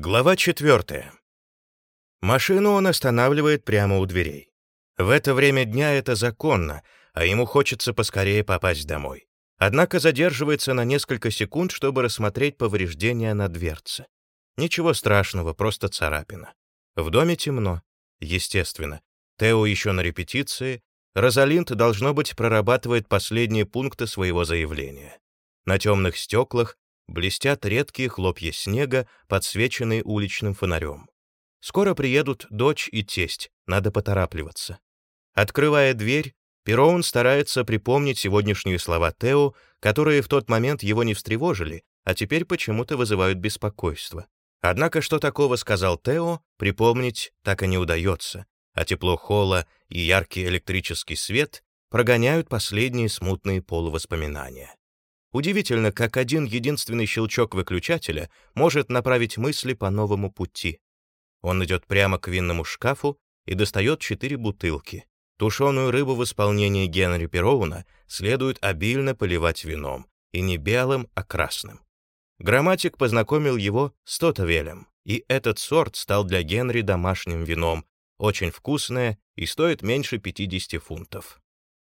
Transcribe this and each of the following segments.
Глава четвертая. Машину он останавливает прямо у дверей. В это время дня это законно, а ему хочется поскорее попасть домой. Однако задерживается на несколько секунд, чтобы рассмотреть повреждения на дверце. Ничего страшного, просто царапина. В доме темно, естественно. Тео еще на репетиции. Розалинд, должно быть, прорабатывает последние пункты своего заявления. На темных стеклах блестят редкие хлопья снега, подсвеченные уличным фонарем. Скоро приедут дочь и тесть, надо поторапливаться. Открывая дверь, Пероун старается припомнить сегодняшние слова Тео, которые в тот момент его не встревожили, а теперь почему-то вызывают беспокойство. Однако, что такого сказал Тео, припомнить так и не удается, а тепло холла и яркий электрический свет прогоняют последние смутные полувоспоминания. Удивительно, как один единственный щелчок выключателя может направить мысли по новому пути. Он идет прямо к винному шкафу и достает четыре бутылки. Тушеную рыбу в исполнении Генри Пероуна следует обильно поливать вином, и не белым, а красным. Грамматик познакомил его с Тотовелем, и этот сорт стал для Генри домашним вином, очень вкусное и стоит меньше 50 фунтов.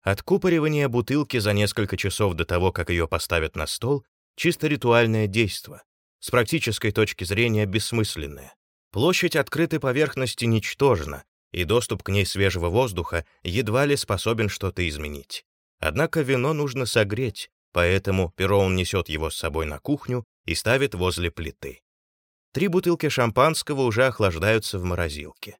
Откупоривание бутылки за несколько часов до того, как ее поставят на стол, чисто ритуальное действо, с практической точки зрения бессмысленное. Площадь открытой поверхности ничтожна, и доступ к ней свежего воздуха едва ли способен что-то изменить. Однако вино нужно согреть, поэтому Пероун несет его с собой на кухню и ставит возле плиты. Три бутылки шампанского уже охлаждаются в морозилке.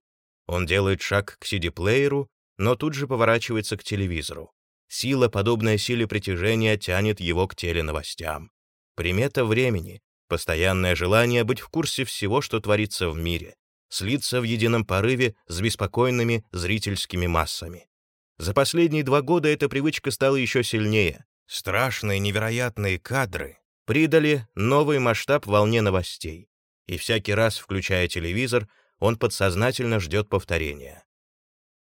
Он делает шаг к CD-плееру но тут же поворачивается к телевизору. Сила, подобная силе притяжения, тянет его к теленовостям. Примета времени, постоянное желание быть в курсе всего, что творится в мире, слиться в едином порыве с беспокойными зрительскими массами. За последние два года эта привычка стала еще сильнее. Страшные невероятные кадры придали новый масштаб волне новостей, и всякий раз, включая телевизор, он подсознательно ждет повторения.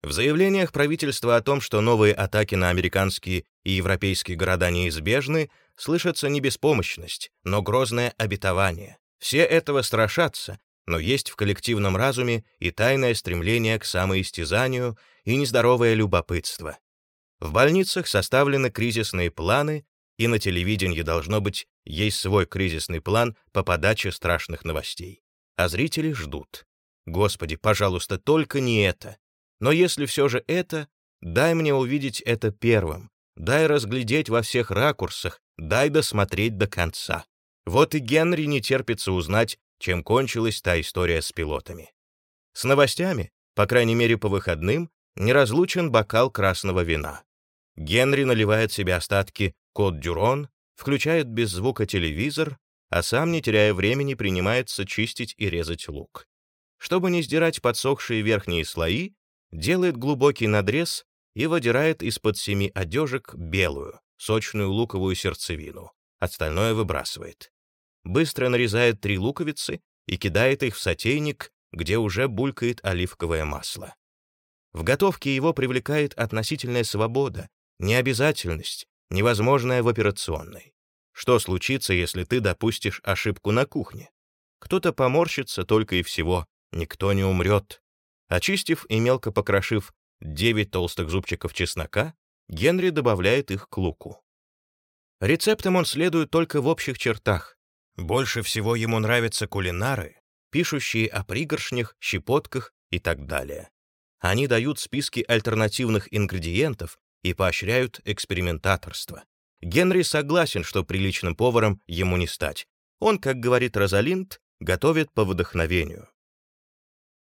В заявлениях правительства о том, что новые атаки на американские и европейские города неизбежны, слышится не беспомощность, но грозное обетование. Все этого страшатся, но есть в коллективном разуме и тайное стремление к самоистязанию и нездоровое любопытство. В больницах составлены кризисные планы, и на телевидении должно быть есть свой кризисный план по подаче страшных новостей. А зрители ждут. Господи, пожалуйста, только не это. Но если все же это, дай мне увидеть это первым, дай разглядеть во всех ракурсах, дай досмотреть до конца. Вот и Генри не терпится узнать, чем кончилась та история с пилотами. С новостями, по крайней мере по выходным, неразлучен бокал красного вина. Генри наливает себе остатки кот-дюрон, включает без звука телевизор, а сам, не теряя времени, принимается чистить и резать лук. Чтобы не сдирать подсохшие верхние слои, делает глубокий надрез и выдирает из-под семи одежек белую, сочную луковую сердцевину. Остальное выбрасывает. Быстро нарезает три луковицы и кидает их в сотейник, где уже булькает оливковое масло. В готовке его привлекает относительная свобода, необязательность, невозможная в операционной. Что случится, если ты допустишь ошибку на кухне? Кто-то поморщится только и всего, никто не умрет. Очистив и мелко покрошив 9 толстых зубчиков чеснока, Генри добавляет их к луку. Рецептам он следует только в общих чертах. Больше всего ему нравятся кулинары, пишущие о пригоршнях, щепотках и так далее. Они дают списки альтернативных ингредиентов и поощряют экспериментаторство. Генри согласен, что приличным поваром ему не стать. Он, как говорит Розалинд, готовит по вдохновению.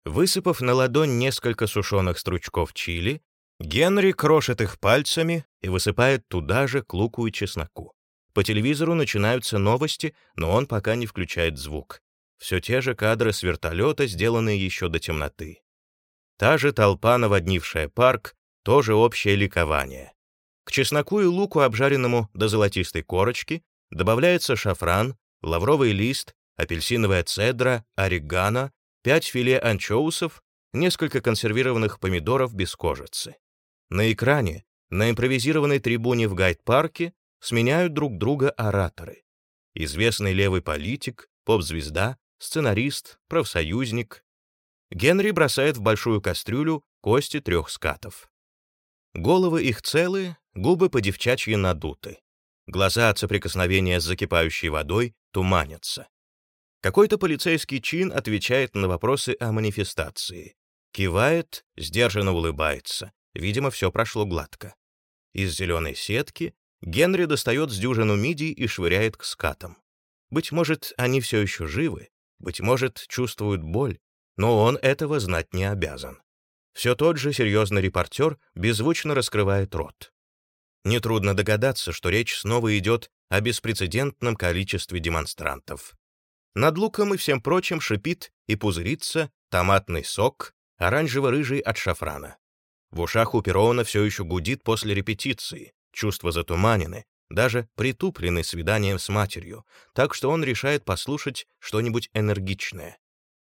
Высыпав на ладонь несколько сушеных стручков чили, Генри крошит их пальцами и высыпает туда же к луку и чесноку. По телевизору начинаются новости, но он пока не включает звук. Все те же кадры с вертолета, сделанные еще до темноты. Та же толпа, наводнившая парк, тоже общее ликование. К чесноку и луку, обжаренному до золотистой корочки, добавляется шафран, лавровый лист, апельсиновая цедра, орегано, 5 филе анчоусов, несколько консервированных помидоров без кожицы. На экране, на импровизированной трибуне в гайд-парке сменяют друг друга ораторы. Известный левый политик, поп-звезда, сценарист, профсоюзник. Генри бросает в большую кастрюлю кости трех скатов. Головы их целые, губы по-девчачьи надуты. Глаза от соприкосновения с закипающей водой туманятся. Какой-то полицейский чин отвечает на вопросы о манифестации. Кивает, сдержанно улыбается. Видимо, все прошло гладко. Из зеленой сетки Генри достает с дюжину мидий и швыряет к скатам. Быть может, они все еще живы, быть может, чувствуют боль, но он этого знать не обязан. Все тот же серьезный репортер беззвучно раскрывает рот. Нетрудно догадаться, что речь снова идет о беспрецедентном количестве демонстрантов. Над луком и всем прочим шипит и пузырится томатный сок, оранжево-рыжий от шафрана. В ушах у Перона все еще гудит после репетиции, чувства затуманены, даже притуплены свиданием с матерью, так что он решает послушать что-нибудь энергичное.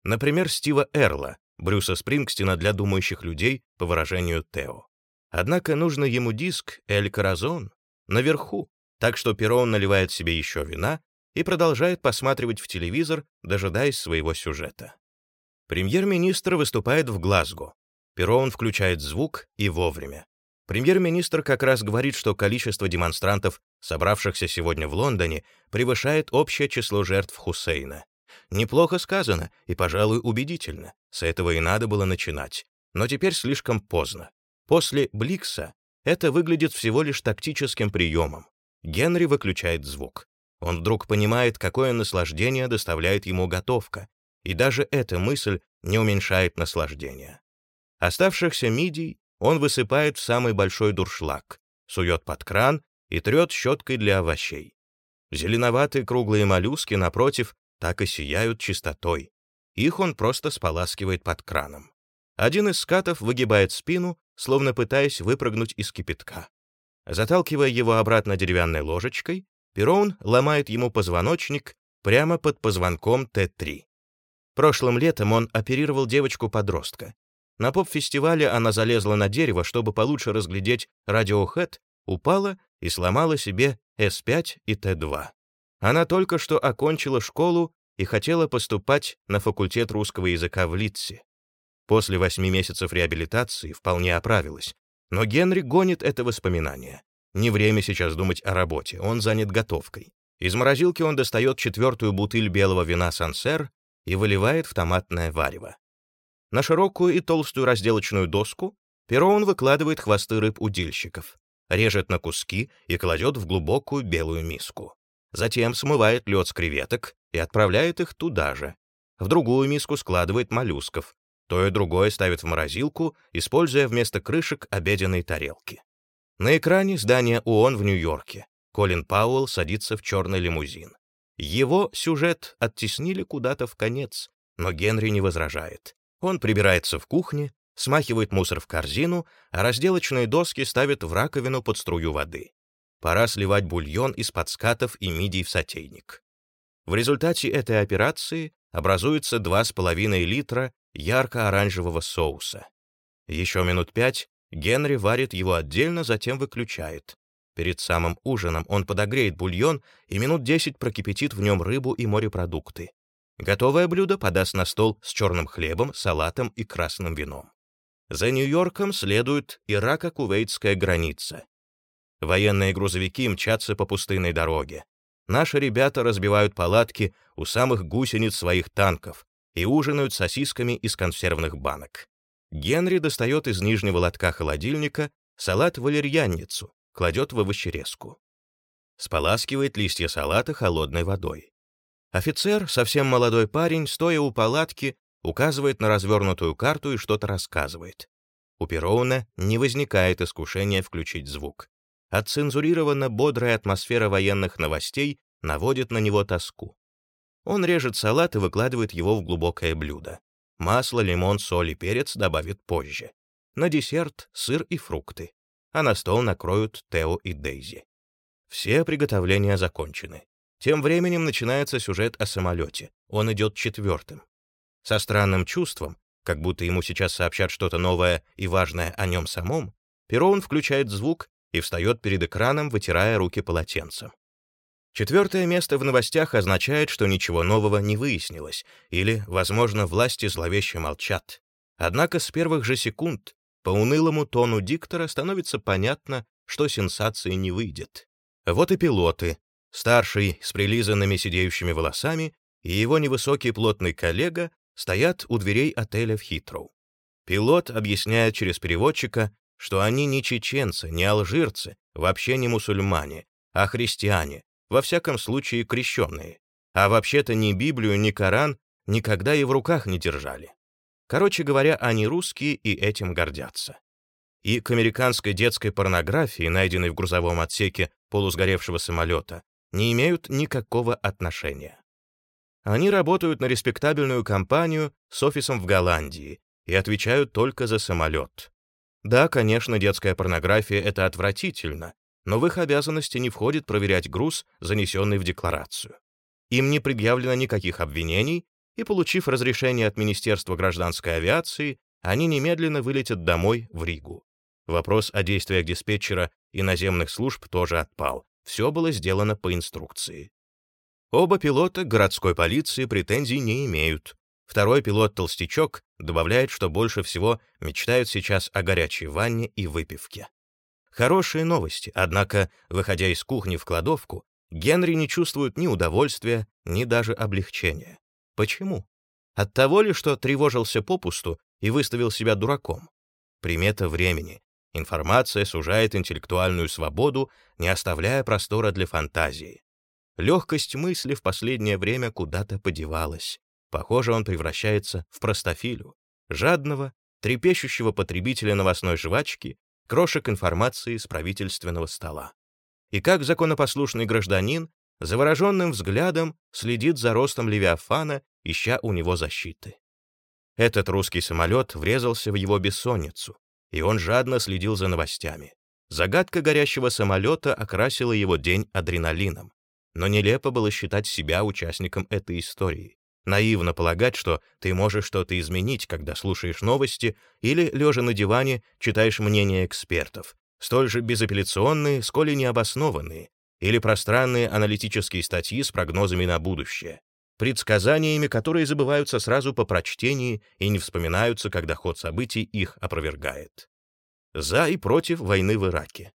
Например, Стива Эрла, Брюса Спрингстина для думающих людей, по выражению Тео. Однако нужно ему диск «Эль Каразон» наверху, так что Перон наливает себе еще вина и продолжает посматривать в телевизор, дожидаясь своего сюжета. Премьер-министр выступает в Глазго. Перон включает звук и вовремя. Премьер-министр как раз говорит, что количество демонстрантов, собравшихся сегодня в Лондоне, превышает общее число жертв Хусейна. Неплохо сказано и, пожалуй, убедительно. С этого и надо было начинать. Но теперь слишком поздно. После Бликса это выглядит всего лишь тактическим приемом. Генри выключает звук. Он вдруг понимает, какое наслаждение доставляет ему готовка, и даже эта мысль не уменьшает наслаждения. Оставшихся мидий он высыпает в самый большой дуршлаг, сует под кран и трет щеткой для овощей. Зеленоватые круглые моллюски, напротив, так и сияют чистотой. Их он просто споласкивает под краном. Один из скатов выгибает спину, словно пытаясь выпрыгнуть из кипятка. Заталкивая его обратно деревянной ложечкой, Пероун ломает ему позвоночник прямо под позвонком Т-3. Прошлым летом он оперировал девочку-подростка. На поп-фестивале она залезла на дерево, чтобы получше разглядеть Radiohead, упала и сломала себе С5 и Т2. Она только что окончила школу и хотела поступать на факультет русского языка в Литсе. После восьми месяцев реабилитации вполне оправилась, но Генри гонит это воспоминание. Не время сейчас думать о работе, он занят готовкой. Из морозилки он достает четвертую бутыль белого вина «Сансер» и выливает в томатное варево. На широкую и толстую разделочную доску Перо выкладывает хвосты рыб-удильщиков, режет на куски и кладет в глубокую белую миску. Затем смывает лед с креветок и отправляет их туда же. В другую миску складывает моллюсков. То и другое ставит в морозилку, используя вместо крышек обеденные тарелки. На экране здание ООН в Нью-Йорке. Колин Пауэлл садится в черный лимузин. Его сюжет оттеснили куда-то в конец, но Генри не возражает. Он прибирается в кухне, смахивает мусор в корзину, а разделочные доски ставит в раковину под струю воды. Пора сливать бульон из-под скатов и мидий в сотейник. В результате этой операции образуется 2,5 литра ярко-оранжевого соуса. Еще минут пять Генри варит его отдельно, затем выключает. Перед самым ужином он подогреет бульон и минут 10 прокипятит в нем рыбу и морепродукты. Готовое блюдо подаст на стол с черным хлебом, салатом и красным вином. За Нью-Йорком следует Ирако-Кувейтская граница. Военные грузовики мчатся по пустынной дороге. Наши ребята разбивают палатки у самых гусениц своих танков и ужинают сосисками из консервных банок. Генри достает из нижнего лотка холодильника салат-валерьянницу, кладет в овощерезку. Споласкивает листья салата холодной водой. Офицер, совсем молодой парень, стоя у палатки, указывает на развернутую карту и что-то рассказывает. У Пероуна не возникает искушения включить звук. Отцензурирована бодрая атмосфера военных новостей наводит на него тоску. Он режет салат и выкладывает его в глубокое блюдо. Масло, лимон, соль и перец добавит позже. На десерт — сыр и фрукты. А на стол накроют Тео и Дейзи. Все приготовления закончены. Тем временем начинается сюжет о самолете. Он идет четвертым. Со странным чувством, как будто ему сейчас сообщат что-то новое и важное о нем самом, Пероун включает звук и встает перед экраном, вытирая руки полотенцем. Четвертое место в новостях означает, что ничего нового не выяснилось, или, возможно, власти зловеще молчат. Однако с первых же секунд по унылому тону диктора становится понятно, что сенсации не выйдет. Вот и пилоты. Старший с прилизанными сидеющими волосами и его невысокий плотный коллега стоят у дверей отеля в Хитроу. Пилот объясняет через переводчика, что они не чеченцы, не алжирцы, вообще не мусульмане, а христиане, во всяком случае крещенные. А вообще-то ни Библию, ни Коран никогда и в руках не держали. Короче говоря, они русские и этим гордятся. И к американской детской порнографии, найденной в грузовом отсеке полусгоревшего самолета, не имеют никакого отношения. Они работают на респектабельную компанию с офисом в Голландии и отвечают только за самолет. Да, конечно, детская порнография — это отвратительно, но в их обязанности не входит проверять груз, занесенный в декларацию. Им не предъявлено никаких обвинений, и, получив разрешение от Министерства гражданской авиации, они немедленно вылетят домой в Ригу. Вопрос о действиях диспетчера и наземных служб тоже отпал. Все было сделано по инструкции. Оба пилота городской полиции претензий не имеют. Второй пилот-толстячок добавляет, что больше всего мечтают сейчас о горячей ванне и выпивке. Хорошие новости, однако, выходя из кухни в кладовку, Генри не чувствует ни удовольствия, ни даже облегчения. Почему? От того ли, что тревожился попусту и выставил себя дураком? Примета времени. Информация сужает интеллектуальную свободу, не оставляя простора для фантазии. Легкость мысли в последнее время куда-то подевалась. Похоже, он превращается в простофилю, жадного, трепещущего потребителя новостной жвачки, крошек информации с правительственного стола. И как законопослушный гражданин, завороженным взглядом следит за ростом Левиафана, ища у него защиты. Этот русский самолет врезался в его бессонницу, и он жадно следил за новостями. Загадка горящего самолета окрасила его день адреналином. Но нелепо было считать себя участником этой истории. Наивно полагать, что ты можешь что-то изменить, когда слушаешь новости или, лежа на диване, читаешь мнения экспертов, столь же безапелляционные, сколь и необоснованные, или пространные аналитические статьи с прогнозами на будущее, предсказаниями, которые забываются сразу по прочтении и не вспоминаются, когда ход событий их опровергает. За и против войны в Ираке.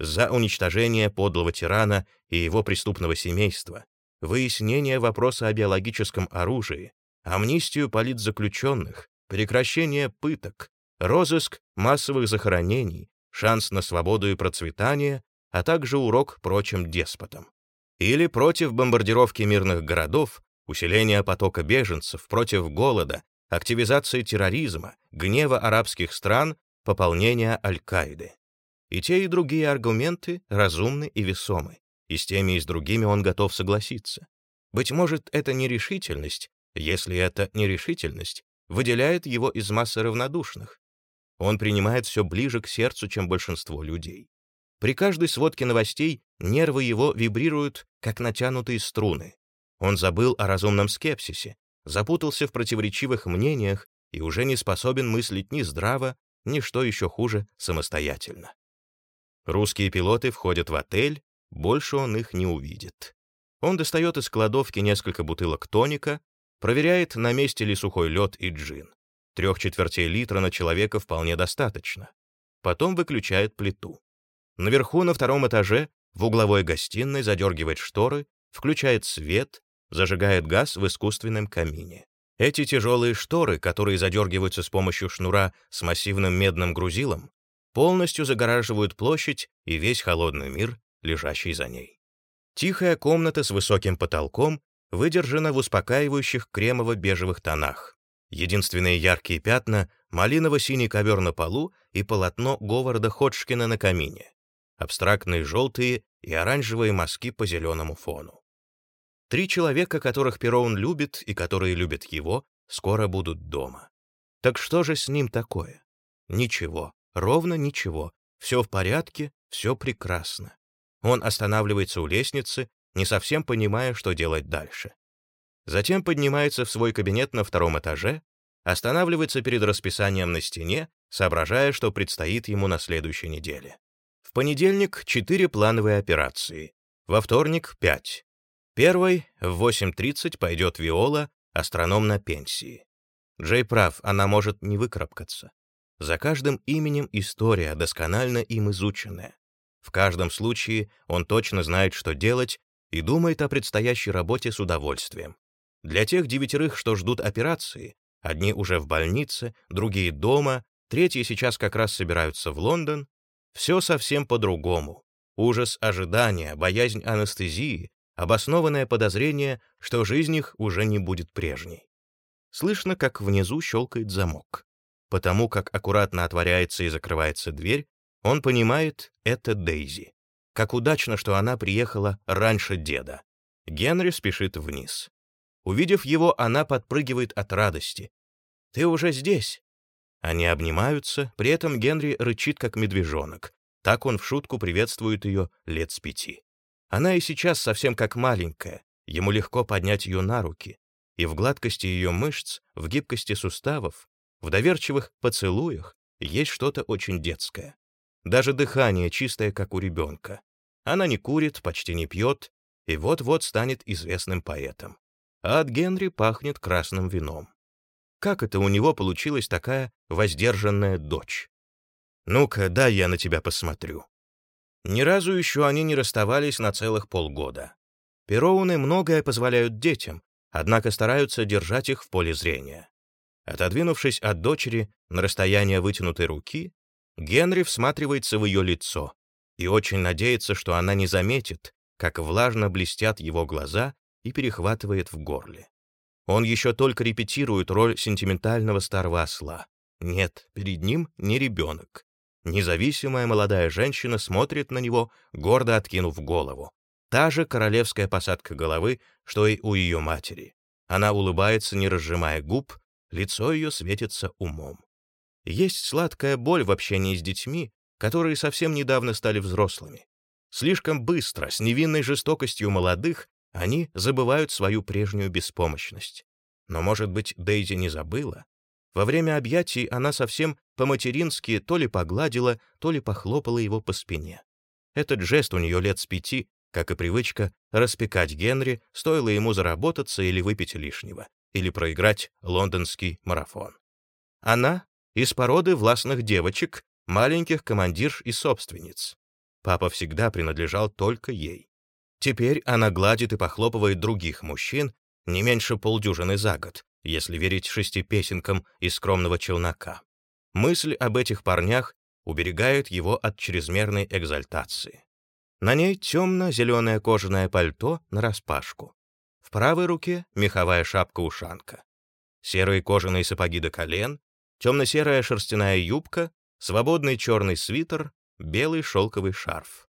За уничтожение подлого тирана и его преступного семейства, выяснение вопроса о биологическом оружии, амнистию политзаключенных, прекращение пыток, розыск массовых захоронений, шанс на свободу и процветание, а также урок прочим деспотам. Или против бомбардировки мирных городов, усиления потока беженцев, против голода, активизации терроризма, гнева арабских стран, пополнения Аль-Каиды. И те, и другие аргументы разумны и весомы и с теми и с другими он готов согласиться. Быть может, это нерешительность, если это нерешительность, выделяет его из массы равнодушных. Он принимает все ближе к сердцу, чем большинство людей. При каждой сводке новостей нервы его вибрируют, как натянутые струны. Он забыл о разумном скепсисе, запутался в противоречивых мнениях и уже не способен мыслить ни здраво, ни, что еще хуже, самостоятельно. Русские пилоты входят в отель, больше он их не увидит. Он достает из кладовки несколько бутылок тоника, проверяет, на месте ли сухой лед и джин. Трех четвертей литра на человека вполне достаточно. Потом выключает плиту. Наверху, на втором этаже, в угловой гостиной задергивает шторы, включает свет, зажигает газ в искусственном камине. Эти тяжелые шторы, которые задергиваются с помощью шнура с массивным медным грузилом, полностью загораживают площадь и весь холодный мир лежащей за ней. Тихая комната с высоким потолком выдержана в успокаивающих кремово-бежевых тонах. Единственные яркие пятна — малиново-синий ковер на полу и полотно Говарда Ходжкина на камине. Абстрактные желтые и оранжевые мазки по зеленому фону. Три человека, которых Пероун любит и которые любят его, скоро будут дома. Так что же с ним такое? Ничего, ровно ничего. Все в порядке, все прекрасно. Он останавливается у лестницы, не совсем понимая, что делать дальше. Затем поднимается в свой кабинет на втором этаже, останавливается перед расписанием на стене, соображая, что предстоит ему на следующей неделе. В понедельник четыре плановые операции. Во вторник — 5. Первой в 8.30 пойдет Виола, астроном на пенсии. Джей прав, она может не выкарабкаться. За каждым именем история, досконально им изученная. В каждом случае он точно знает, что делать, и думает о предстоящей работе с удовольствием. Для тех девятерых, что ждут операции, одни уже в больнице, другие дома, третьи сейчас как раз собираются в Лондон, все совсем по-другому. Ужас ожидания, боязнь анестезии, обоснованное подозрение, что жизнь их уже не будет прежней. Слышно, как внизу щелкает замок. Потому как аккуратно отворяется и закрывается дверь, он понимает — это Дейзи. Как удачно, что она приехала раньше деда. Генри спешит вниз. Увидев его, она подпрыгивает от радости. «Ты уже здесь?» Они обнимаются, при этом Генри рычит, как медвежонок. Так он в шутку приветствует ее лет с пяти. Она и сейчас совсем как маленькая, ему легко поднять ее на руки, и в гладкости ее мышц, в гибкости суставов, в доверчивых поцелуях есть что-то очень детское. Даже дыхание чистое, как у ребенка. Она не курит, почти не пьет, и вот-вот станет известным поэтом. А от Генри пахнет красным вином. Как это у него получилась такая воздержанная дочь? Ну-ка, дай я на тебя посмотрю. Ни разу еще они не расставались на целых полгода. Пероуны многое позволяют детям, однако стараются держать их в поле зрения. Отодвинувшись от дочери на расстояние вытянутой руки, Генри всматривается в ее лицо, и очень надеется, что она не заметит, как влажно блестят его глаза и перехватывает в горле. Он еще только репетирует роль сентиментального старого осла. Нет, перед ним не ребенок. Независимая молодая женщина смотрит на него, гордо откинув голову. Та же королевская посадка головы, что и у ее матери. Она улыбается, не разжимая губ, лицо ее светится умом. Есть сладкая боль в общении с детьми, которые совсем недавно стали взрослыми. Слишком быстро, с невинной жестокостью молодых, они забывают свою прежнюю беспомощность. Но, может быть, Дейзи не забыла? Во время объятий она совсем по-матерински то ли погладила, то ли похлопала его по спине. Этот жест у нее лет с пяти, как и привычка распекать Генри, стоило ему заработаться или выпить лишнего, или проиграть лондонский марафон. Она из породы властных девочек, маленьких командирш и собственниц. Папа всегда принадлежал только ей. Теперь она гладит и похлопывает других мужчин, не меньше полдюжины за год, если верить шести песенкам из скромного челнока. Мысль об этих парнях уберегает его от чрезмерной экзальтации. На ней темно-зеленое кожаное пальто нараспашку. В правой руке меховая шапка-ушанка. Серые кожаные сапоги до колен, темно-серая шерстяная юбка, свободный черный свитер, белый шелковый шарф.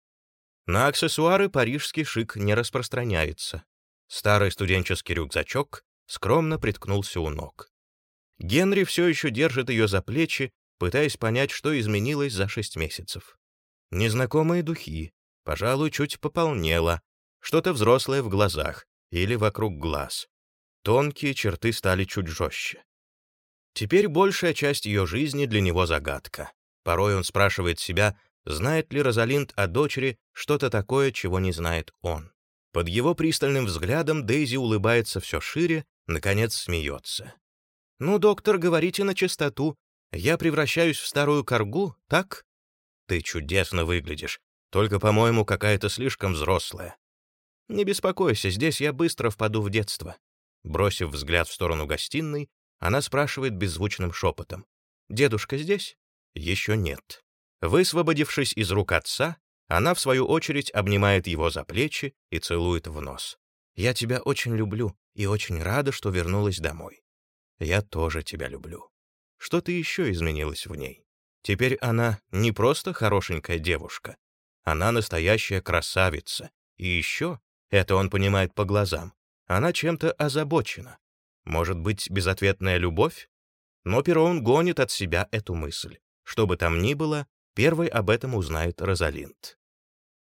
На аксессуары парижский шик не распространяется. Старый студенческий рюкзачок скромно приткнулся у ног. Генри все еще держит ее за плечи, пытаясь понять, что изменилось за шесть месяцев. Незнакомые духи, пожалуй, чуть пополнело, что-то взрослое в глазах или вокруг глаз. Тонкие черты стали чуть жестче. Теперь большая часть ее жизни для него загадка. Порой он спрашивает себя, знает ли Розалинд о дочери что-то такое, чего не знает он. Под его пристальным взглядом Дейзи улыбается все шире, наконец смеется. «Ну, доктор, говорите на чистоту. Я превращаюсь в старую коргу, так?» «Ты чудесно выглядишь, только, по-моему, какая-то слишком взрослая». «Не беспокойся, здесь я быстро впаду в детство». Бросив взгляд в сторону гостиной, она спрашивает беззвучным шепотом. «Дедушка здесь?» «Еще нет». Высвободившись из рук отца, она, в свою очередь, обнимает его за плечи и целует в нос. «Я тебя очень люблю и очень рада, что вернулась домой. Я тоже тебя люблю. Что-то еще изменилось в ней. Теперь она не просто хорошенькая девушка. Она настоящая красавица. И еще, это он понимает по глазам, она чем-то озабочена. Может быть, безответная любовь? Но Перон гонит от себя эту мысль. Что бы там ни было, первой об этом узнает Розалинд.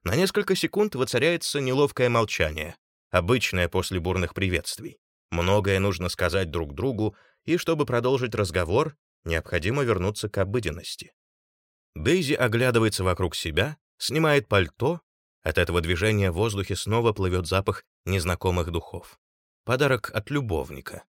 На несколько секунд воцаряется неловкое молчание, обычное после бурных приветствий. Многое нужно сказать друг другу, и чтобы продолжить разговор, необходимо вернуться к обыденности. Дейзи оглядывается вокруг себя, снимает пальто, От этого движения в воздухе снова плывет запах незнакомых духов. Подарок от любовника.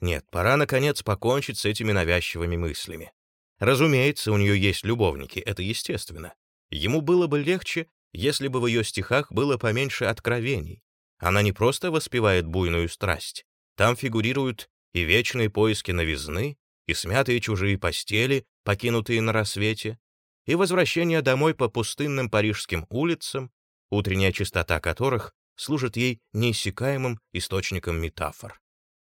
Нет, пора, наконец, покончить с этими навязчивыми мыслями. Разумеется, у нее есть любовники, это естественно. Ему было бы легче, если бы в ее стихах было поменьше откровений. Она не просто воспевает буйную страсть. Там фигурируют и вечные поиски новизны, и смятые чужие постели, покинутые на рассвете, и возвращение домой по пустынным парижским улицам, утренняя чистота которых служит ей неиссякаемым источником метафор.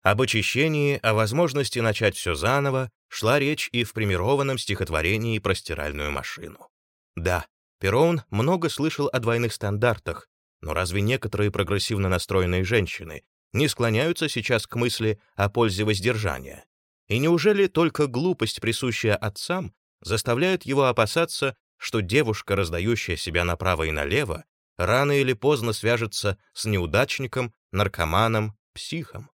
Об очищении, о возможности начать все заново шла речь и в примированном стихотворении про стиральную машину. Да, Перроун много слышал о двойных стандартах, но разве некоторые прогрессивно настроенные женщины не склоняются сейчас к мысли о пользе воздержания? И неужели только глупость, присущая отцам, заставляет его опасаться, что девушка, раздающая себя направо и налево, рано или поздно свяжется с неудачником, наркоманом, психом?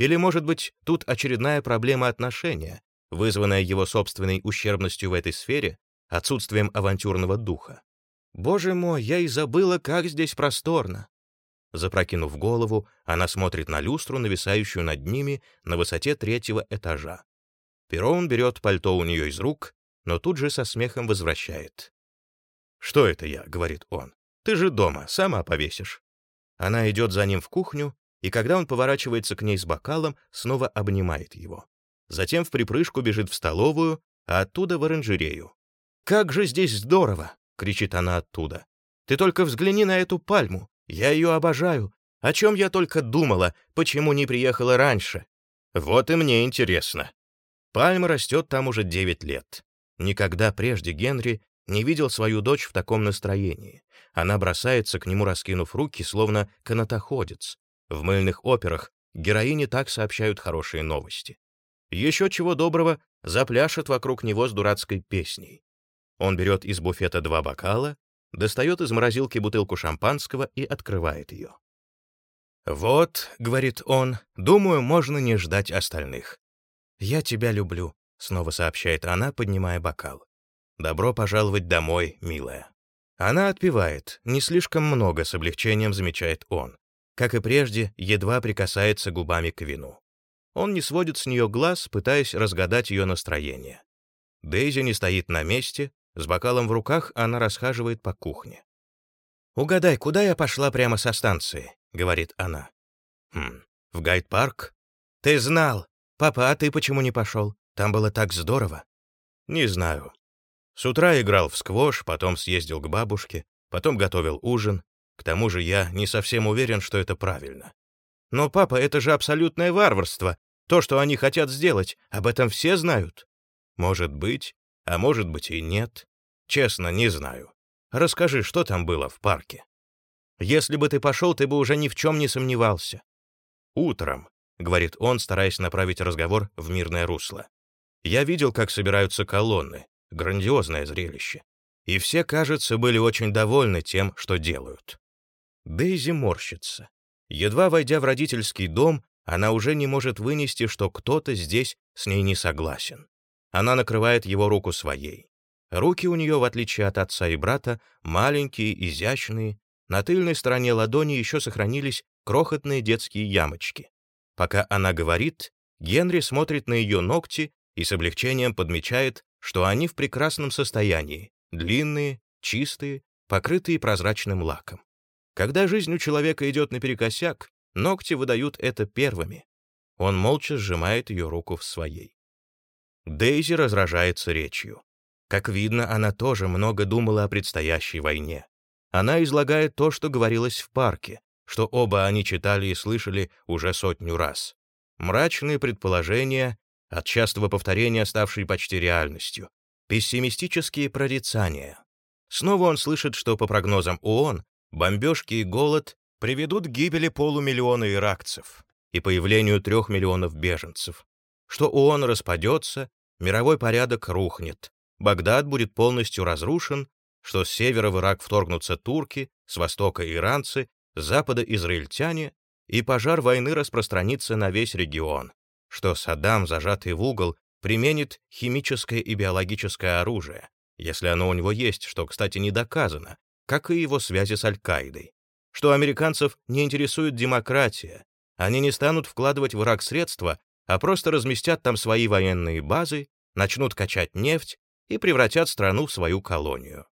Или, может быть, тут очередная проблема отношения, вызванная его собственной ущербностью в этой сфере, отсутствием авантюрного духа? «Боже мой, я и забыла, как здесь просторно!» Запрокинув голову, она смотрит на люстру, нависающую над ними на высоте третьего этажа. Перрон берет пальто у нее из рук, но тут же со смехом возвращает. «Что это я?» — говорит он. «Ты же дома, сама повесишь». Она идет за ним в кухню, и когда он поворачивается к ней с бокалом, снова обнимает его. Затем в припрыжку бежит в столовую, а оттуда в оранжерею. «Как же здесь здорово!» — кричит она оттуда. «Ты только взгляни на эту пальму! Я ее обожаю! О чем я только думала, почему не приехала раньше?» «Вот и мне интересно». Пальма растет там уже девять лет. Никогда прежде Генри не видел свою дочь в таком настроении. Она бросается к нему, раскинув руки, словно канатоходец, в мыльных операх героини так сообщают хорошие новости. Еще чего доброго, запляшет вокруг него с дурацкой песней. Он берет из буфета два бокала, достает из морозилки бутылку шампанского и открывает ее. «Вот», — говорит он, — «думаю, можно не ждать остальных». «Я тебя люблю», — снова сообщает она, поднимая бокал. «Добро пожаловать домой, милая». Она отпивает, не слишком много, с облегчением замечает он как и прежде, едва прикасается губами к вину. Он не сводит с нее глаз, пытаясь разгадать ее настроение. Дейзи не стоит на месте, с бокалом в руках она расхаживает по кухне. «Угадай, куда я пошла прямо со станции?» — говорит она. «Хм, в гайд-парк?» «Ты знал! Папа, а ты почему не пошел? Там было так здорово!» «Не знаю. С утра играл в сквош, потом съездил к бабушке, потом готовил ужин, к тому же я не совсем уверен, что это правильно. Но, папа, это же абсолютное варварство. То, что они хотят сделать, об этом все знают. Может быть, а может быть и нет. Честно, не знаю. Расскажи, что там было в парке. Если бы ты пошел, ты бы уже ни в чем не сомневался. Утром, — говорит он, стараясь направить разговор в мирное русло. Я видел, как собираются колонны. Грандиозное зрелище. И все, кажется, были очень довольны тем, что делают. Дейзи морщится. Едва войдя в родительский дом, она уже не может вынести, что кто-то здесь с ней не согласен. Она накрывает его руку своей. Руки у нее, в отличие от отца и брата, маленькие, изящные. На тыльной стороне ладони еще сохранились крохотные детские ямочки. Пока она говорит, Генри смотрит на ее ногти и с облегчением подмечает, что они в прекрасном состоянии, длинные, чистые, покрытые прозрачным лаком. Когда жизнь у человека идет наперекосяк, ногти выдают это первыми. Он молча сжимает ее руку в своей. Дейзи разражается речью. Как видно, она тоже много думала о предстоящей войне. Она излагает то, что говорилось в парке, что оба они читали и слышали уже сотню раз. Мрачные предположения, от частого повторения ставшие почти реальностью, пессимистические прорицания. Снова он слышит, что по прогнозам ООН Бомбежки и голод приведут к гибели полумиллиона иракцев и появлению трех миллионов беженцев, что ООН распадется, мировой порядок рухнет, Багдад будет полностью разрушен, что с севера в Ирак вторгнутся турки, с востока иранцы, с запада израильтяне, и пожар войны распространится на весь регион, что Саддам, зажатый в угол, применит химическое и биологическое оружие, если оно у него есть, что, кстати, не доказано, как и его связи с Аль-Каидой, что американцев не интересует демократия, они не станут вкладывать в Ирак средства, а просто разместят там свои военные базы, начнут качать нефть и превратят страну в свою колонию.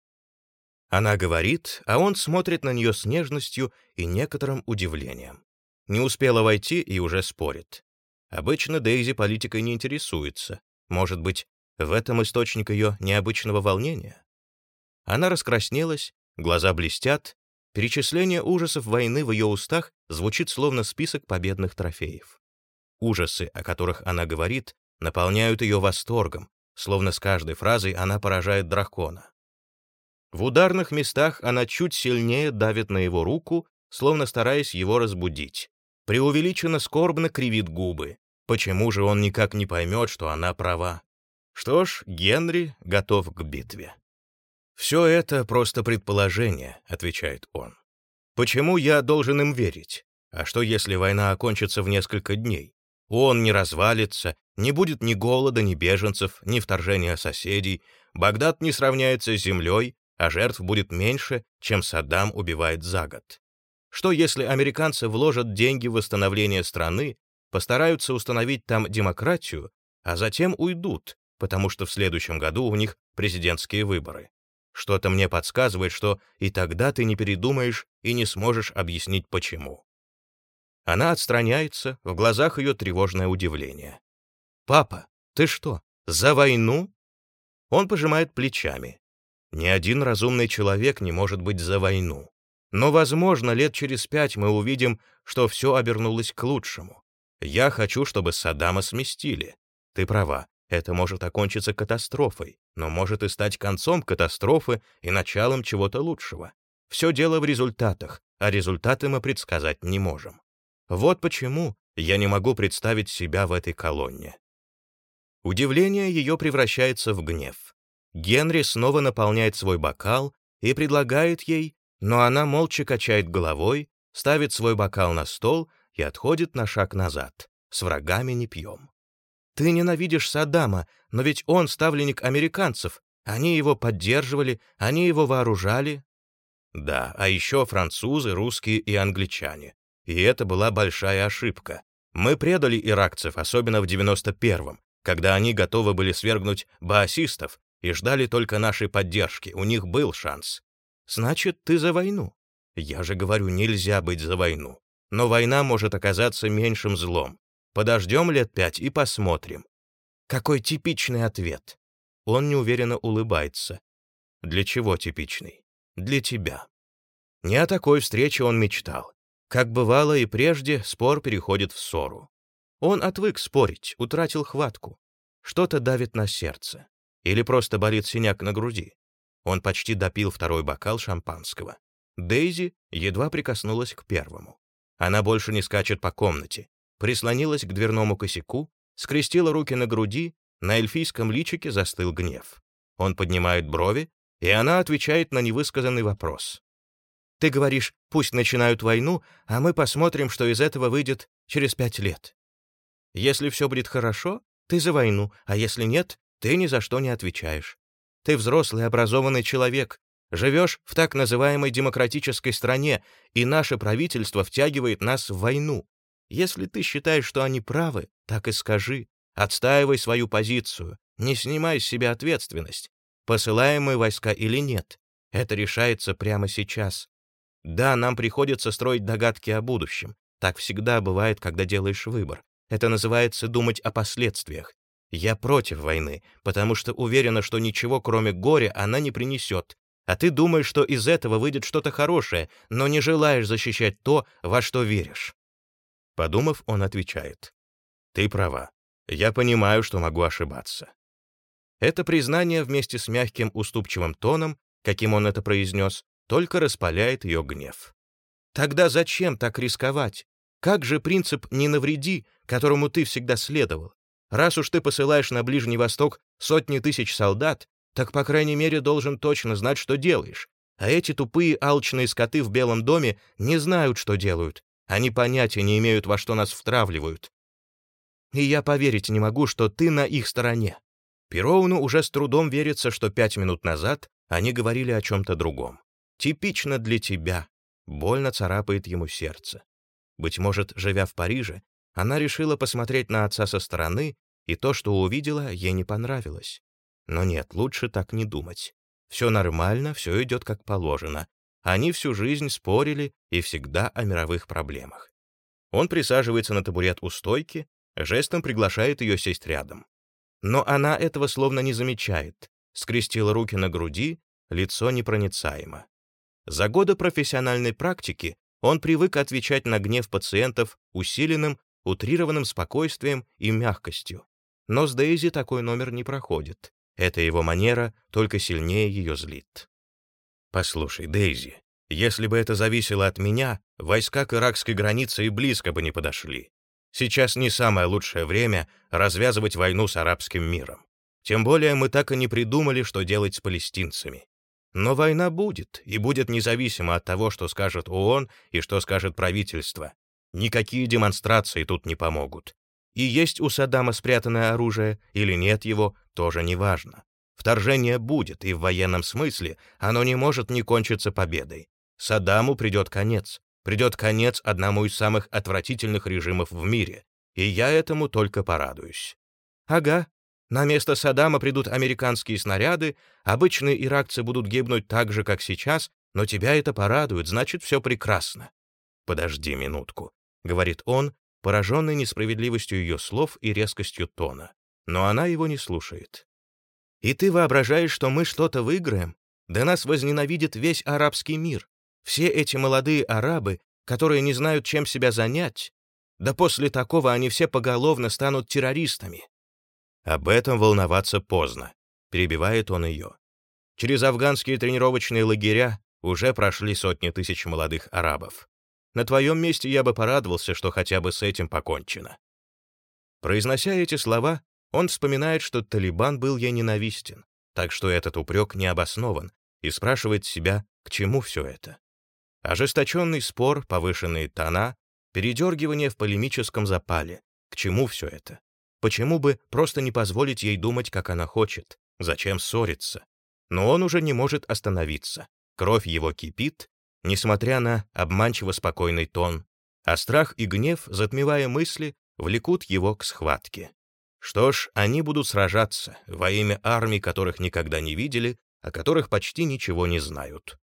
Она говорит, а он смотрит на нее с нежностью и некоторым удивлением. Не успела войти и уже спорит. Обычно Дейзи политикой не интересуется. Может быть, в этом источник ее необычного волнения? Она раскраснелась, глаза блестят, перечисление ужасов войны в ее устах звучит словно список победных трофеев. Ужасы, о которых она говорит, наполняют ее восторгом, словно с каждой фразой она поражает дракона. В ударных местах она чуть сильнее давит на его руку, словно стараясь его разбудить. Преувеличенно скорбно кривит губы. Почему же он никак не поймет, что она права? Что ж, Генри готов к битве. «Все это просто предположение», — отвечает он. «Почему я должен им верить? А что, если война окончится в несколько дней? Он не развалится, не будет ни голода, ни беженцев, ни вторжения соседей, Багдад не сравняется с землей, а жертв будет меньше, чем Саддам убивает за год. Что если американцы вложат деньги в восстановление страны, постараются установить там демократию, а затем уйдут, потому что в следующем году у них президентские выборы? Что-то мне подсказывает, что и тогда ты не передумаешь и не сможешь объяснить почему. Она отстраняется, в глазах ее тревожное удивление. «Папа, ты что, за войну?» Он пожимает плечами. Ни один разумный человек не может быть за войну. Но, возможно, лет через пять мы увидим, что все обернулось к лучшему. Я хочу, чтобы Саддама сместили. Ты права, это может окончиться катастрофой, но может и стать концом катастрофы и началом чего-то лучшего. Все дело в результатах, а результаты мы предсказать не можем. Вот почему я не могу представить себя в этой колонне. Удивление ее превращается в гнев. Генри снова наполняет свой бокал и предлагает ей, но она молча качает головой, ставит свой бокал на стол и отходит на шаг назад. С врагами не пьем. Ты ненавидишь Саддама, но ведь он ставленник американцев. Они его поддерживали, они его вооружали. Да, а еще французы, русские и англичане. И это была большая ошибка. Мы предали иракцев, особенно в 91-м, когда они готовы были свергнуть баасистов и ждали только нашей поддержки. У них был шанс. Значит, ты за войну. Я же говорю, нельзя быть за войну. Но война может оказаться меньшим злом. Подождем лет пять и посмотрим. Какой типичный ответ. Он неуверенно улыбается. Для чего типичный? Для тебя. Не о такой встрече он мечтал. Как бывало и прежде, спор переходит в ссору. Он отвык спорить, утратил хватку. Что-то давит на сердце. Или просто болит синяк на груди. Он почти допил второй бокал шампанского. Дейзи едва прикоснулась к первому. Она больше не скачет по комнате, прислонилась к дверному косяку, скрестила руки на груди, на эльфийском личике застыл гнев. Он поднимает брови, и она отвечает на невысказанный вопрос. «Ты говоришь, пусть начинают войну, а мы посмотрим, что из этого выйдет через пять лет. Если все будет хорошо, ты за войну, а если нет, ты ни за что не отвечаешь. Ты взрослый, образованный человек, живешь в так называемой демократической стране, и наше правительство втягивает нас в войну. Если ты считаешь, что они правы, так и скажи. Отстаивай свою позицию, не снимай с себя ответственность. Посылаем мы войска или нет, это решается прямо сейчас. Да, нам приходится строить догадки о будущем. Так всегда бывает, когда делаешь выбор. Это называется думать о последствиях. Я против войны, потому что уверена, что ничего, кроме горя, она не принесет. А ты думаешь, что из этого выйдет что-то хорошее, но не желаешь защищать то, во что веришь. Подумав, он отвечает. «Ты права. Я понимаю, что могу ошибаться». Это признание вместе с мягким уступчивым тоном, каким он это произнес, только распаляет ее гнев. Тогда зачем так рисковать? Как же принцип «не навреди», которому ты всегда следовал? Раз уж ты посылаешь на Ближний Восток сотни тысяч солдат, так, по крайней мере, должен точно знать, что делаешь. А эти тупые алчные скоты в Белом доме не знают, что делают, они понятия не имеют, во что нас втравливают. И я поверить не могу, что ты на их стороне. Пероуну уже с трудом верится, что пять минут назад они говорили о чем-то другом. Типично для тебя. Больно царапает ему сердце. Быть может, живя в Париже, она решила посмотреть на отца со стороны, и то, что увидела, ей не понравилось. Но нет, лучше так не думать. Все нормально, все идет как положено. Они всю жизнь спорили и всегда о мировых проблемах. Он присаживается на табурет у стойки, жестом приглашает ее сесть рядом. Но она этого словно не замечает, скрестила руки на груди, лицо непроницаемо. За годы профессиональной практики он привык отвечать на гнев пациентов усиленным, утрированным спокойствием и мягкостью. Но с Дейзи такой номер не проходит. Эта его манера только сильнее ее злит. «Послушай, Дейзи, если бы это зависело от меня, войска к иракской границе и близко бы не подошли. Сейчас не самое лучшее время развязывать войну с арабским миром. Тем более мы так и не придумали, что делать с палестинцами. Но война будет, и будет независимо от того, что скажет ООН и что скажет правительство. Никакие демонстрации тут не помогут. И есть у Саддама спрятанное оружие или нет его, тоже не важно. Вторжение будет, и в военном смысле оно не может не кончиться победой. Саддаму придет конец. Придет конец одному из самых отвратительных режимов в мире. И я этому только порадуюсь. Ага, на место Саддама придут американские снаряды, обычные иракцы будут гибнуть так же, как сейчас, но тебя это порадует, значит, все прекрасно. Подожди минутку, — говорит он, пораженный несправедливостью ее слов и резкостью тона. Но она его не слушает. «И ты воображаешь, что мы что-то выиграем? Да нас возненавидит весь арабский мир. Все эти молодые арабы, которые не знают, чем себя занять. Да после такого они все поголовно станут террористами. Об этом волноваться поздно, перебивает он ее. Через афганские тренировочные лагеря уже прошли сотни тысяч молодых арабов. На твоем месте я бы порадовался, что хотя бы с этим покончено. Произнося эти слова, он вспоминает, что Талибан был ей ненавистен, так что этот упрек не обоснован, и спрашивает себя, к чему все это. Ожесточенный спор, повышенные тона, передергивание в полемическом запале. К чему все это? Почему бы просто не позволить ей думать, как она хочет? Зачем ссориться? Но он уже не может остановиться. Кровь его кипит, несмотря на обманчиво спокойный тон, а страх и гнев, затмевая мысли, влекут его к схватке. Что ж, они будут сражаться во имя армий, которых никогда не видели, о которых почти ничего не знают.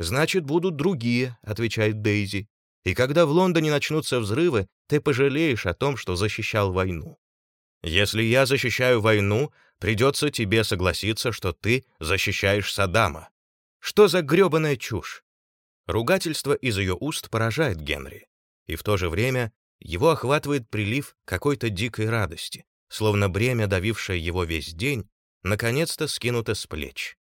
«Значит, будут другие», — отвечает Дейзи. «И когда в Лондоне начнутся взрывы, ты пожалеешь о том, что защищал войну. Если я защищаю войну, придется тебе согласиться, что ты защищаешь Саддама. Что за грёбаная чушь? Ругательство из ее уст поражает Генри, и в то же время его охватывает прилив какой-то дикой радости, словно бремя, давившее его весь день, наконец-то скинуто с плеч.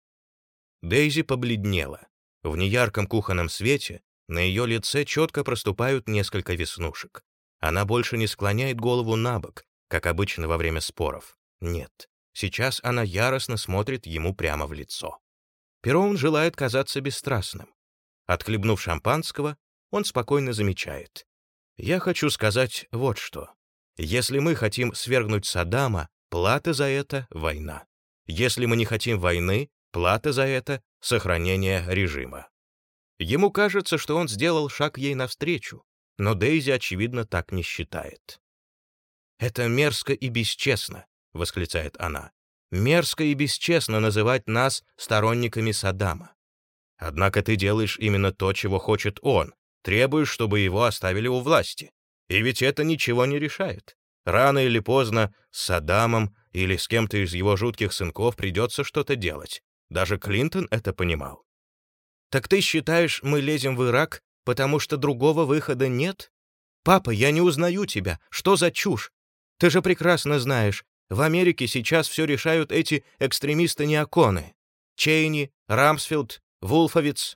Дейзи побледнела. В неярком кухонном свете на ее лице четко проступают несколько веснушек. Она больше не склоняет голову на бок, как обычно во время споров. Нет, сейчас она яростно смотрит ему прямо в лицо. Перон желает казаться бесстрастным. Отхлебнув шампанского, он спокойно замечает. «Я хочу сказать вот что. Если мы хотим свергнуть Саддама, плата за это — война. Если мы не хотим войны, плата за это — сохранение режима». Ему кажется, что он сделал шаг ей навстречу, но Дейзи, очевидно, так не считает. «Это мерзко и бесчестно», — восклицает она. «Мерзко и бесчестно называть нас сторонниками Саддама. Однако ты делаешь именно то, чего хочет он, требуешь, чтобы его оставили у власти. И ведь это ничего не решает. Рано или поздно с Саддамом или с кем-то из его жутких сынков придется что-то делать. Даже Клинтон это понимал. «Так ты считаешь, мы лезем в Ирак, потому что другого выхода нет? Папа, я не узнаю тебя. Что за чушь? Ты же прекрасно знаешь, в Америке сейчас все решают эти экстремисты-неоконы. Чейни, Рамсфилд, Вулфовиц.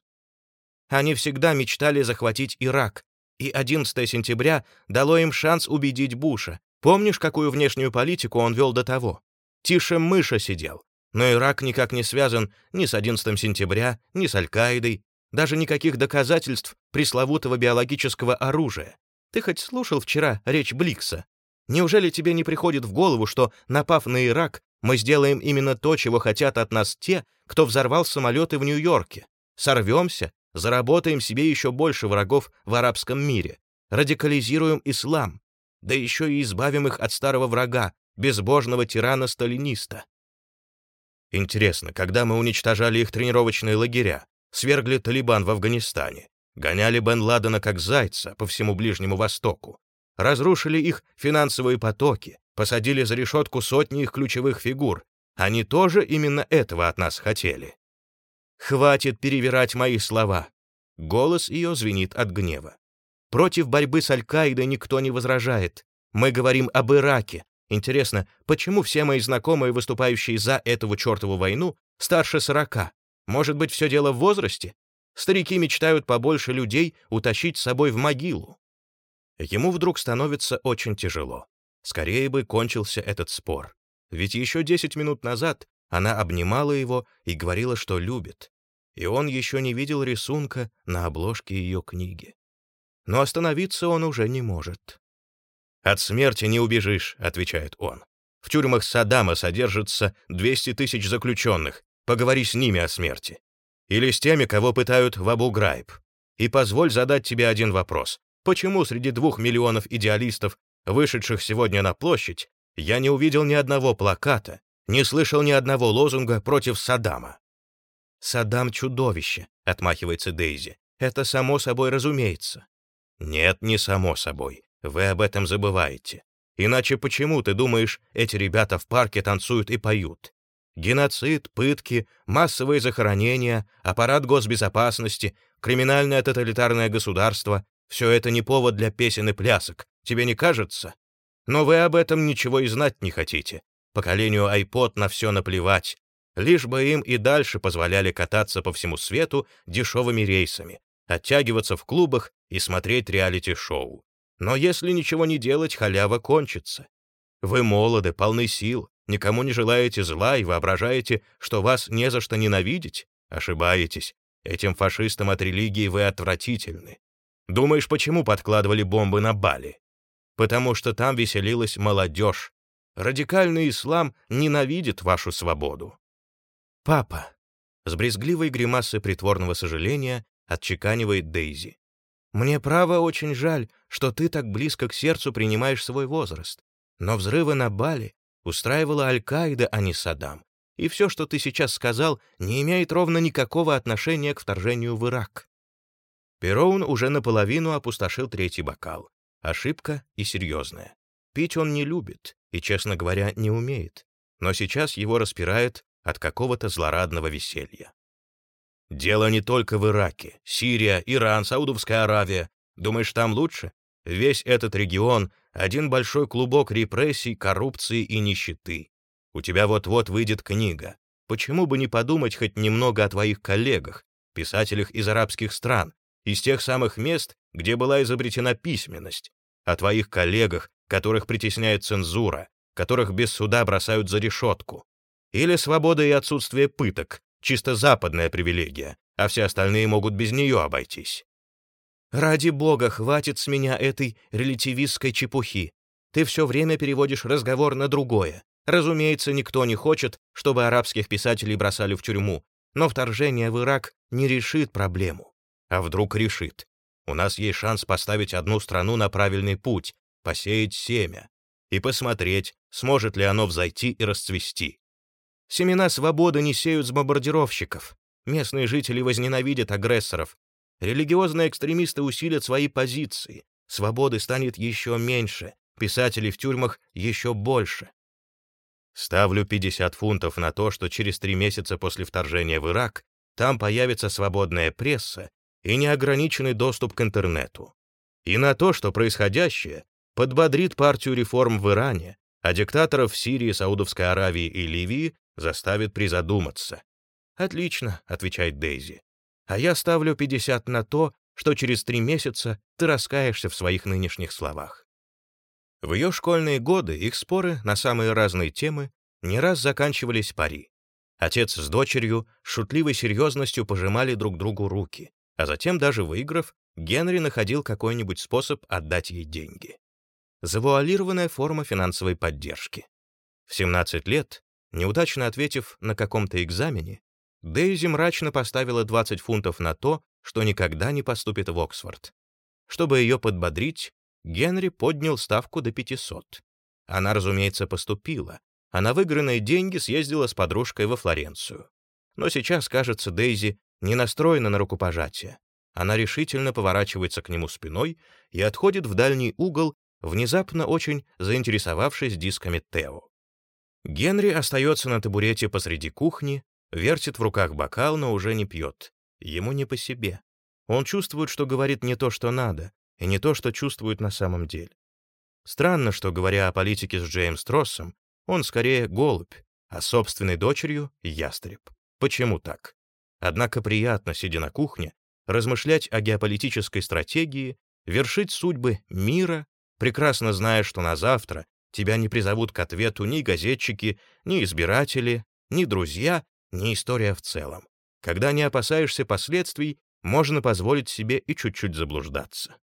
Они всегда мечтали захватить Ирак, и 11 сентября дало им шанс убедить Буша. Помнишь, какую внешнюю политику он вел до того? Тише мыша сидел. Но Ирак никак не связан ни с 11 сентября, ни с Аль-Каидой, даже никаких доказательств пресловутого биологического оружия. Ты хоть слушал вчера речь Бликса? Неужели тебе не приходит в голову, что, напав на Ирак, мы сделаем именно то, чего хотят от нас те, кто взорвал самолеты в Нью-Йорке? Сорвемся, заработаем себе еще больше врагов в арабском мире, радикализируем ислам, да еще и избавим их от старого врага, безбожного тирана-сталиниста. Интересно, когда мы уничтожали их тренировочные лагеря, свергли Талибан в Афганистане, гоняли Бен Ладена как зайца по всему Ближнему Востоку, разрушили их финансовые потоки, посадили за решетку сотни их ключевых фигур, они тоже именно этого от нас хотели. Хватит перевирать мои слова. Голос ее звенит от гнева. Против борьбы с Аль-Каидой никто не возражает. Мы говорим об Ираке. Интересно, почему все мои знакомые, выступающие за эту чертову войну, старше сорока? Может быть, все дело в возрасте? Старики мечтают побольше людей утащить с собой в могилу. Ему вдруг становится очень тяжело. Скорее бы кончился этот спор. Ведь еще 10 минут назад она обнимала его и говорила, что любит. И он еще не видел рисунка на обложке ее книги. Но остановиться он уже не может. «От смерти не убежишь», — отвечает он. «В тюрьмах Саддама содержится 200 тысяч заключенных. Поговори с ними о смерти. Или с теми, кого пытают в Абу-Грайб. И позволь задать тебе один вопрос. Почему среди двух миллионов идеалистов, вышедших сегодня на площадь, я не увидел ни одного плаката, не слышал ни одного лозунга против Саддама. «Саддам — чудовище», — отмахивается Дейзи. «Это само собой разумеется». «Нет, не само собой. Вы об этом забываете. Иначе почему, ты думаешь, эти ребята в парке танцуют и поют? Геноцид, пытки, массовые захоронения, аппарат госбезопасности, криминальное тоталитарное государство — все это не повод для песен и плясок. Тебе не кажется? Но вы об этом ничего и знать не хотите. Поколению iPod на все наплевать. Лишь бы им и дальше позволяли кататься по всему свету дешевыми рейсами, оттягиваться в клубах и смотреть реалити-шоу. Но если ничего не делать, халява кончится. Вы молоды, полны сил, никому не желаете зла и воображаете, что вас не за что ненавидеть? Ошибаетесь. Этим фашистам от религии вы отвратительны. Думаешь, почему подкладывали бомбы на Бали? потому что там веселилась молодежь. Радикальный ислам ненавидит вашу свободу. Папа, с брезгливой гримасой притворного сожаления отчеканивает Дейзи. Мне право очень жаль, что ты так близко к сердцу принимаешь свой возраст. Но взрывы на Бали устраивала Аль-Каида, а не Саддам. И все, что ты сейчас сказал, не имеет ровно никакого отношения к вторжению в Ирак. Пероун уже наполовину опустошил третий бокал. Ошибка и серьезная. Пить он не любит и, честно говоря, не умеет, но сейчас его распирает от какого-то злорадного веселья. Дело не только в Ираке. Сирия, Иран, Саудовская Аравия. Думаешь, там лучше? Весь этот регион — один большой клубок репрессий, коррупции и нищеты. У тебя вот-вот выйдет книга. Почему бы не подумать хоть немного о твоих коллегах, писателях из арабских стран, из тех самых мест, где была изобретена письменность, о твоих коллегах, которых притесняет цензура, которых без суда бросают за решетку. Или свобода и отсутствие пыток, чисто западная привилегия, а все остальные могут без нее обойтись. Ради бога, хватит с меня этой релятивистской чепухи. Ты все время переводишь разговор на другое. Разумеется, никто не хочет, чтобы арабских писателей бросали в тюрьму, но вторжение в Ирак не решит проблему. А вдруг решит? У нас есть шанс поставить одну страну на правильный путь, посеять семя и посмотреть, сможет ли оно взойти и расцвести. Семена свободы не сеют с бомбардировщиков. Местные жители возненавидят агрессоров. Религиозные экстремисты усилят свои позиции. Свободы станет еще меньше, писателей в тюрьмах еще больше. Ставлю 50 фунтов на то, что через три месяца после вторжения в Ирак там появится свободная пресса и неограниченный доступ к интернету. И на то, что происходящее подбодрит партию реформ в Иране, а диктаторов в Сирии, Саудовской Аравии и Ливии заставит призадуматься. «Отлично», — отвечает Дейзи. «А я ставлю 50 на то, что через три месяца ты раскаешься в своих нынешних словах». В ее школьные годы их споры на самые разные темы не раз заканчивались пари. Отец с дочерью с шутливой серьезностью пожимали друг другу руки а затем, даже выиграв, Генри находил какой-нибудь способ отдать ей деньги. Завуалированная форма финансовой поддержки. В 17 лет, неудачно ответив на каком-то экзамене, Дейзи мрачно поставила 20 фунтов на то, что никогда не поступит в Оксфорд. Чтобы ее подбодрить, Генри поднял ставку до 500. Она, разумеется, поступила, а на выигранные деньги съездила с подружкой во Флоренцию. Но сейчас, кажется, Дейзи не настроена на рукопожатие. Она решительно поворачивается к нему спиной и отходит в дальний угол, внезапно очень заинтересовавшись дисками Тео. Генри остается на табурете посреди кухни, вертит в руках бокал, но уже не пьет. Ему не по себе. Он чувствует, что говорит не то, что надо, и не то, что чувствует на самом деле. Странно, что, говоря о политике с Джеймс Троссом, он скорее голубь, а собственной дочерью — ястреб. Почему так? Однако приятно, сидя на кухне, размышлять о геополитической стратегии, вершить судьбы мира, прекрасно зная, что на завтра тебя не призовут к ответу ни газетчики, ни избиратели, ни друзья, ни история в целом. Когда не опасаешься последствий, можно позволить себе и чуть-чуть заблуждаться.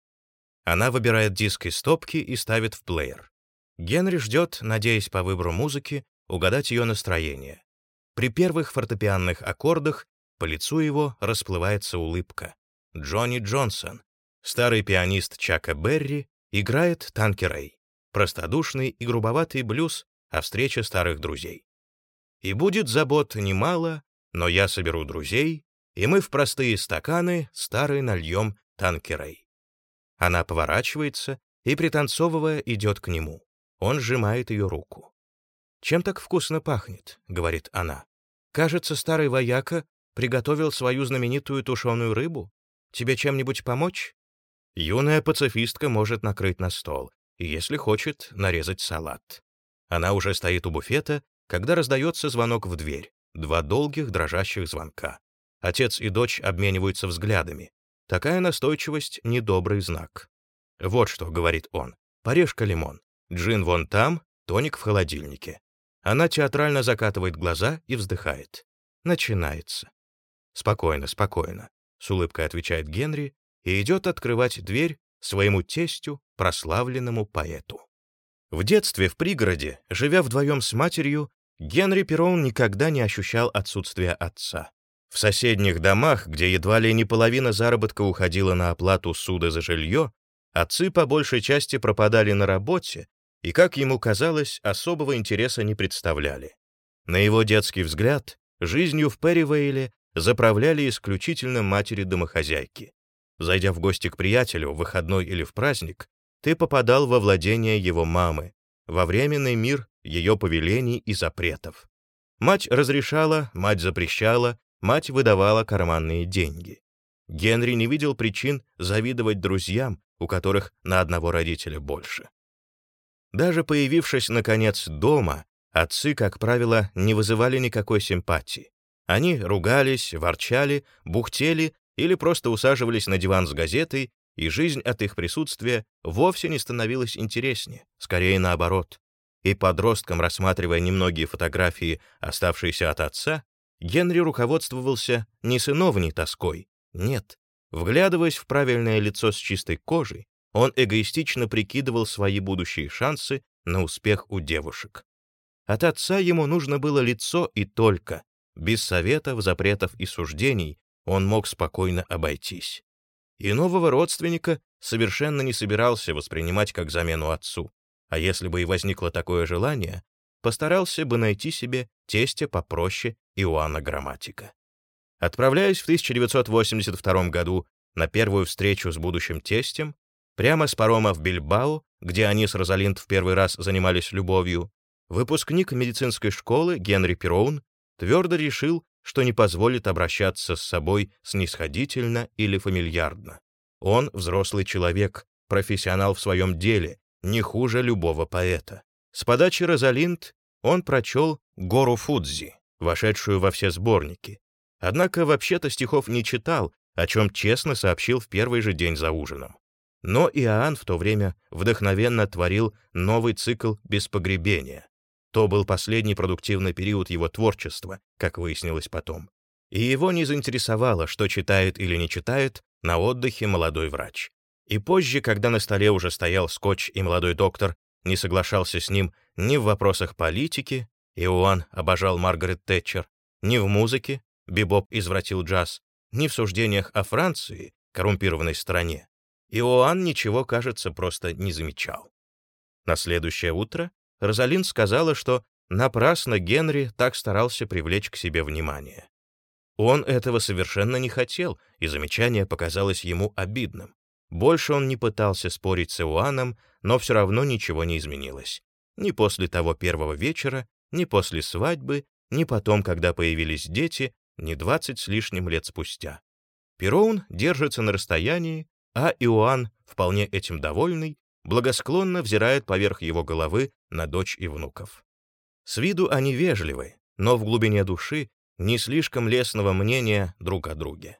Она выбирает диск из стопки и ставит в плеер. Генри ждет, надеясь по выбору музыки, угадать ее настроение. При первых фортепианных аккордах по лицу его расплывается улыбка. Джонни Джонсон, старый пианист Чака Берри, играет Танки Рэй, простодушный и грубоватый блюз о встрече старых друзей. И будет забот немало, но я соберу друзей, и мы в простые стаканы старые нальем Танки Рэй. Она поворачивается и, пританцовывая, идет к нему. Он сжимает ее руку. «Чем так вкусно пахнет?» — говорит она. «Кажется, старый вояка приготовил свою знаменитую тушеную рыбу. Тебе чем-нибудь помочь?» Юная пацифистка может накрыть на стол, и, если хочет, нарезать салат. Она уже стоит у буфета, когда раздается звонок в дверь. Два долгих дрожащих звонка. Отец и дочь обмениваются взглядами. Такая настойчивость — недобрый знак. «Вот что», — говорит он, — «порежь-ка лимон. Джин вон там, тоник в холодильнике». Она театрально закатывает глаза и вздыхает. Начинается. «Спокойно, спокойно», — с улыбкой отвечает Генри и идет открывать дверь своему тестю, прославленному поэту. В детстве в пригороде, живя вдвоем с матерью, Генри Перрон никогда не ощущал отсутствия отца. В соседних домах, где едва ли не половина заработка уходила на оплату суда за жилье, отцы по большей части пропадали на работе и, как ему казалось, особого интереса не представляли. На его детский взгляд, жизнью в Перривейле заправляли исключительно матери-домохозяйки. Зайдя в гости к приятелю в выходной или в праздник, ты попадал во владение его мамы, во временный мир ее повелений и запретов. Мать разрешала, мать запрещала, Мать выдавала карманные деньги. Генри не видел причин завидовать друзьям, у которых на одного родителя больше. Даже появившись, наконец, дома, отцы, как правило, не вызывали никакой симпатии. Они ругались, ворчали, бухтели или просто усаживались на диван с газетой, и жизнь от их присутствия вовсе не становилась интереснее, скорее наоборот. И подросткам, рассматривая немногие фотографии, оставшиеся от отца, Генри руководствовался не сыновней тоской, нет. Вглядываясь в правильное лицо с чистой кожей, он эгоистично прикидывал свои будущие шансы на успех у девушек. От отца ему нужно было лицо и только. Без советов, запретов и суждений он мог спокойно обойтись. И нового родственника совершенно не собирался воспринимать как замену отцу. А если бы и возникло такое желание, постарался бы найти себе тестя попроще Иоанна Грамматика. Отправляясь в 1982 году на первую встречу с будущим тестем, прямо с парома в Бильбао, где они с Розалинд в первый раз занимались любовью, выпускник медицинской школы Генри Пероун твердо решил, что не позволит обращаться с собой снисходительно или фамильярно. Он взрослый человек, профессионал в своем деле, не хуже любого поэта. С подачи Розалинд он прочел «Гору Фудзи», вошедшую во все сборники. Однако вообще-то стихов не читал, о чем честно сообщил в первый же день за ужином. Но Иоанн в то время вдохновенно творил новый цикл «Без погребения». То был последний продуктивный период его творчества, как выяснилось потом. И его не заинтересовало, что читает или не читает на отдыхе молодой врач. И позже, когда на столе уже стоял скотч и молодой доктор не соглашался с ним ни в вопросах политики, Иоанн обожал Маргарет Тэтчер, ни в музыке, Бибоп извратил джаз, ни в суждениях о Франции, коррумпированной стране, Иоанн ничего, кажется, просто не замечал. На следующее утро Розалин сказала, что напрасно Генри так старался привлечь к себе внимание. Он этого совершенно не хотел, и замечание показалось ему обидным. Больше он не пытался спорить с Иоанном, но все равно ничего не изменилось. Ни после того первого вечера, ни после свадьбы, ни потом, когда появились дети, ни двадцать с лишним лет спустя. Пероун держится на расстоянии, а Иоанн, вполне этим довольный, благосклонно взирает поверх его головы на дочь и внуков. С виду они вежливы, но в глубине души не слишком лестного мнения друг о друге.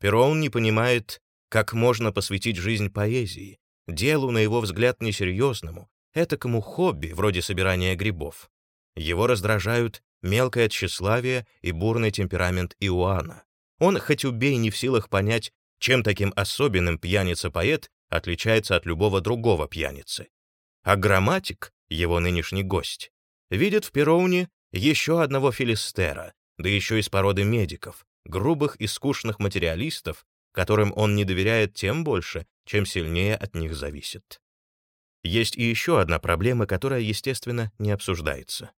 Пероун не понимает, как можно посвятить жизнь поэзии, делу, на его взгляд, несерьезному, этакому хобби, вроде собирания грибов. Его раздражают мелкое тщеславие и бурный темперамент Иоанна. Он, хоть убей, не в силах понять, чем таким особенным пьяница-поэт отличается от любого другого пьяницы. А грамматик, его нынешний гость, видит в Пероуне еще одного филистера, да еще из породы медиков, грубых и скучных материалистов, которым он не доверяет тем больше, чем сильнее от них зависит. Есть и еще одна проблема, которая, естественно, не обсуждается.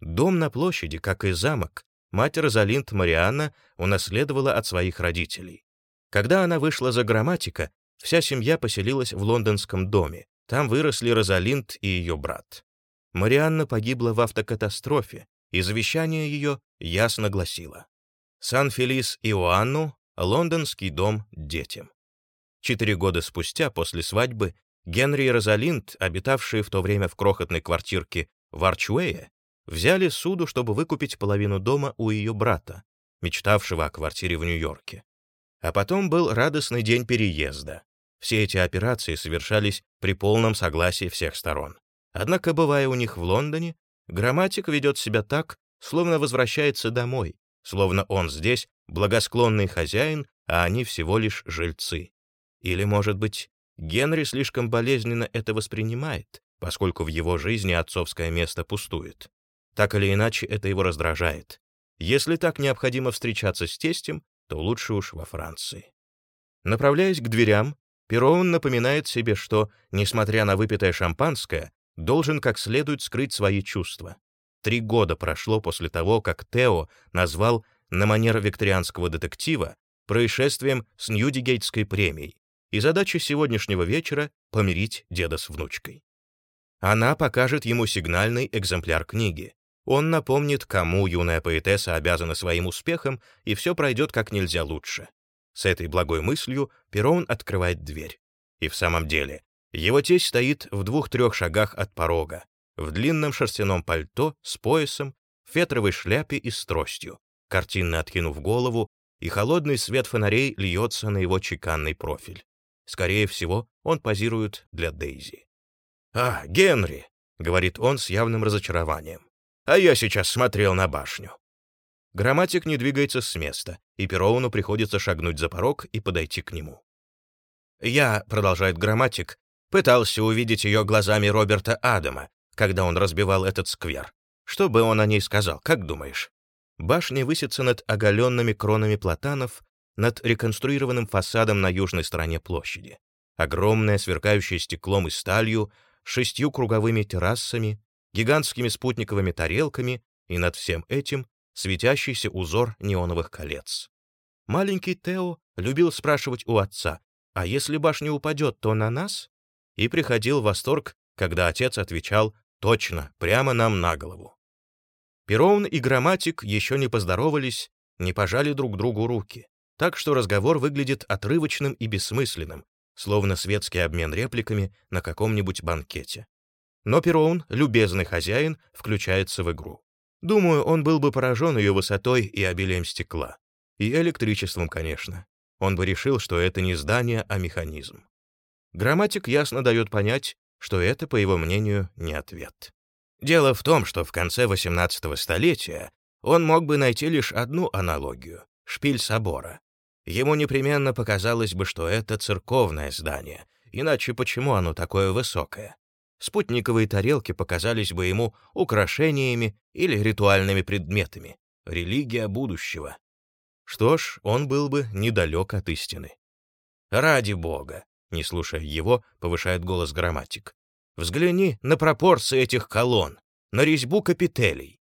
Дом на площади, как и замок, мать Розалинд Марианна унаследовала от своих родителей. Когда она вышла за грамматика, вся семья поселилась в лондонском доме. Там выросли Розалинд и ее брат. Марианна погибла в автокатастрофе, и завещание ее ясно гласило «Сан-Фелис Иоанну, лондонский дом детям». Четыре года спустя, после свадьбы, Генри и Розалинд, обитавшие в то время в крохотной квартирке в Арчуэе, взяли суду, чтобы выкупить половину дома у ее брата, мечтавшего о квартире в Нью-Йорке. А потом был радостный день переезда. Все эти операции совершались при полном согласии всех сторон. Однако, бывая у них в Лондоне, грамматик ведет себя так, словно возвращается домой, словно он здесь благосклонный хозяин, а они всего лишь жильцы. Или, может быть, Генри слишком болезненно это воспринимает, поскольку в его жизни отцовское место пустует. Так или иначе, это его раздражает. Если так необходимо встречаться с тестем, то лучше уж во Франции. Направляясь к дверям, Пероун напоминает себе, что, несмотря на выпитое шампанское, должен как следует скрыть свои чувства. Три года прошло после того, как Тео назвал на манер викторианского детектива происшествием с Ньюдигейтской премией, и задача сегодняшнего вечера — помирить деда с внучкой. Она покажет ему сигнальный экземпляр книги, он напомнит, кому юная поэтесса обязана своим успехом, и все пройдет как нельзя лучше. С этой благой мыслью Перрон открывает дверь. И в самом деле, его тесть стоит в двух-трех шагах от порога, в длинном шерстяном пальто с поясом, в фетровой шляпе и с тростью, картинно откинув голову, и холодный свет фонарей льется на его чеканный профиль. Скорее всего, он позирует для Дейзи. «А, Генри!» — говорит он с явным разочарованием а я сейчас смотрел на башню». Грамматик не двигается с места, и Пероуну приходится шагнуть за порог и подойти к нему. «Я», — продолжает грамматик, — пытался увидеть ее глазами Роберта Адама, когда он разбивал этот сквер. Что бы он о ней сказал, как думаешь? Башня высится над оголенными кронами платанов, над реконструированным фасадом на южной стороне площади. Огромное, сверкающее стеклом и сталью, шестью круговыми террасами, гигантскими спутниковыми тарелками и над всем этим светящийся узор неоновых колец. Маленький Тео любил спрашивать у отца, «А если башня упадет, то на нас?» И приходил в восторг, когда отец отвечал, «Точно, прямо нам на голову». Перовн и грамматик еще не поздоровались, не пожали друг другу руки, так что разговор выглядит отрывочным и бессмысленным, словно светский обмен репликами на каком-нибудь банкете. Но Пероун, любезный хозяин, включается в игру. Думаю, он был бы поражен ее высотой и обилием стекла. И электричеством, конечно. Он бы решил, что это не здание, а механизм. Грамматик ясно дает понять, что это, по его мнению, не ответ. Дело в том, что в конце XVIII столетия он мог бы найти лишь одну аналогию — шпиль собора. Ему непременно показалось бы, что это церковное здание, иначе почему оно такое высокое? Спутниковые тарелки показались бы ему украшениями или ритуальными предметами. Религия будущего. Что ж, он был бы недалек от истины. «Ради бога!» — не слушая его, повышает голос грамматик. «Взгляни на пропорции этих колонн, на резьбу капителей».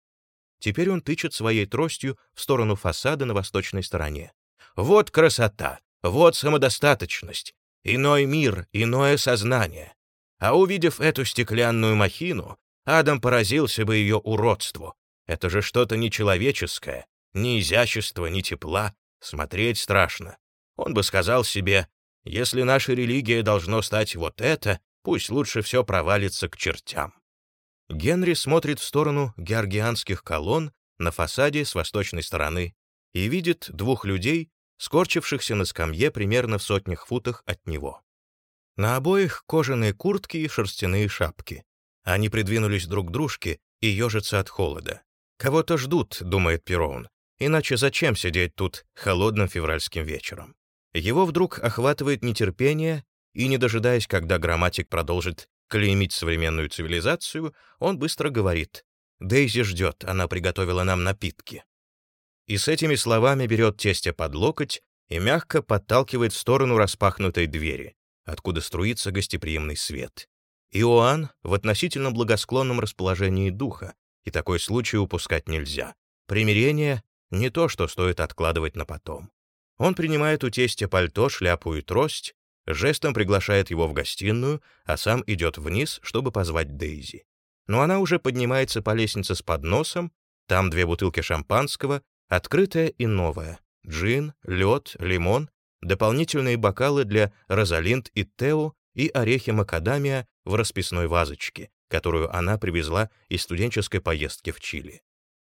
Теперь он тычет своей тростью в сторону фасада на восточной стороне. «Вот красота! Вот самодостаточность! Иной мир, иное сознание! А увидев эту стеклянную махину, Адам поразился бы ее уродству. Это же что-то нечеловеческое, ни изящества, ни тепла. Смотреть страшно. Он бы сказал себе, если наша религия должно стать вот это, пусть лучше все провалится к чертям. Генри смотрит в сторону георгианских колонн на фасаде с восточной стороны и видит двух людей, скорчившихся на скамье примерно в сотнях футах от него. На обоих кожаные куртки и шерстяные шапки. Они придвинулись друг к дружке и ежатся от холода. «Кого-то ждут», — думает Пероун. «Иначе зачем сидеть тут холодным февральским вечером?» Его вдруг охватывает нетерпение, и, не дожидаясь, когда грамматик продолжит клеймить современную цивилизацию, он быстро говорит «Дейзи ждет, она приготовила нам напитки». И с этими словами берет тестя под локоть и мягко подталкивает в сторону распахнутой двери откуда струится гостеприимный свет. Иоанн в относительно благосклонном расположении духа, и такой случай упускать нельзя. Примирение — не то, что стоит откладывать на потом. Он принимает у тестя пальто, шляпу и трость, жестом приглашает его в гостиную, а сам идет вниз, чтобы позвать Дейзи. Но она уже поднимается по лестнице с подносом, там две бутылки шампанского, открытая и новая, джин, лед, лимон дополнительные бокалы для Розалинд и Тео и орехи макадамия в расписной вазочке, которую она привезла из студенческой поездки в Чили.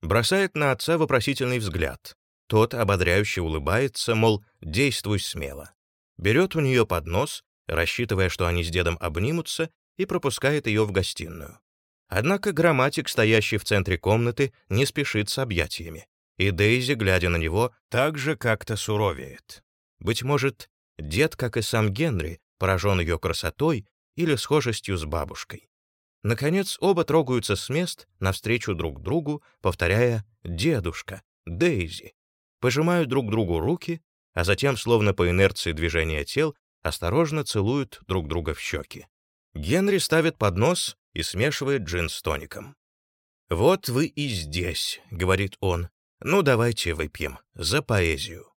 Бросает на отца вопросительный взгляд. Тот ободряюще улыбается, мол, действуй смело. Берет у нее поднос, рассчитывая, что они с дедом обнимутся, и пропускает ее в гостиную. Однако грамматик, стоящий в центре комнаты, не спешит с объятиями, и Дейзи, глядя на него, также как-то суровеет. Быть может, дед, как и сам Генри, поражен ее красотой или схожестью с бабушкой. Наконец, оба трогаются с мест навстречу друг другу, повторяя «дедушка», «Дейзи», пожимают друг другу руки, а затем, словно по инерции движения тел, осторожно целуют друг друга в щеки. Генри ставит поднос и смешивает джин с тоником. «Вот вы и здесь», — говорит он. «Ну, давайте выпьем. За поэзию».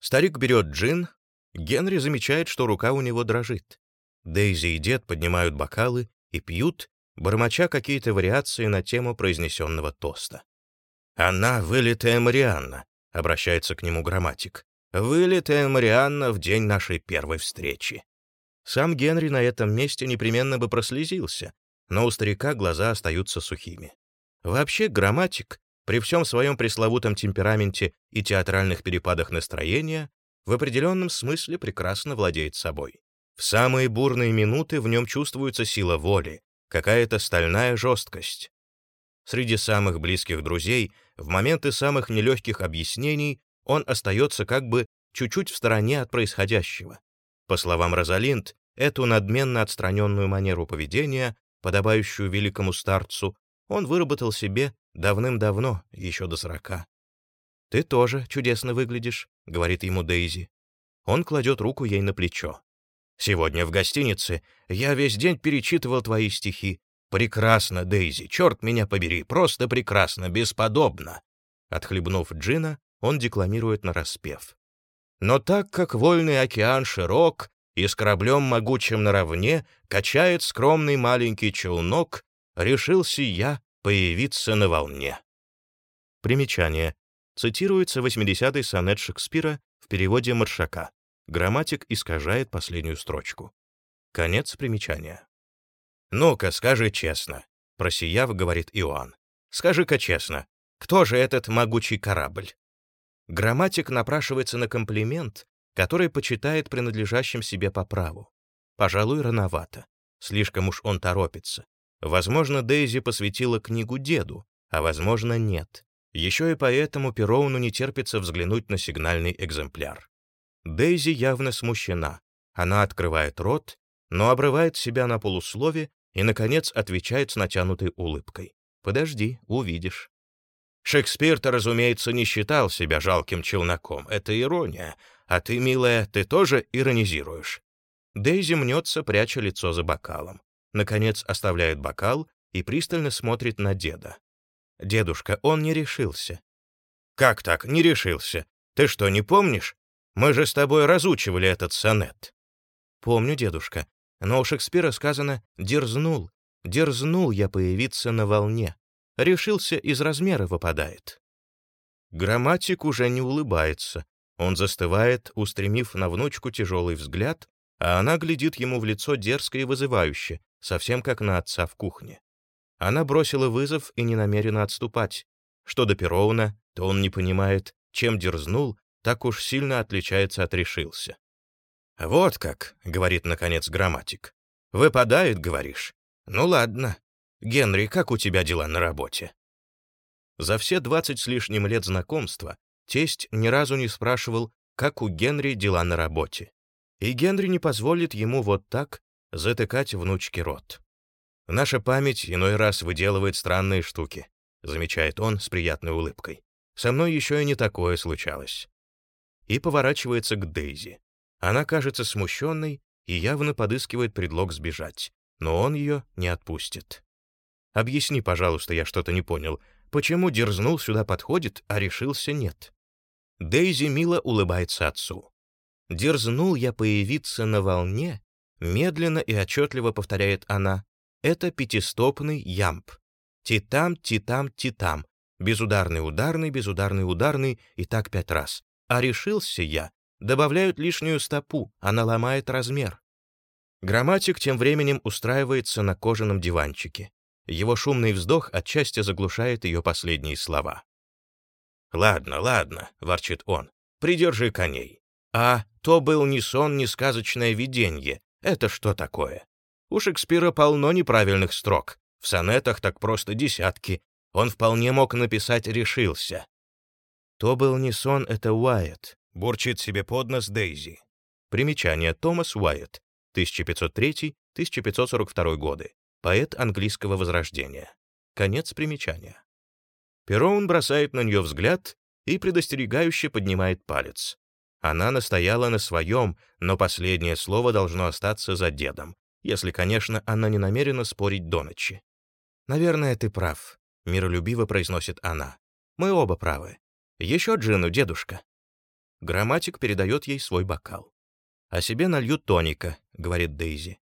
Старик берет джин, Генри замечает, что рука у него дрожит. Дейзи и дед поднимают бокалы и пьют, бормоча какие-то вариации на тему произнесенного тоста. «Она вылитая Марианна», — обращается к нему грамматик. «Вылитая Марианна в день нашей первой встречи». Сам Генри на этом месте непременно бы прослезился, но у старика глаза остаются сухими. Вообще, грамматик при всем своем пресловутом темпераменте и театральных перепадах настроения в определенном смысле прекрасно владеет собой. В самые бурные минуты в нем чувствуется сила воли, какая-то стальная жесткость. Среди самых близких друзей, в моменты самых нелегких объяснений, он остается как бы чуть-чуть в стороне от происходящего. По словам Розалинд, эту надменно отстраненную манеру поведения, подобающую великому старцу, он выработал себе давным-давно, еще до сорока. «Ты тоже чудесно выглядишь», — говорит ему Дейзи. Он кладет руку ей на плечо. «Сегодня в гостинице я весь день перечитывал твои стихи. Прекрасно, Дейзи, черт меня побери, просто прекрасно, бесподобно!» Отхлебнув джина, он декламирует нараспев. «Но так как вольный океан широк, и с кораблем могучим наравне качает скромный маленький челнок, решился я появиться на волне. Примечание. Цитируется 80-й сонет Шекспира в переводе Маршака. Грамматик искажает последнюю строчку. Конец примечания. «Ну-ка, скажи честно», — просияв, говорит Иоанн. «Скажи-ка честно, кто же этот могучий корабль?» Грамматик напрашивается на комплимент, который почитает принадлежащим себе по праву. Пожалуй, рановато. Слишком уж он торопится. Возможно, Дейзи посвятила книгу деду, а возможно, нет. Еще и поэтому Пероуну не терпится взглянуть на сигнальный экземпляр. Дейзи явно смущена. Она открывает рот, но обрывает себя на полуслове и, наконец, отвечает с натянутой улыбкой. «Подожди, увидишь». Шекспир-то, разумеется, не считал себя жалким челноком. Это ирония. А ты, милая, ты тоже иронизируешь. Дейзи мнется, пряча лицо за бокалом. Наконец оставляет бокал и пристально смотрит на деда. «Дедушка, он не решился». «Как так, не решился? Ты что, не помнишь? Мы же с тобой разучивали этот сонет». «Помню, дедушка. Но у Шекспира сказано «дерзнул». «Дерзнул я появиться на волне». Решился, из размера выпадает. Грамматик уже не улыбается. Он застывает, устремив на внучку тяжелый взгляд, а она глядит ему в лицо дерзко и вызывающе, совсем как на отца в кухне. Она бросила вызов и не намерена отступать. Что до Пероуна, то он не понимает, чем дерзнул, так уж сильно отличается от решился. «Вот как», — говорит, наконец, грамматик. «Выпадает, говоришь? Ну ладно. Генри, как у тебя дела на работе?» За все двадцать с лишним лет знакомства тесть ни разу не спрашивал, как у Генри дела на работе. И Генри не позволит ему вот так затыкать внучке рот. «Наша память иной раз выделывает странные штуки», — замечает он с приятной улыбкой. «Со мной еще и не такое случалось». И поворачивается к Дейзи. Она кажется смущенной и явно подыскивает предлог сбежать, но он ее не отпустит. «Объясни, пожалуйста, я что-то не понял. Почему дерзнул сюда подходит, а решился нет?» Дейзи мило улыбается отцу. «Дерзнул я появиться на волне», медленно и отчетливо повторяет она, это пятистопный ямб. Титам, титам, титам. Безударный, ударный, безударный, ударный и так пять раз. А решился я Добавляют лишнюю стопу, она ломает размер. Грамматик тем временем устраивается на кожаном диванчике. Его шумный вздох отчасти заглушает ее последние слова. «Ладно, ладно», — ворчит он, — «придержи коней». «А, то был ни сон, ни сказочное видение. Это что такое?» У Шекспира полно неправильных строк. В сонетах так просто десятки. Он вполне мог написать «решился». То был не сон, это Уайет. Бурчит себе под нос Дейзи. Примечание Томас Уайетт, 1503-1542 годы. Поэт английского возрождения. Конец примечания. Пероун бросает на нее взгляд и предостерегающе поднимает палец. Она настояла на своем, но последнее слово должно остаться за дедом, если, конечно, она не намерена спорить до ночи. «Наверное, ты прав», — миролюбиво произносит она. «Мы оба правы. Еще джину, дедушка». Грамматик передает ей свой бокал. «О себе налью тоника», — говорит Дейзи.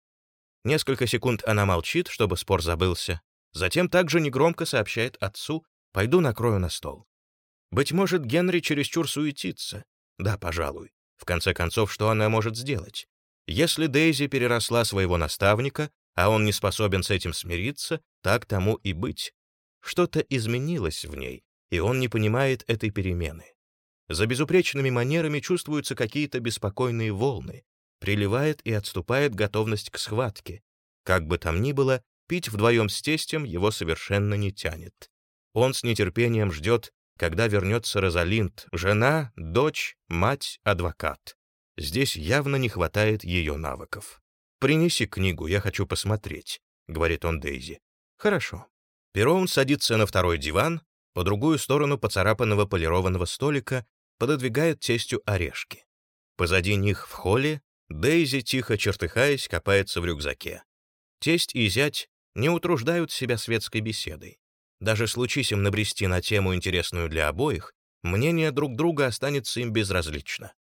Несколько секунд она молчит, чтобы спор забылся. Затем также негромко сообщает отцу «Пойду накрою на стол». Быть может, Генри чересчур суетится. Да, пожалуй. В конце концов, что она может сделать? Если Дейзи переросла своего наставника, а он не способен с этим смириться, так тому и быть. Что-то изменилось в ней, и он не понимает этой перемены. За безупречными манерами чувствуются какие-то беспокойные волны, приливает и отступает готовность к схватке. Как бы там ни было, пить вдвоем с тестем его совершенно не тянет. Он с нетерпением ждет, когда вернется Розалинд, жена, дочь, мать, адвокат. Здесь явно не хватает ее навыков. «Принеси книгу, я хочу посмотреть», — говорит он Дейзи. «Хорошо». Пероун садится на второй диван, по другую сторону поцарапанного полированного столика пододвигает тестю орешки. Позади них в холле Дейзи, тихо чертыхаясь, копается в рюкзаке. Тесть и зять не утруждают себя светской беседой. Даже случись им набрести на тему, интересную для обоих, мнение друг друга останется им безразлично.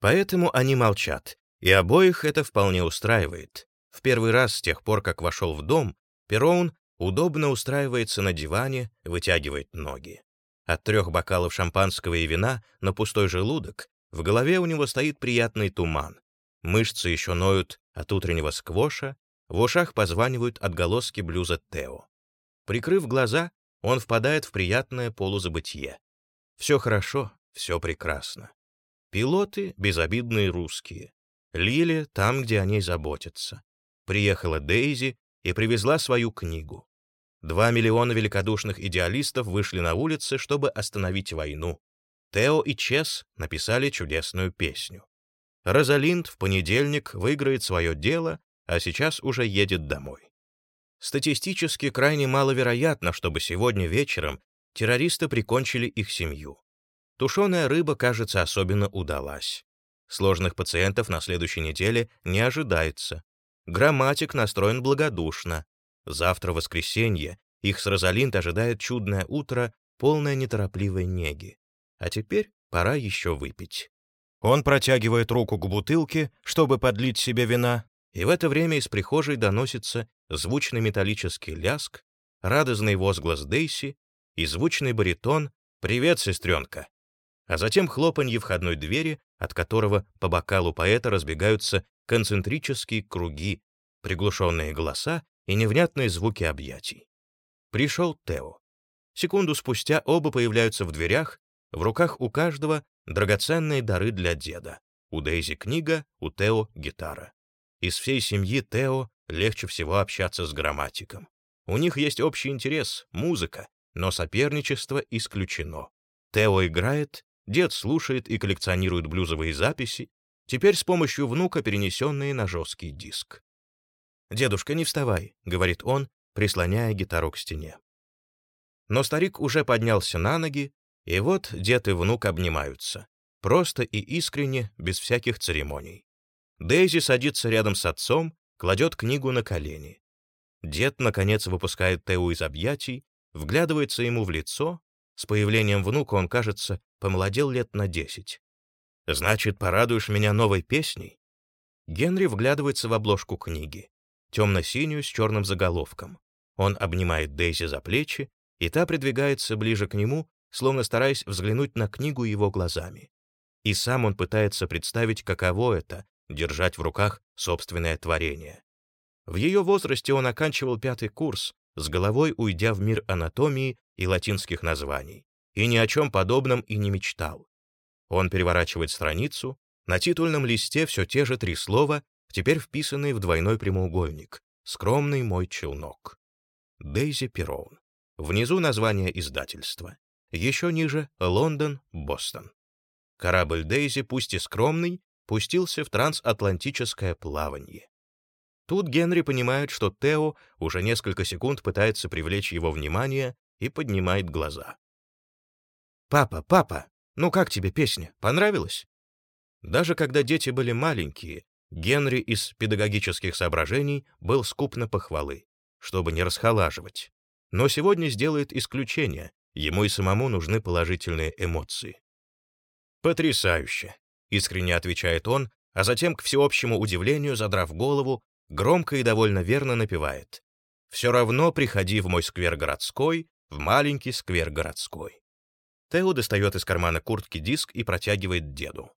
Поэтому они молчат, и обоих это вполне устраивает. В первый раз с тех пор, как вошел в дом, Пероун удобно устраивается на диване, вытягивает ноги. От трех бокалов шампанского и вина на пустой желудок в голове у него стоит приятный туман. Мышцы еще ноют от утреннего сквоша, в ушах позванивают отголоски блюза Тео. Прикрыв глаза, он впадает в приятное полузабытие. Все хорошо, все прекрасно. Пилоты — безобидные русские. Лили там, где о ней заботятся. Приехала Дейзи и привезла свою книгу. Два миллиона великодушных идеалистов вышли на улицы, чтобы остановить войну. Тео и Чес написали чудесную песню. Розалинд в понедельник выиграет свое дело, а сейчас уже едет домой. Статистически крайне маловероятно, чтобы сегодня вечером Террористы прикончили их семью. Тушеная рыба, кажется, особенно удалась. Сложных пациентов на следующей неделе не ожидается. Грамматик настроен благодушно. Завтра воскресенье, их с Розалинд ожидает чудное утро, полное неторопливой неги. А теперь пора еще выпить. Он протягивает руку к бутылке, чтобы подлить себе вина, и в это время из прихожей доносится звучный металлический ляск, радостный возглас Дейси и звучный баритон «Привет, сестренка!» А затем хлопанье входной двери, от которого по бокалу поэта разбегаются концентрические круги, приглушенные голоса и невнятные звуки объятий. Пришел Тео. Секунду спустя оба появляются в дверях, в руках у каждого драгоценные дары для деда. У Дейзи книга, у Тео гитара. Из всей семьи Тео легче всего общаться с грамматиком. У них есть общий интерес — музыка, но соперничество исключено. Тео играет, дед слушает и коллекционирует блюзовые записи, теперь с помощью внука, перенесенные на жесткий диск. «Дедушка, не вставай», — говорит он, прислоняя гитару к стене. Но старик уже поднялся на ноги, и вот дед и внук обнимаются. Просто и искренне, без всяких церемоний. Дейзи садится рядом с отцом, кладет книгу на колени. Дед, наконец, выпускает Тео из объятий, вглядывается ему в лицо. С появлением внука он, кажется, помолодел лет на десять. «Значит, порадуешь меня новой песней?» Генри вглядывается в обложку книги, темно-синюю с черным заголовком. Он обнимает Дейзи за плечи, и та придвигается ближе к нему, словно стараясь взглянуть на книгу его глазами. И сам он пытается представить, каково это — держать в руках собственное творение. В ее возрасте он оканчивал пятый курс, с головой уйдя в мир анатомии и латинских названий, и ни о чем подобном и не мечтал. Он переворачивает страницу, на титульном листе все те же три слова, теперь вписанные в двойной прямоугольник «Скромный мой челнок». Дейзи Перроун. Внизу название издательства. Еще ниже — Лондон, Бостон. Корабль Дейзи, пусть и скромный, пустился в трансатлантическое плавание. Тут Генри понимает, что Тео уже несколько секунд пытается привлечь его внимание и поднимает глаза. «Папа, папа, ну как тебе песня? Понравилась?» Даже когда дети были маленькие, Генри из педагогических соображений был скуп на похвалы, чтобы не расхолаживать. Но сегодня сделает исключение, ему и самому нужны положительные эмоции. «Потрясающе!» — искренне отвечает он, а затем, к всеобщему удивлению, задрав голову, громко и довольно верно напевает. «Все равно приходи в мой сквер городской, в маленький сквер городской». Тео достает из кармана куртки диск и протягивает деду.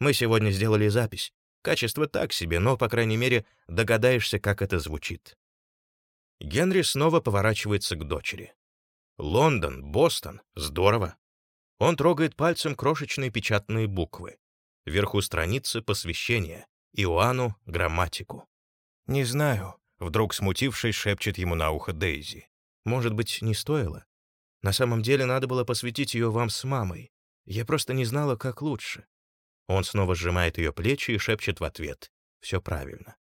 «Мы сегодня сделали запись. Качество так себе, но, по крайней мере, догадаешься, как это звучит». Генри снова поворачивается к дочери. «Лондон, Бостон, здорово!» Он трогает пальцем крошечные печатные буквы. Вверху страницы посвящения, Иоанну грамматику. «Не знаю», — вдруг смутившись, шепчет ему на ухо Дейзи. «Может быть, не стоило? На самом деле надо было посвятить ее вам с мамой. Я просто не знала, как лучше». Он снова сжимает ее плечи и шепчет в ответ. «Все правильно».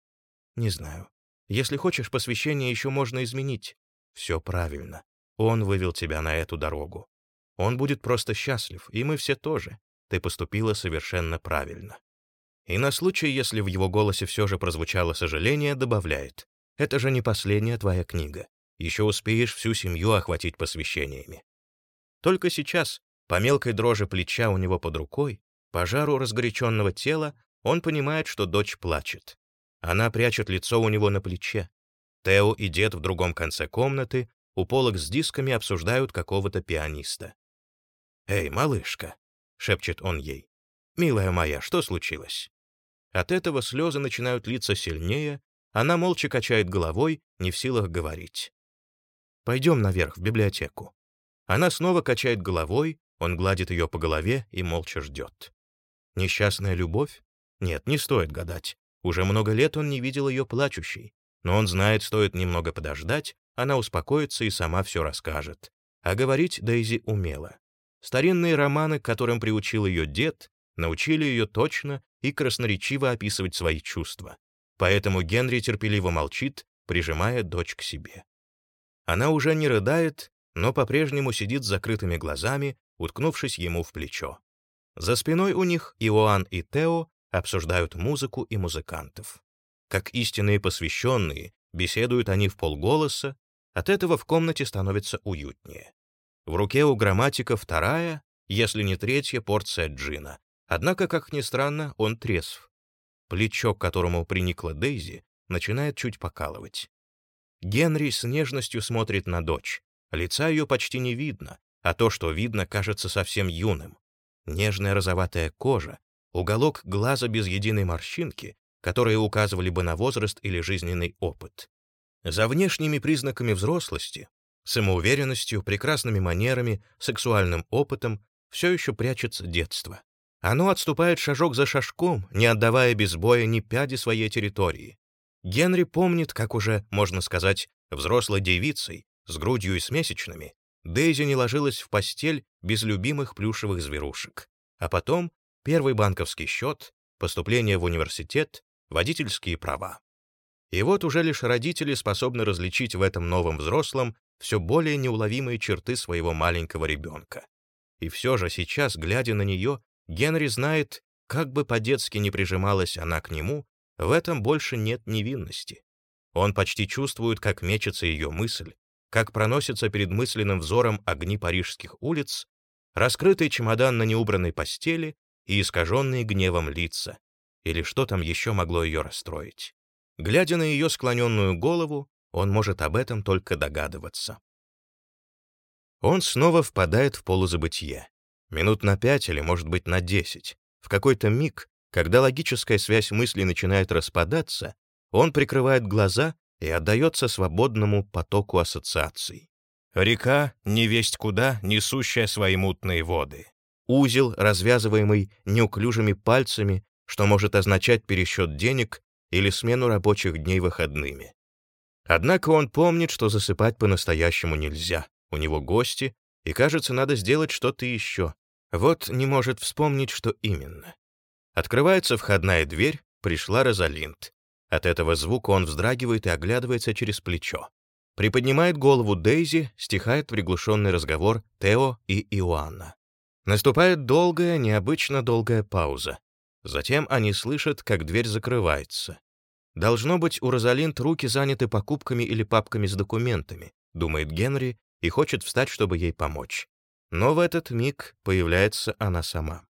«Не знаю. Если хочешь, посвящение еще можно изменить». «Все правильно. Он вывел тебя на эту дорогу. Он будет просто счастлив, и мы все тоже. Ты поступила совершенно правильно». И на случай, если в его голосе все же прозвучало сожаление, добавляет. «Это же не последняя твоя книга. Еще успеешь всю семью охватить посвящениями». Только сейчас, по мелкой дрожи плеча у него под рукой, по жару разгоряченного тела, он понимает, что дочь плачет. Она прячет лицо у него на плече. Тео и дед в другом конце комнаты у полок с дисками обсуждают какого-то пианиста. «Эй, малышка!» — шепчет он ей. «Милая моя, что случилось?» От этого слезы начинают литься сильнее, она молча качает головой, не в силах говорить. «Пойдем наверх, в библиотеку». Она снова качает головой, он гладит ее по голове и молча ждет. Несчастная любовь? Нет, не стоит гадать. Уже много лет он не видел ее плачущей. Но он знает, стоит немного подождать, она успокоится и сама все расскажет. А говорить Дейзи умела. Старинные романы, которым приучил ее дед, научили ее точно и красноречиво описывать свои чувства. Поэтому Генри терпеливо молчит, прижимая дочь к себе. Она уже не рыдает, но по-прежнему сидит с закрытыми глазами, уткнувшись ему в плечо. За спиной у них Иоанн и Тео обсуждают музыку и музыкантов. Как истинные посвященные, беседуют они в полголоса, от этого в комнате становится уютнее. В руке у грамматика вторая, если не третья, порция джина. Однако, как ни странно, он трезв. Плечо, к которому приникла Дейзи, начинает чуть покалывать. Генри с нежностью смотрит на дочь. Лица ее почти не видно, а то, что видно, кажется совсем юным. Нежная розоватая кожа, уголок глаза без единой морщинки, которые указывали бы на возраст или жизненный опыт. За внешними признаками взрослости, самоуверенностью, прекрасными манерами, сексуальным опытом все еще прячется детство. Оно отступает шажок за шажком, не отдавая без боя ни пяди своей территории. Генри помнит, как уже, можно сказать, взрослой девицей, с грудью и с месячными, Дейзи не ложилась в постель без любимых плюшевых зверушек. А потом первый банковский счет, поступление в университет, водительские права. И вот уже лишь родители способны различить в этом новом взрослом все более неуловимые черты своего маленького ребенка. И все же сейчас, глядя на нее, Генри знает, как бы по-детски не прижималась она к нему, в этом больше нет невинности. Он почти чувствует, как мечется ее мысль, как проносится перед мысленным взором огни парижских улиц, раскрытый чемодан на неубранной постели и искаженные гневом лица, или что там еще могло ее расстроить. Глядя на ее склоненную голову, он может об этом только догадываться. Он снова впадает в полузабытие. Минут на пять или, может быть, на десять. В какой-то миг, когда логическая связь мысли начинает распадаться, он прикрывает глаза и отдается свободному потоку ассоциаций. Река, невесть куда, несущая свои мутные воды. Узел, развязываемый неуклюжими пальцами, что может означать пересчет денег или смену рабочих дней выходными. Однако он помнит, что засыпать по-настоящему нельзя. У него гости, и, кажется, надо сделать что-то еще. Вот не может вспомнить, что именно. Открывается входная дверь, пришла Розалинд. От этого звука он вздрагивает и оглядывается через плечо. Приподнимает голову Дейзи, стихает приглушенный разговор Тео и Иоанна. Наступает долгая, необычно долгая пауза. Затем они слышат, как дверь закрывается. Должно быть, у Розалинд руки заняты покупками или папками с документами, думает Генри и хочет встать, чтобы ей помочь. Но в этот миг появляется она сама.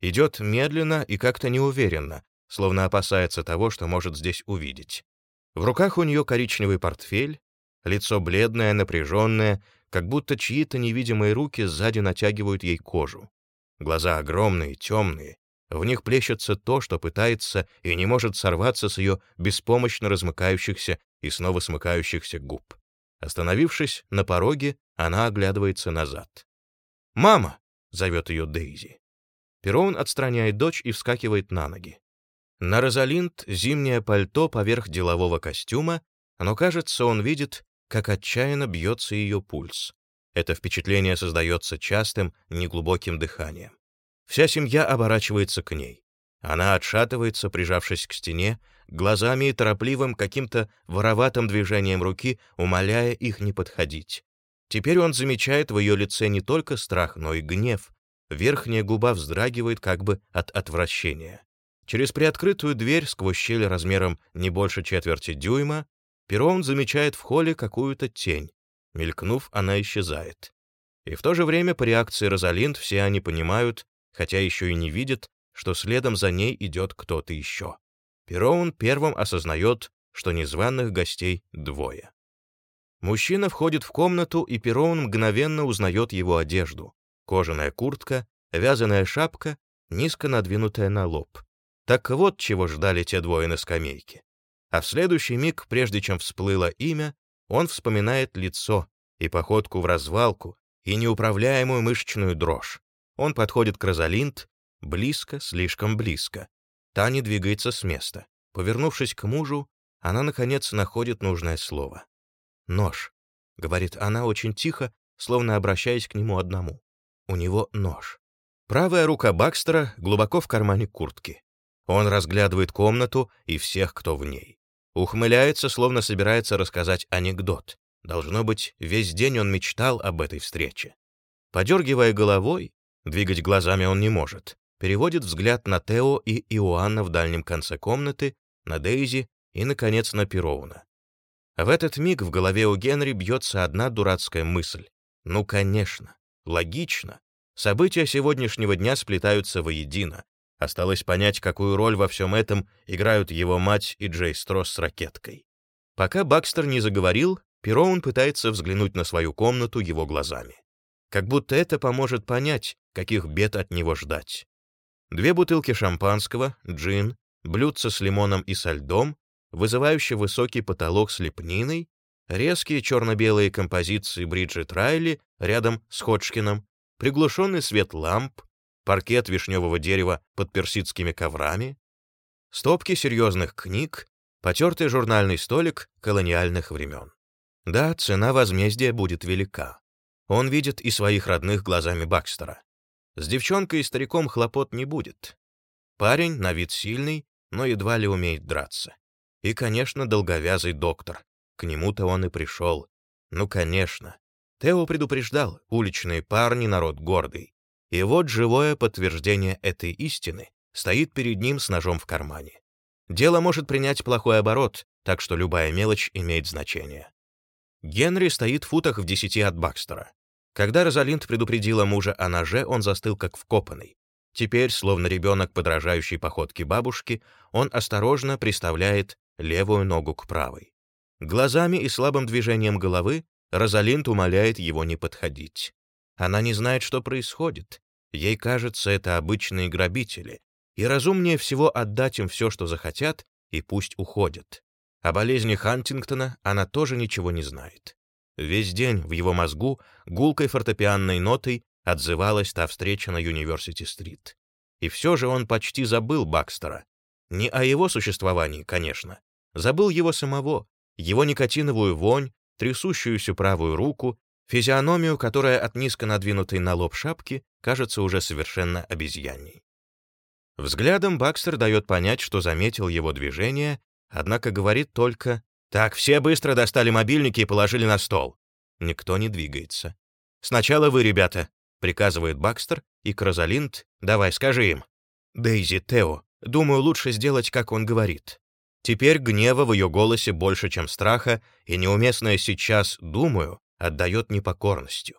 Идет медленно и как-то неуверенно, словно опасается того, что может здесь увидеть. В руках у нее коричневый портфель, лицо бледное, напряженное, как будто чьи-то невидимые руки сзади натягивают ей кожу. Глаза огромные, темные, в них плещется то, что пытается и не может сорваться с ее беспомощно размыкающихся и снова смыкающихся губ. Остановившись на пороге, она оглядывается назад. «Мама!» — зовет ее Дейзи. Перон отстраняет дочь и вскакивает на ноги. На Розалинд зимнее пальто поверх делового костюма, но, кажется, он видит, как отчаянно бьется ее пульс. Это впечатление создается частым, неглубоким дыханием. Вся семья оборачивается к ней. Она отшатывается, прижавшись к стене, глазами и торопливым каким-то вороватым движением руки, умоляя их не подходить. Теперь он замечает в ее лице не только страх, но и гнев. Верхняя губа вздрагивает как бы от отвращения. Через приоткрытую дверь, сквозь щель размером не больше четверти дюйма, Перон замечает в холле какую-то тень. Мелькнув, она исчезает. И в то же время по реакции Розалинд все они понимают, хотя еще и не видят, что следом за ней идет кто-то еще. Пероун первым осознает, что незваных гостей двое. Мужчина входит в комнату, и Пероун мгновенно узнает его одежду. Кожаная куртка, вязаная шапка, низко надвинутая на лоб. Так вот, чего ждали те двое на скамейке. А в следующий миг, прежде чем всплыло имя, он вспоминает лицо и походку в развалку, и неуправляемую мышечную дрожь. Он подходит к Розалинд, близко, слишком близко. Та не двигается с места. Повернувшись к мужу, она, наконец, находит нужное слово. «Нож», — говорит она очень тихо, словно обращаясь к нему одному. У него нож. Правая рука Бакстера глубоко в кармане куртки. Он разглядывает комнату и всех, кто в ней. Ухмыляется, словно собирается рассказать анекдот. Должно быть, весь день он мечтал об этой встрече. Подергивая головой, двигать глазами он не может, переводит взгляд на Тео и Иоанна в дальнем конце комнаты, на Дейзи и, наконец, на Пероуна. В этот миг в голове у Генри бьется одна дурацкая мысль. Ну, конечно, логично. События сегодняшнего дня сплетаются воедино. Осталось понять, какую роль во всем этом играют его мать и Джей Стросс с ракеткой. Пока Бакстер не заговорил, Пероун пытается взглянуть на свою комнату его глазами. Как будто это поможет понять, каких бед от него ждать. Две бутылки шампанского, джин, блюдце с лимоном и со льдом, вызывающий высокий потолок с лепниной, резкие черно-белые композиции Бриджит Райли рядом с Ходжкиным, приглушенный свет ламп, паркет вишневого дерева под персидскими коврами, стопки серьезных книг, потертый журнальный столик колониальных времен. Да, цена возмездия будет велика. Он видит и своих родных глазами Бакстера. С девчонкой и стариком хлопот не будет. Парень на вид сильный, но едва ли умеет драться. И, конечно, долговязый доктор. К нему-то он и пришел. Ну, конечно. Тео предупреждал, уличные парни — народ гордый. И вот живое подтверждение этой истины стоит перед ним с ножом в кармане. Дело может принять плохой оборот, так что любая мелочь имеет значение. Генри стоит в футах в десяти от Бакстера. Когда Розалинд предупредила мужа о ноже, он застыл как вкопанный. Теперь, словно ребенок, подражающий походке бабушки, он осторожно приставляет левую ногу к правой. Глазами и слабым движением головы Розалинд умоляет его не подходить. Она не знает, что происходит. Ей кажется, это обычные грабители, и разумнее всего отдать им все, что захотят, и пусть уходят. О болезни Хантингтона она тоже ничего не знает. Весь день в его мозгу гулкой фортепианной нотой отзывалась та встреча на Юниверсити-стрит. И все же он почти забыл Бакстера. Не о его существовании, конечно. Забыл его самого, его никотиновую вонь, трясущуюся правую руку, физиономию, которая от низко надвинутой на лоб шапки кажется уже совершенно обезьяней. Взглядом Бакстер дает понять, что заметил его движение Однако говорит только «Так, все быстро достали мобильники и положили на стол». Никто не двигается. «Сначала вы, ребята», — приказывает Бакстер, и Крозалинд «Давай, скажи им». «Дейзи, Тео, думаю, лучше сделать, как он говорит». Теперь гнева в ее голосе больше, чем страха, и неуместное сейчас «думаю» отдает непокорностью.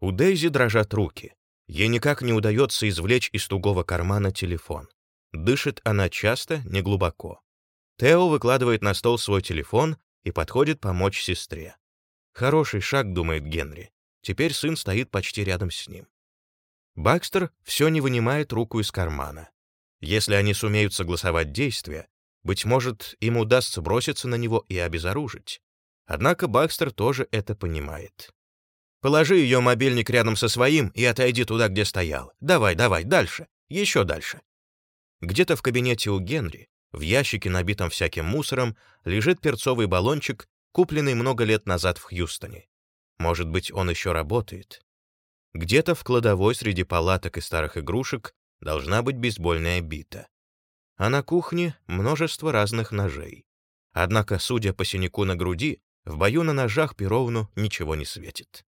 У Дейзи дрожат руки. Ей никак не удается извлечь из тугого кармана телефон. Дышит она часто, неглубоко. Тео выкладывает на стол свой телефон и подходит помочь сестре. Хороший шаг, думает Генри. Теперь сын стоит почти рядом с ним. Бакстер все не вынимает руку из кармана. Если они сумеют согласовать действия, быть может, им удастся броситься на него и обезоружить. Однако Бакстер тоже это понимает. «Положи ее мобильник рядом со своим и отойди туда, где стоял. Давай, давай, дальше, еще дальше». Где-то в кабинете у Генри в ящике, набитом всяким мусором, лежит перцовый баллончик, купленный много лет назад в Хьюстоне. Может быть, он еще работает. Где-то в кладовой среди палаток и старых игрушек должна быть бейсбольная бита. А на кухне множество разных ножей. Однако, судя по синяку на груди, в бою на ножах Перовну ничего не светит.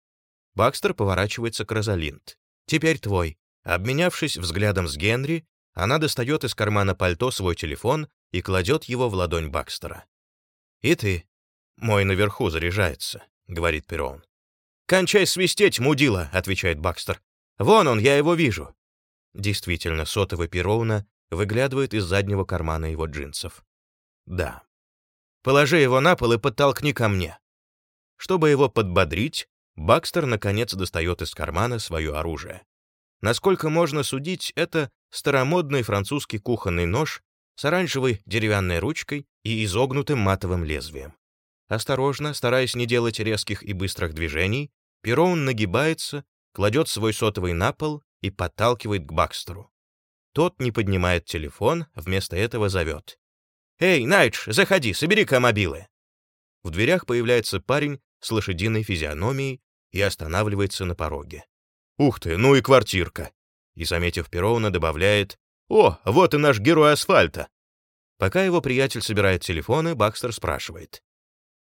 Бакстер поворачивается к Розалинд. «Теперь твой». Обменявшись взглядом с Генри, она достает из кармана пальто свой телефон и кладет его в ладонь Бакстера. «И ты?» «Мой наверху заряжается», — говорит Перрон. «Кончай свистеть, мудила», — отвечает Бакстер. «Вон он, я его вижу». Действительно, сотовый Перроуна выглядывает из заднего кармана его джинсов. «Да». «Положи его на пол и подтолкни ко мне». Чтобы его подбодрить, Бакстер наконец достает из кармана свое оружие. Насколько можно судить, это старомодный французский кухонный нож с оранжевой деревянной ручкой и изогнутым матовым лезвием. Осторожно, стараясь не делать резких и быстрых движений, Перроун нагибается, кладет свой сотовый на пол и подталкивает к Бакстеру. Тот не поднимает телефон, вместо этого зовет. «Эй, Найдж, заходи, собери-ка мобилы!» В дверях появляется парень с лошадиной физиономией и останавливается на пороге. «Ух ты, ну и квартирка!» И, заметив Перовна, добавляет «О, вот и наш герой асфальта!» Пока его приятель собирает телефоны, Бакстер спрашивает.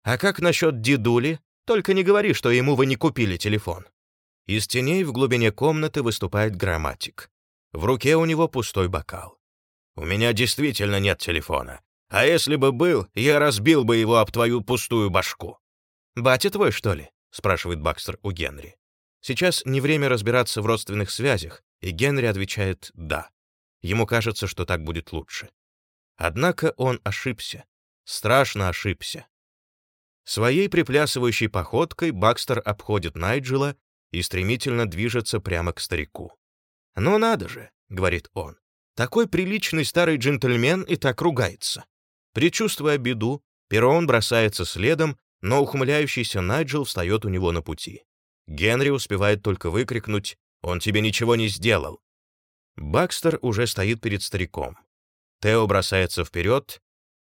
«А как насчет дедули? Только не говори, что ему вы не купили телефон». Из теней в глубине комнаты выступает грамматик. В руке у него пустой бокал. «У меня действительно нет телефона. А если бы был, я разбил бы его об твою пустую башку». «Батя твой, что ли?» — спрашивает Бакстер у Генри. Сейчас не время разбираться в родственных связях, и Генри отвечает «да». Ему кажется, что так будет лучше. Однако он ошибся. Страшно ошибся. Своей приплясывающей походкой Бакстер обходит Найджела и стремительно движется прямо к старику. «Ну надо же», — говорит он, — «такой приличный старый джентльмен и так ругается». Причувствуя беду, Перрон бросается следом, но ухмыляющийся Найджел встает у него на пути. Генри успевает только выкрикнуть «Он тебе ничего не сделал!». Бакстер уже стоит перед стариком. Тео бросается вперед,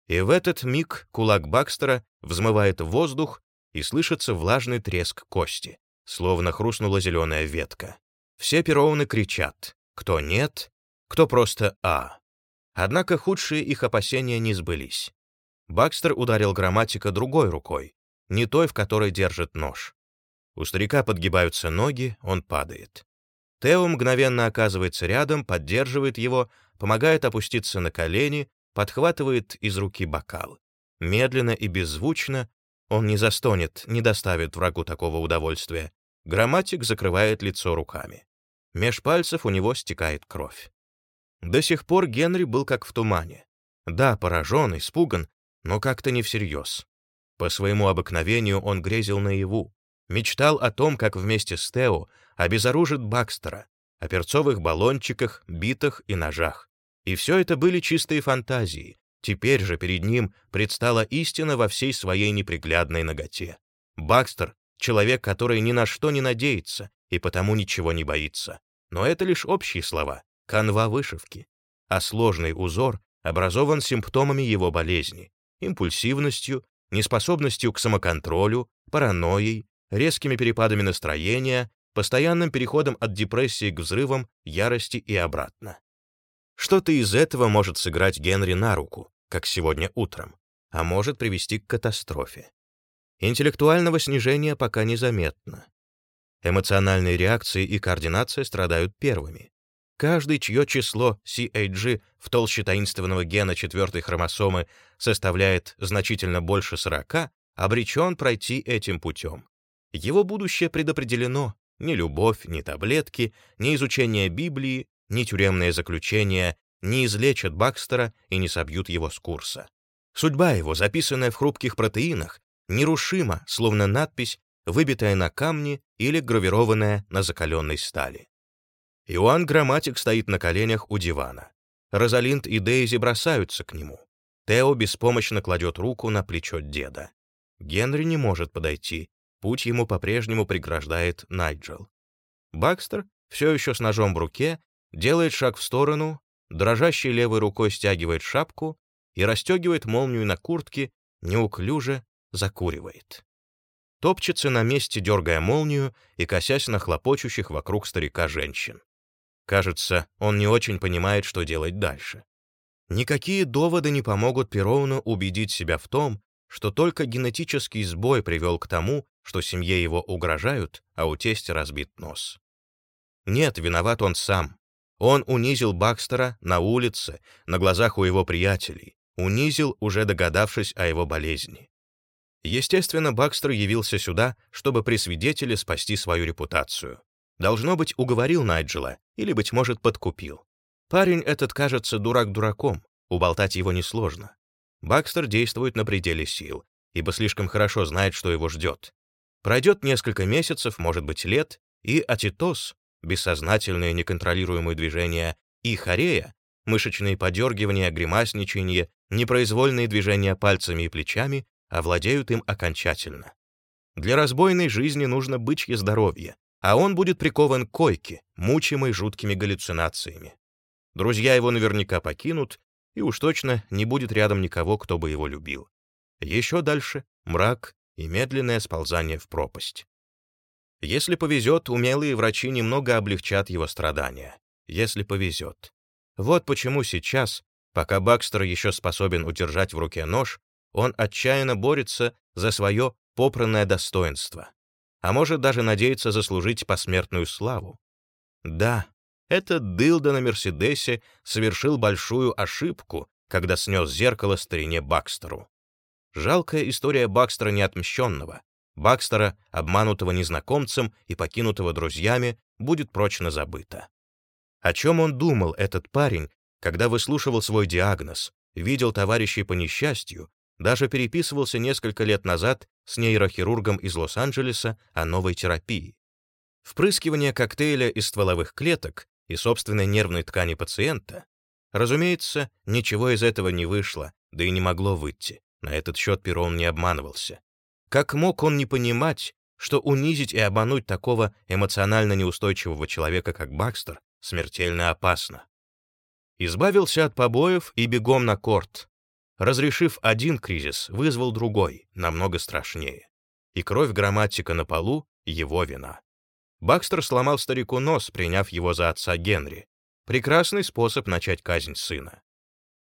и в этот миг кулак Бакстера взмывает в воздух, и слышится влажный треск кости, словно хрустнула зеленая ветка. Все пероуны кричат, кто нет, кто просто «а». Однако худшие их опасения не сбылись. Бакстер ударил грамматика другой рукой, не той, в которой держит нож. У старика подгибаются ноги, он падает. Тео мгновенно оказывается рядом, поддерживает его, помогает опуститься на колени, подхватывает из руки бокал. Медленно и беззвучно он не застонет, не доставит врагу такого удовольствия. Грамматик закрывает лицо руками. Меж пальцев у него стекает кровь. До сих пор Генри был как в тумане. Да, поражен, испуган, но как-то не всерьез. По своему обыкновению он грезил наяву, мечтал о том, как вместе с Тео обезоружит Бакстера, о перцовых баллончиках, битах и ножах. И все это были чистые фантазии. Теперь же перед ним предстала истина во всей своей неприглядной ноготе. Бакстер — человек, который ни на что не надеется и потому ничего не боится. Но это лишь общие слова, канва вышивки. А сложный узор образован симптомами его болезни, импульсивностью, неспособностью к самоконтролю, паранойей, резкими перепадами настроения, постоянным переходом от депрессии к взрывам, ярости и обратно. Что-то из этого может сыграть Генри на руку, как сегодня утром, а может привести к катастрофе. Интеллектуального снижения пока незаметно. Эмоциональные реакции и координация страдают первыми. Каждый, чье число CAG в толще таинственного гена четвертой хромосомы составляет значительно больше 40, обречен пройти этим путем. Его будущее предопределено. Ни любовь, ни таблетки, ни изучение Библии, ни тюремное заключение не излечат Бакстера и не собьют его с курса. Судьба его, записанная в хрупких протеинах, нерушима, словно надпись, выбитая на камне или гравированная на закаленной стали. Иоанн Грамматик стоит на коленях у дивана. Розалинд и Дейзи бросаются к нему. Тео беспомощно кладет руку на плечо деда. Генри не может подойти, Путь ему по-прежнему преграждает Найджел. Бакстер, все еще с ножом в руке, делает шаг в сторону, дрожащей левой рукой стягивает шапку и расстегивает молнию на куртке, неуклюже закуривает. Топчется на месте, дергая молнию и косясь на хлопочущих вокруг старика женщин. Кажется, он не очень понимает, что делать дальше. Никакие доводы не помогут Пероуну убедить себя в том, что только генетический сбой привел к тому, что семье его угрожают, а у тестя разбит нос. Нет, виноват он сам. Он унизил Бакстера на улице, на глазах у его приятелей, унизил, уже догадавшись о его болезни. Естественно, Бакстер явился сюда, чтобы при свидетеле спасти свою репутацию. Должно быть, уговорил Найджела, или, быть может, подкупил. Парень этот кажется дурак дураком, уболтать его несложно. Бакстер действует на пределе сил, ибо слишком хорошо знает, что его ждет. Пройдет несколько месяцев, может быть, лет, и атитоз, бессознательные неконтролируемые движения, и хорея, мышечные подергивания, гримасничание, непроизвольные движения пальцами и плечами овладеют им окончательно. Для разбойной жизни нужно бычье здоровье, а он будет прикован к койке, мучимой жуткими галлюцинациями. Друзья его наверняка покинут, и уж точно не будет рядом никого, кто бы его любил. Еще дальше — мрак и медленное сползание в пропасть. Если повезет, умелые врачи немного облегчат его страдания. Если повезет. Вот почему сейчас, пока Бакстер еще способен удержать в руке нож, он отчаянно борется за свое попранное достоинство. А может даже надеяться заслужить посмертную славу. Да, этот дылда на Мерседесе совершил большую ошибку, когда снес зеркало старине Бакстеру. Жалкая история Бакстера неотмщенного, Бакстера, обманутого незнакомцем и покинутого друзьями, будет прочно забыта. О чем он думал, этот парень, когда выслушивал свой диагноз, видел товарищей по несчастью, даже переписывался несколько лет назад с нейрохирургом из Лос-Анджелеса о новой терапии. Впрыскивание коктейля из стволовых клеток и собственной нервной ткани пациента, разумеется, ничего из этого не вышло, да и не могло выйти. На этот счет Перрон не обманывался. Как мог он не понимать, что унизить и обмануть такого эмоционально неустойчивого человека, как Бакстер, смертельно опасно? Избавился от побоев и бегом на корт. Разрешив один кризис, вызвал другой, намного страшнее. И кровь грамматика на полу — его вина. Бакстер сломал старику нос, приняв его за отца Генри. Прекрасный способ начать казнь сына.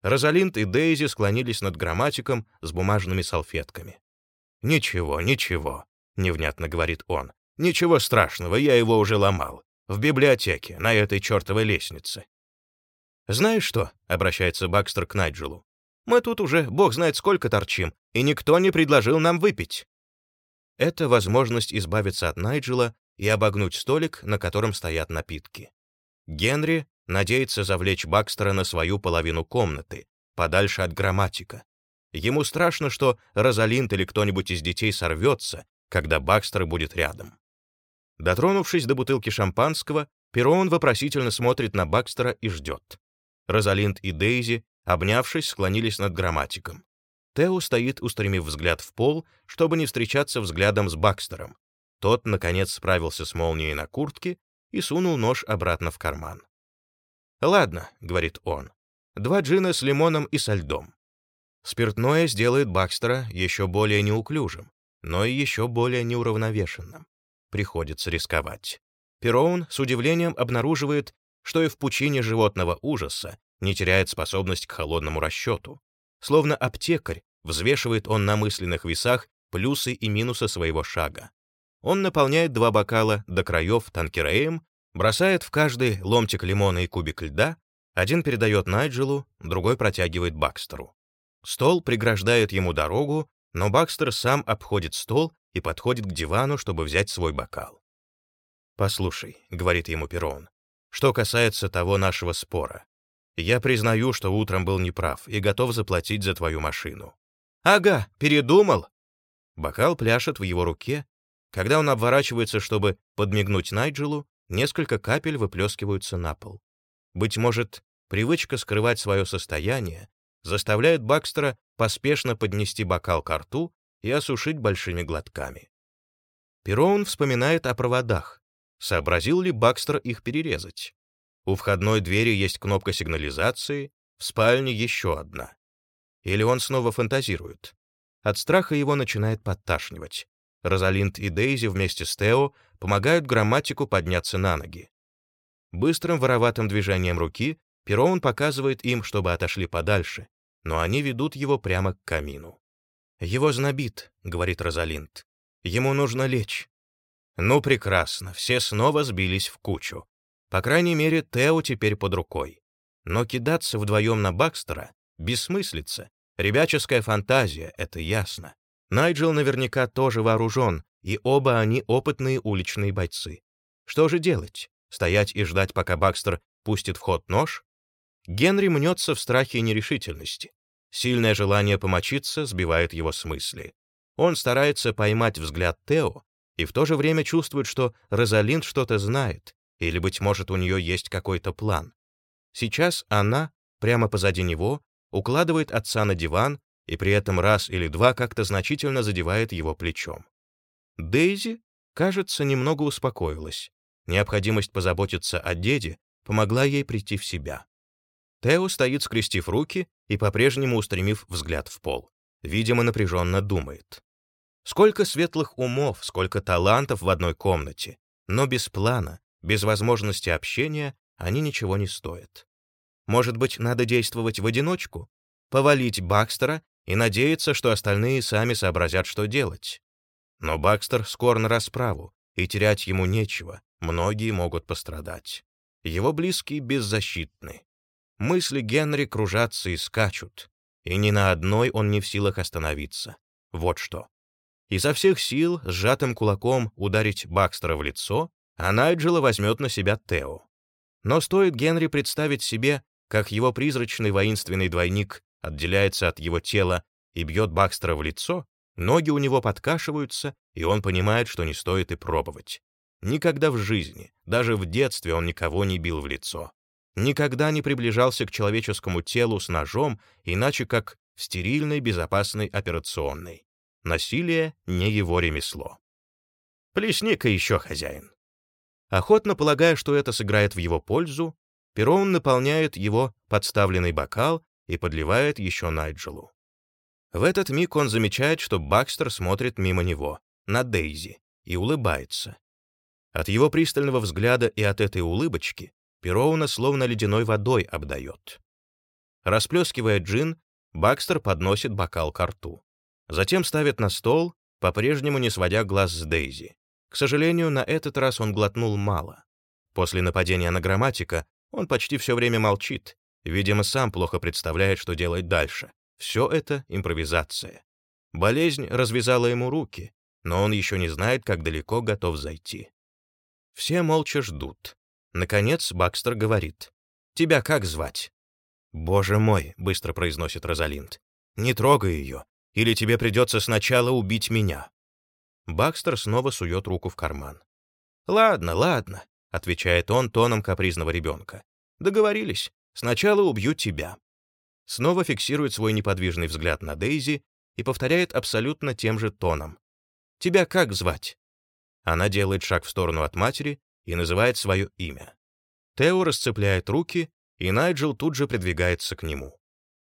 Розалинд и Дейзи склонились над грамматиком с бумажными салфетками. «Ничего, ничего», — невнятно говорит он. «Ничего страшного, я его уже ломал. В библиотеке, на этой чертовой лестнице». «Знаешь что?» — обращается Бакстер к Найджелу. «Мы тут уже, бог знает сколько торчим, и никто не предложил нам выпить». Это возможность избавиться от Найджела и обогнуть столик, на котором стоят напитки. Генри надеется завлечь Бакстера на свою половину комнаты, подальше от грамматика. Ему страшно, что Розалинд или кто-нибудь из детей сорвется, когда Бакстер будет рядом. Дотронувшись до бутылки шампанского, Перрон вопросительно смотрит на Бакстера и ждет. Розалинд и Дейзи, обнявшись, склонились над грамматиком. Тео стоит, устремив взгляд в пол, чтобы не встречаться взглядом с Бакстером, тот, наконец, справился с молнией на куртке и сунул нож обратно в карман. «Ладно», — говорит он, — «два джина с лимоном и со льдом». Спиртное сделает Бакстера еще более неуклюжим, но и еще более неуравновешенным. Приходится рисковать. Пероун с удивлением обнаруживает, что и в пучине животного ужаса не теряет способность к холодному расчету. Словно аптекарь, взвешивает он на мысленных весах плюсы и минусы своего шага. Он наполняет два бокала до краев танкереем, бросает в каждый ломтик лимона и кубик льда, один передает Найджелу, другой протягивает Бакстеру. Стол преграждает ему дорогу, но Бакстер сам обходит стол и подходит к дивану, чтобы взять свой бокал. «Послушай», — говорит ему Перрон, — «что касается того нашего спора. Я признаю, что утром был неправ и готов заплатить за твою машину». «Ага, передумал?» Бокал пляшет в его руке, когда он обворачивается, чтобы подмигнуть Найджелу, несколько капель выплескиваются на пол. Быть может, привычка скрывать свое состояние заставляет Бакстера поспешно поднести бокал к рту и осушить большими глотками. Пероун вспоминает о проводах. Сообразил ли Бакстер их перерезать? У входной двери есть кнопка сигнализации, в спальне еще одна. Или он снова фантазирует? От страха его начинает подташнивать. Розалинд и Дейзи вместе с Тео помогают грамматику подняться на ноги. Быстрым вороватым движением руки Пероун показывает им, чтобы отошли подальше, но они ведут его прямо к камину. «Его знобит», — говорит Розалинд. «Ему нужно лечь». Ну, прекрасно, все снова сбились в кучу. По крайней мере, Тео теперь под рукой. Но кидаться вдвоем на Бакстера — бессмыслица, ребяческая фантазия, это ясно. Найджел наверняка тоже вооружен, и оба они опытные уличные бойцы. Что же делать? Стоять и ждать, пока Бакстер пустит в ход нож? Генри мнется в страхе и нерешительности. Сильное желание помочиться сбивает его с мысли. Он старается поймать взгляд Тео и в то же время чувствует, что Розалинд что-то знает, или, быть может, у нее есть какой-то план. Сейчас она, прямо позади него, укладывает отца на диван и при этом раз или два как-то значительно задевает его плечом. Дейзи, кажется, немного успокоилась. Необходимость позаботиться о деде помогла ей прийти в себя. Тео стоит, скрестив руки и по-прежнему устремив взгляд в пол. Видимо, напряженно думает. Сколько светлых умов, сколько талантов в одной комнате, но без плана, без возможности общения они ничего не стоят. Может быть, надо действовать в одиночку? Повалить Бакстера и надеяться, что остальные сами сообразят, что делать. Но Бакстер скор на расправу, и терять ему нечего, многие могут пострадать. Его близкие беззащитны. Мысли Генри кружатся и скачут, и ни на одной он не в силах остановиться. Вот что. Изо всех сил сжатым кулаком ударить Бакстера в лицо, а Найджела возьмет на себя Тео. Но стоит Генри представить себе, как его призрачный воинственный двойник отделяется от его тела и бьет Бакстера в лицо, ноги у него подкашиваются, и он понимает, что не стоит и пробовать. Никогда в жизни, даже в детстве он никого не бил в лицо. Никогда не приближался к человеческому телу с ножом, иначе как в стерильной безопасной операционной. Насилие не его ремесло. Плесни-ка еще, хозяин. Охотно полагая, что это сыграет в его пользу, Перон наполняет его подставленный бокал и подливает еще Найджелу. В этот миг он замечает, что Бакстер смотрит мимо него, на Дейзи, и улыбается. От его пристального взгляда и от этой улыбочки Пероуна словно ледяной водой обдает. Расплескивая джин, Бакстер подносит бокал к рту. Затем ставит на стол, по-прежнему не сводя глаз с Дейзи. К сожалению, на этот раз он глотнул мало. После нападения на грамматика он почти все время молчит, видимо, сам плохо представляет, что делать дальше. Все это импровизация. Болезнь развязала ему руки, но он еще не знает, как далеко готов зайти. Все молча ждут. Наконец Бакстер говорит. «Тебя как звать?» «Боже мой», — быстро произносит Розалинд. «Не трогай ее, или тебе придется сначала убить меня». Бакстер снова сует руку в карман. «Ладно, ладно», — отвечает он тоном капризного ребенка. «Договорились. Сначала убью тебя». Снова фиксирует свой неподвижный взгляд на Дейзи и повторяет абсолютно тем же тоном. «Тебя как звать?» Она делает шаг в сторону от матери и называет свое имя. Тео расцепляет руки, и Найджел тут же придвигается к нему.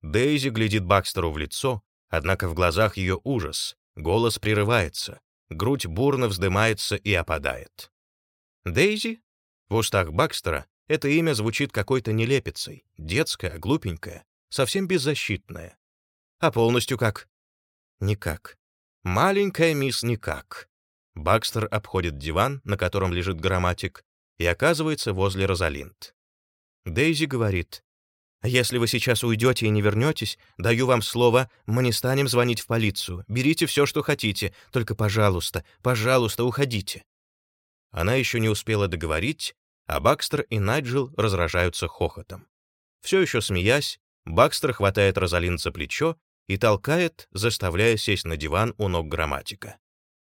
Дейзи глядит Бакстеру в лицо, однако в глазах ее ужас, голос прерывается, грудь бурно вздымается и опадает. Дейзи? В устах Бакстера это имя звучит какой-то нелепицей, детское, глупенькое, совсем беззащитное. А полностью как? Никак. Маленькая мисс Никак. Бакстер обходит диван, на котором лежит грамматик, и оказывается возле Розалинд. Дейзи говорит, «Если вы сейчас уйдете и не вернетесь, даю вам слово, мы не станем звонить в полицию. Берите все, что хотите, только, пожалуйста, пожалуйста, уходите». Она еще не успела договорить, а Бакстер и Найджел разражаются хохотом. Все еще смеясь, Бакстер хватает Розалинд за плечо и толкает, заставляя сесть на диван у ног грамматика.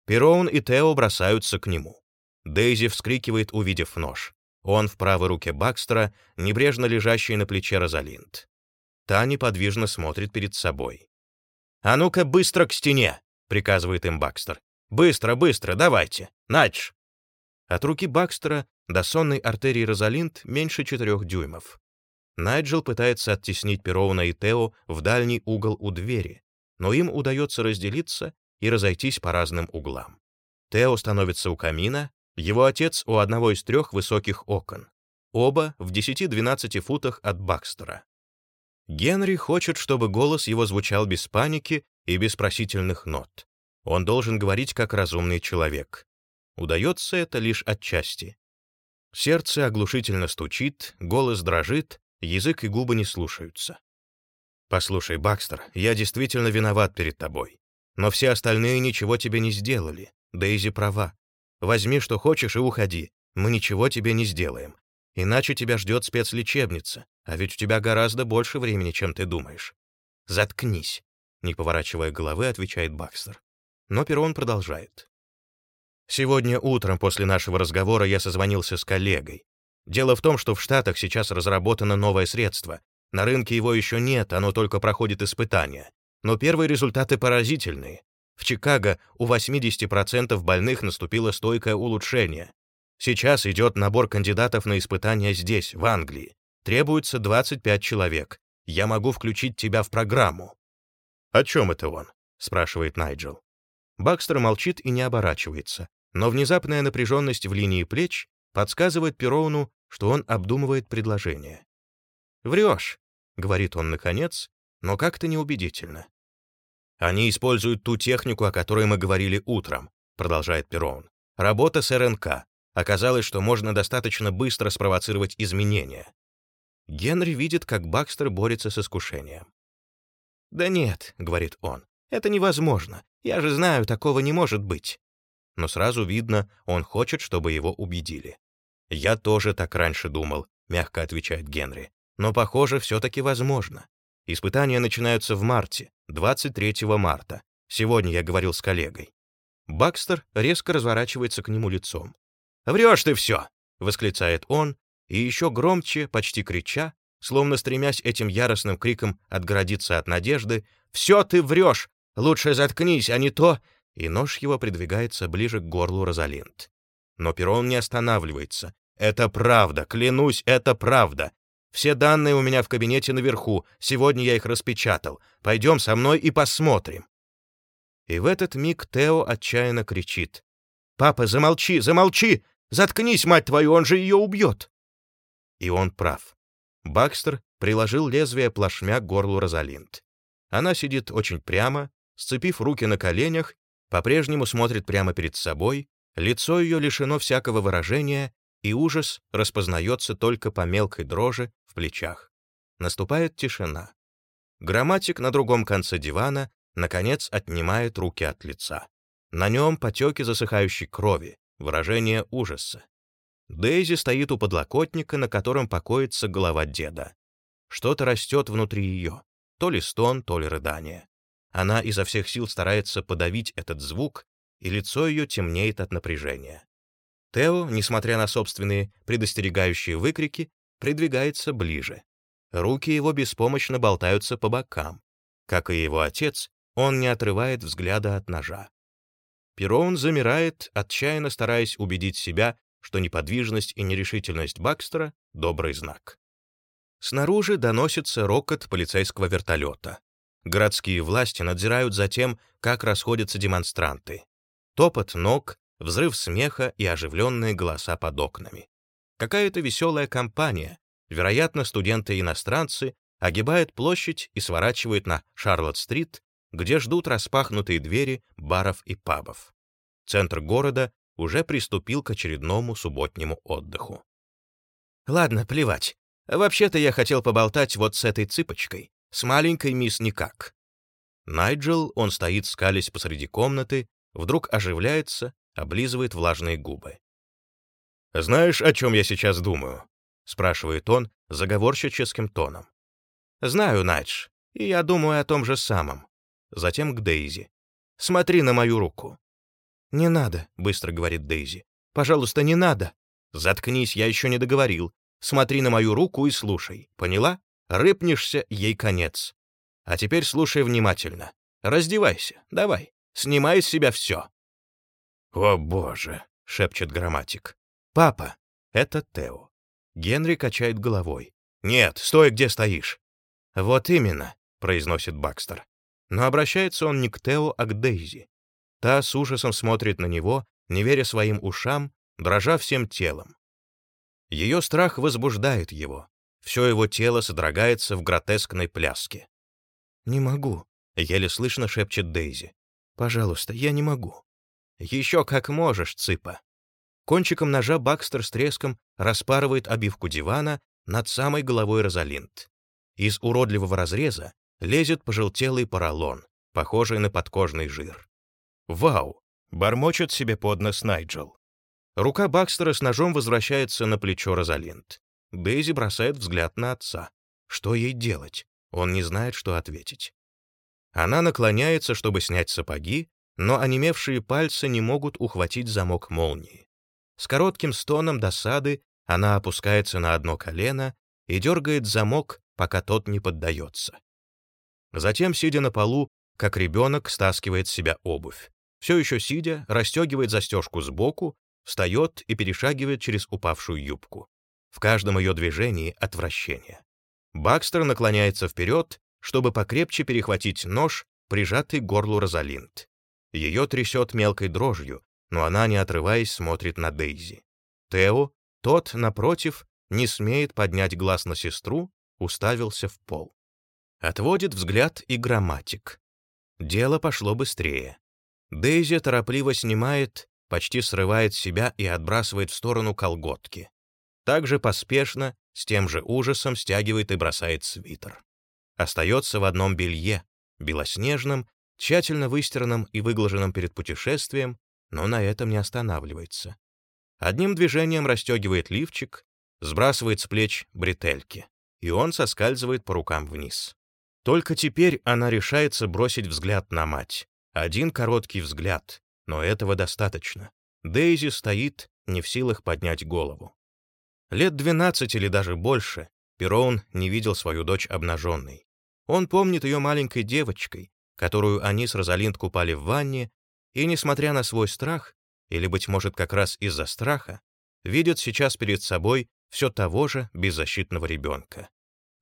Пероун и Тео бросаются к нему. Дейзи вскрикивает, увидев нож. Он в правой руке Бакстера, небрежно лежащий на плече Розалинд. Та неподвижно смотрит перед собой. «А ну-ка, быстро к стене!» — приказывает им Бакстер. «Быстро, быстро, давайте! Надж!» От руки Бакстера до сонной артерии Розалинд меньше четырех дюймов. Найджел пытается оттеснить Пероуна и Тео в дальний угол у двери, но им удается разделиться и разойтись по разным углам. Тео становится у камина, его отец у одного из трех высоких окон. Оба в 10-12 футах от Бакстера. Генри хочет, чтобы голос его звучал без паники и без просительных нот. Он должен говорить как разумный человек. Удается это лишь отчасти. Сердце оглушительно стучит, голос дрожит, язык и губы не слушаются. «Послушай, Бакстер, я действительно виноват перед тобой. Но все остальные ничего тебе не сделали. Дейзи права. Возьми, что хочешь, и уходи. Мы ничего тебе не сделаем. Иначе тебя ждет спецлечебница, а ведь у тебя гораздо больше времени, чем ты думаешь. Заткнись, не поворачивая головы, отвечает Бакстер. Но Перон продолжает. Сегодня утром после нашего разговора я созвонился с коллегой. Дело в том, что в Штатах сейчас разработано новое средство. На рынке его еще нет, оно только проходит испытания. Но первые результаты поразительные. В Чикаго у 80% больных наступило стойкое улучшение. Сейчас идет набор кандидатов на испытания здесь, в Англии. Требуется 25 человек. Я могу включить тебя в программу. «О чем это он?» — спрашивает Найджел. Бакстер молчит и не оборачивается, но внезапная напряженность в линии плеч подсказывает Пероуну, что он обдумывает предложение. «Врешь», — говорит он наконец, но как-то неубедительно. Они используют ту технику, о которой мы говорили утром. продолжает Перон. Работа с РНК. Оказалось, что можно достаточно быстро спровоцировать изменения. Генри видит, как Бакстер борется с искушением. «Да нет», — говорит он, — «это невозможно. Я же знаю, такого не может быть». Но сразу видно, он хочет, чтобы его убедили. «Я тоже так раньше думал», — мягко отвечает Генри. «Но, похоже, все-таки возможно. Испытания начинаются в марте, 23 марта. Сегодня я говорил с коллегой. Бакстер резко разворачивается к нему лицом. «Врешь ты все!» — восклицает он, и еще громче, почти крича, словно стремясь этим яростным криком отгородиться от надежды, «Все ты врешь! Лучше заткнись, а не то!» И нож его придвигается ближе к горлу Розалинд. Но Перрон не останавливается. «Это правда, клянусь, это правда. Все данные у меня в кабинете наверху. Сегодня я их распечатал. Пойдем со мной и посмотрим». И в этот миг Тео отчаянно кричит. «Папа, замолчи, замолчи! Заткнись, мать твою, он же ее убьет!» И он прав. Бакстер приложил лезвие плашмя к горлу Розалинд. Она сидит очень прямо, сцепив руки на коленях, по-прежнему смотрит прямо перед собой, лицо ее лишено всякого выражения, и ужас распознается только по мелкой дрожи в плечах. Наступает тишина. Грамматик на другом конце дивана наконец отнимает руки от лица. На нем потеки засыхающей крови, выражение ужаса. Дейзи стоит у подлокотника, на котором покоится голова деда. Что-то растет внутри ее, то ли стон, то ли рыдание. Она изо всех сил старается подавить этот звук, и лицо ее темнеет от напряжения. Тео, несмотря на собственные предостерегающие выкрики, придвигается ближе. Руки его беспомощно болтаются по бокам. Как и его отец, он не отрывает взгляда от ножа. Перон замирает, отчаянно стараясь убедить себя, что неподвижность и нерешительность Бакстера — добрый знак. Снаружи доносится рокот полицейского вертолета. Городские власти надзирают за тем, как расходятся демонстранты. Топот ног, взрыв смеха и оживленные голоса под окнами. Какая-то веселая компания, вероятно, студенты-иностранцы, огибает площадь и сворачивает на Шарлотт-стрит, где ждут распахнутые двери баров и пабов. Центр города уже приступил к очередному субботнему отдыху. «Ладно, плевать. Вообще-то я хотел поболтать вот с этой цыпочкой, с маленькой мисс Никак». Найджел, он стоит скались посреди комнаты, вдруг оживляется, облизывает влажные губы. «Знаешь, о чем я сейчас думаю?» — спрашивает он заговорщическим тоном. «Знаю, Найдж, и я думаю о том же самом затем к Дейзи. «Смотри на мою руку». «Не надо», — быстро говорит Дейзи. «Пожалуйста, не надо». «Заткнись, я еще не договорил. Смотри на мою руку и слушай. Поняла? Рыпнешься, ей конец. А теперь слушай внимательно. Раздевайся, давай. Снимай с себя все». «О, боже!» — шепчет грамматик. «Папа!» — это Тео. Генри качает головой. «Нет, стой, где стоишь». «Вот именно», — произносит Бакстер. Но обращается он не к Тео, а к Дейзи. Та с ужасом смотрит на него, не веря своим ушам, дрожа всем телом. Ее страх возбуждает его. Все его тело содрогается в гротескной пляске. «Не могу», — еле слышно шепчет Дейзи. «Пожалуйста, я не могу». «Еще как можешь, цыпа». Кончиком ножа Бакстер с треском распарывает обивку дивана над самой головой Розалинд. Из уродливого разреза лезет пожелтелый поролон, похожий на подкожный жир. «Вау!» — бормочет себе под нос Найджел. Рука Бакстера с ножом возвращается на плечо Розалинд. Дейзи бросает взгляд на отца. Что ей делать? Он не знает, что ответить. Она наклоняется, чтобы снять сапоги, но онемевшие пальцы не могут ухватить замок молнии. С коротким стоном досады она опускается на одно колено и дергает замок, пока тот не поддается. Затем, сидя на полу, как ребенок стаскивает с себя обувь. Все еще сидя, расстегивает застежку сбоку, встает и перешагивает через упавшую юбку. В каждом ее движении отвращение. Бакстер наклоняется вперед, чтобы покрепче перехватить нож, прижатый к горлу Розалинд. Ее трясет мелкой дрожью, но она, не отрываясь, смотрит на Дейзи. Тео, тот, напротив, не смеет поднять глаз на сестру, уставился в пол. Отводит взгляд и грамматик. Дело пошло быстрее. Дейзи торопливо снимает, почти срывает себя и отбрасывает в сторону колготки. Также поспешно, с тем же ужасом стягивает и бросает свитер. Остается в одном белье, белоснежном, тщательно выстиранном и выглаженном перед путешествием, но на этом не останавливается. Одним движением расстегивает лифчик, сбрасывает с плеч бретельки, и он соскальзывает по рукам вниз. Только теперь она решается бросить взгляд на мать. Один короткий взгляд, но этого достаточно. Дейзи стоит, не в силах поднять голову. Лет 12 или даже больше Пероун не видел свою дочь обнаженной. Он помнит ее маленькой девочкой, которую они с Розалинд купали в ванне, и, несмотря на свой страх, или, быть может, как раз из-за страха, видит сейчас перед собой все того же беззащитного ребенка.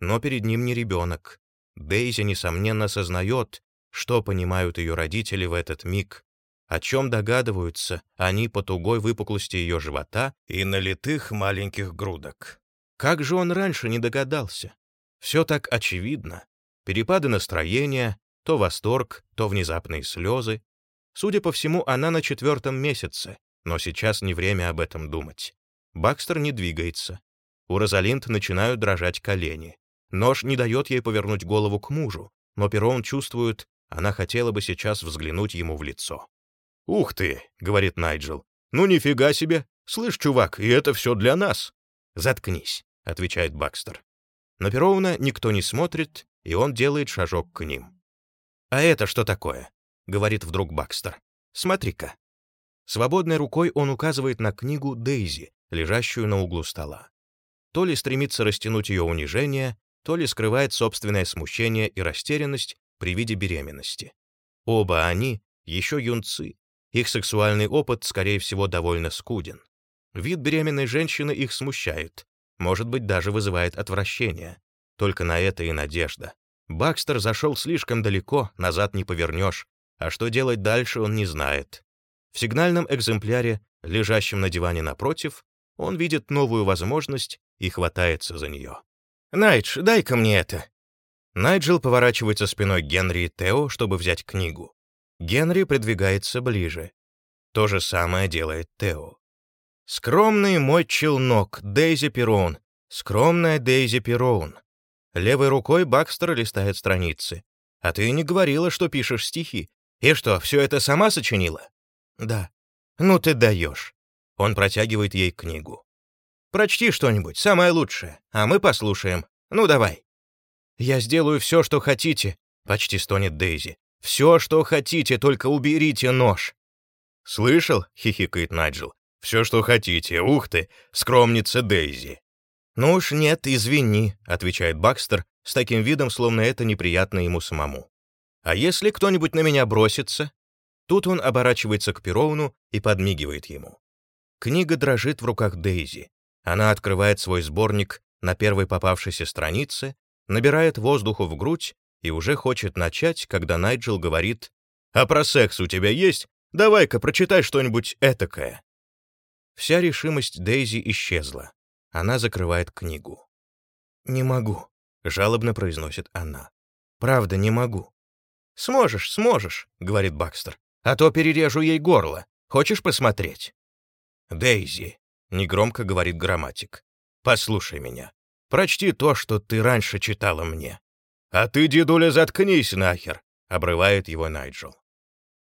Но перед ним не ребенок. Дейзи, несомненно, сознает, что понимают ее родители в этот миг, о чем догадываются они по тугой выпуклости ее живота и налитых маленьких грудок. Как же он раньше не догадался? Все так очевидно. Перепады настроения, то восторг, то внезапные слезы. Судя по всему, она на четвертом месяце, но сейчас не время об этом думать. Бакстер не двигается. У Розалинд начинают дрожать колени. Нож не дает ей повернуть голову к мужу, но Перрон чувствует, она хотела бы сейчас взглянуть ему в лицо. «Ух ты!» — говорит Найджел. «Ну нифига себе! Слышь, чувак, и это все для нас!» «Заткнись», — отвечает Бакстер. На Перовна никто не смотрит, и он делает шажок к ним. «А это что такое?» — говорит вдруг Бакстер. «Смотри-ка». Свободной рукой он указывает на книгу Дейзи, лежащую на углу стола. То ли стремится растянуть ее унижение, то ли скрывает собственное смущение и растерянность при виде беременности. Оба они еще юнцы, их сексуальный опыт, скорее всего, довольно скуден. Вид беременной женщины их смущает, может быть, даже вызывает отвращение. Только на это и надежда. Бакстер зашел слишком далеко, назад не повернешь, а что делать дальше он не знает. В сигнальном экземпляре, лежащем на диване напротив, он видит новую возможность и хватается за нее. «Найдж, дай-ка мне это!» Найджел поворачивается спиной Генри и Тео, чтобы взять книгу. Генри придвигается ближе. То же самое делает Тео. «Скромный мой челнок, Дейзи Перроун. Скромная Дейзи Перроун. Левой рукой Бакстер листает страницы. «А ты не говорила, что пишешь стихи. И что, все это сама сочинила?» «Да». «Ну ты даешь». Он протягивает ей книгу. «Прочти что-нибудь, самое лучшее, а мы послушаем. Ну давай». «Я сделаю все, что хотите», — почти стонет Дейзи. «Все, что хотите, только уберите нож». «Слышал?» — хихикает Найджел. «Все, что хотите. Ух ты, скромница Дейзи». «Ну уж нет, извини», — отвечает Бакстер с таким видом, словно это неприятно ему самому. «А если кто-нибудь на меня бросится?» Тут он оборачивается к Перовну и подмигивает ему. Книга дрожит в руках Дейзи. Она открывает свой сборник на первой попавшейся странице, набирает воздуху в грудь и уже хочет начать, когда Найджел говорит «А про секс у тебя есть? Давай-ка прочитай что-нибудь этакое». Вся решимость Дейзи исчезла. Она закрывает книгу. «Не могу», — жалобно произносит она. «Правда, не могу». «Сможешь, сможешь», — говорит Бакстер. «А то перережу ей горло. Хочешь посмотреть?» «Дейзи», — негромко говорит грамматик. «Послушай меня. Прочти то, что ты раньше читала мне». «А ты, дедуля, заткнись нахер», — обрывает его Найджел.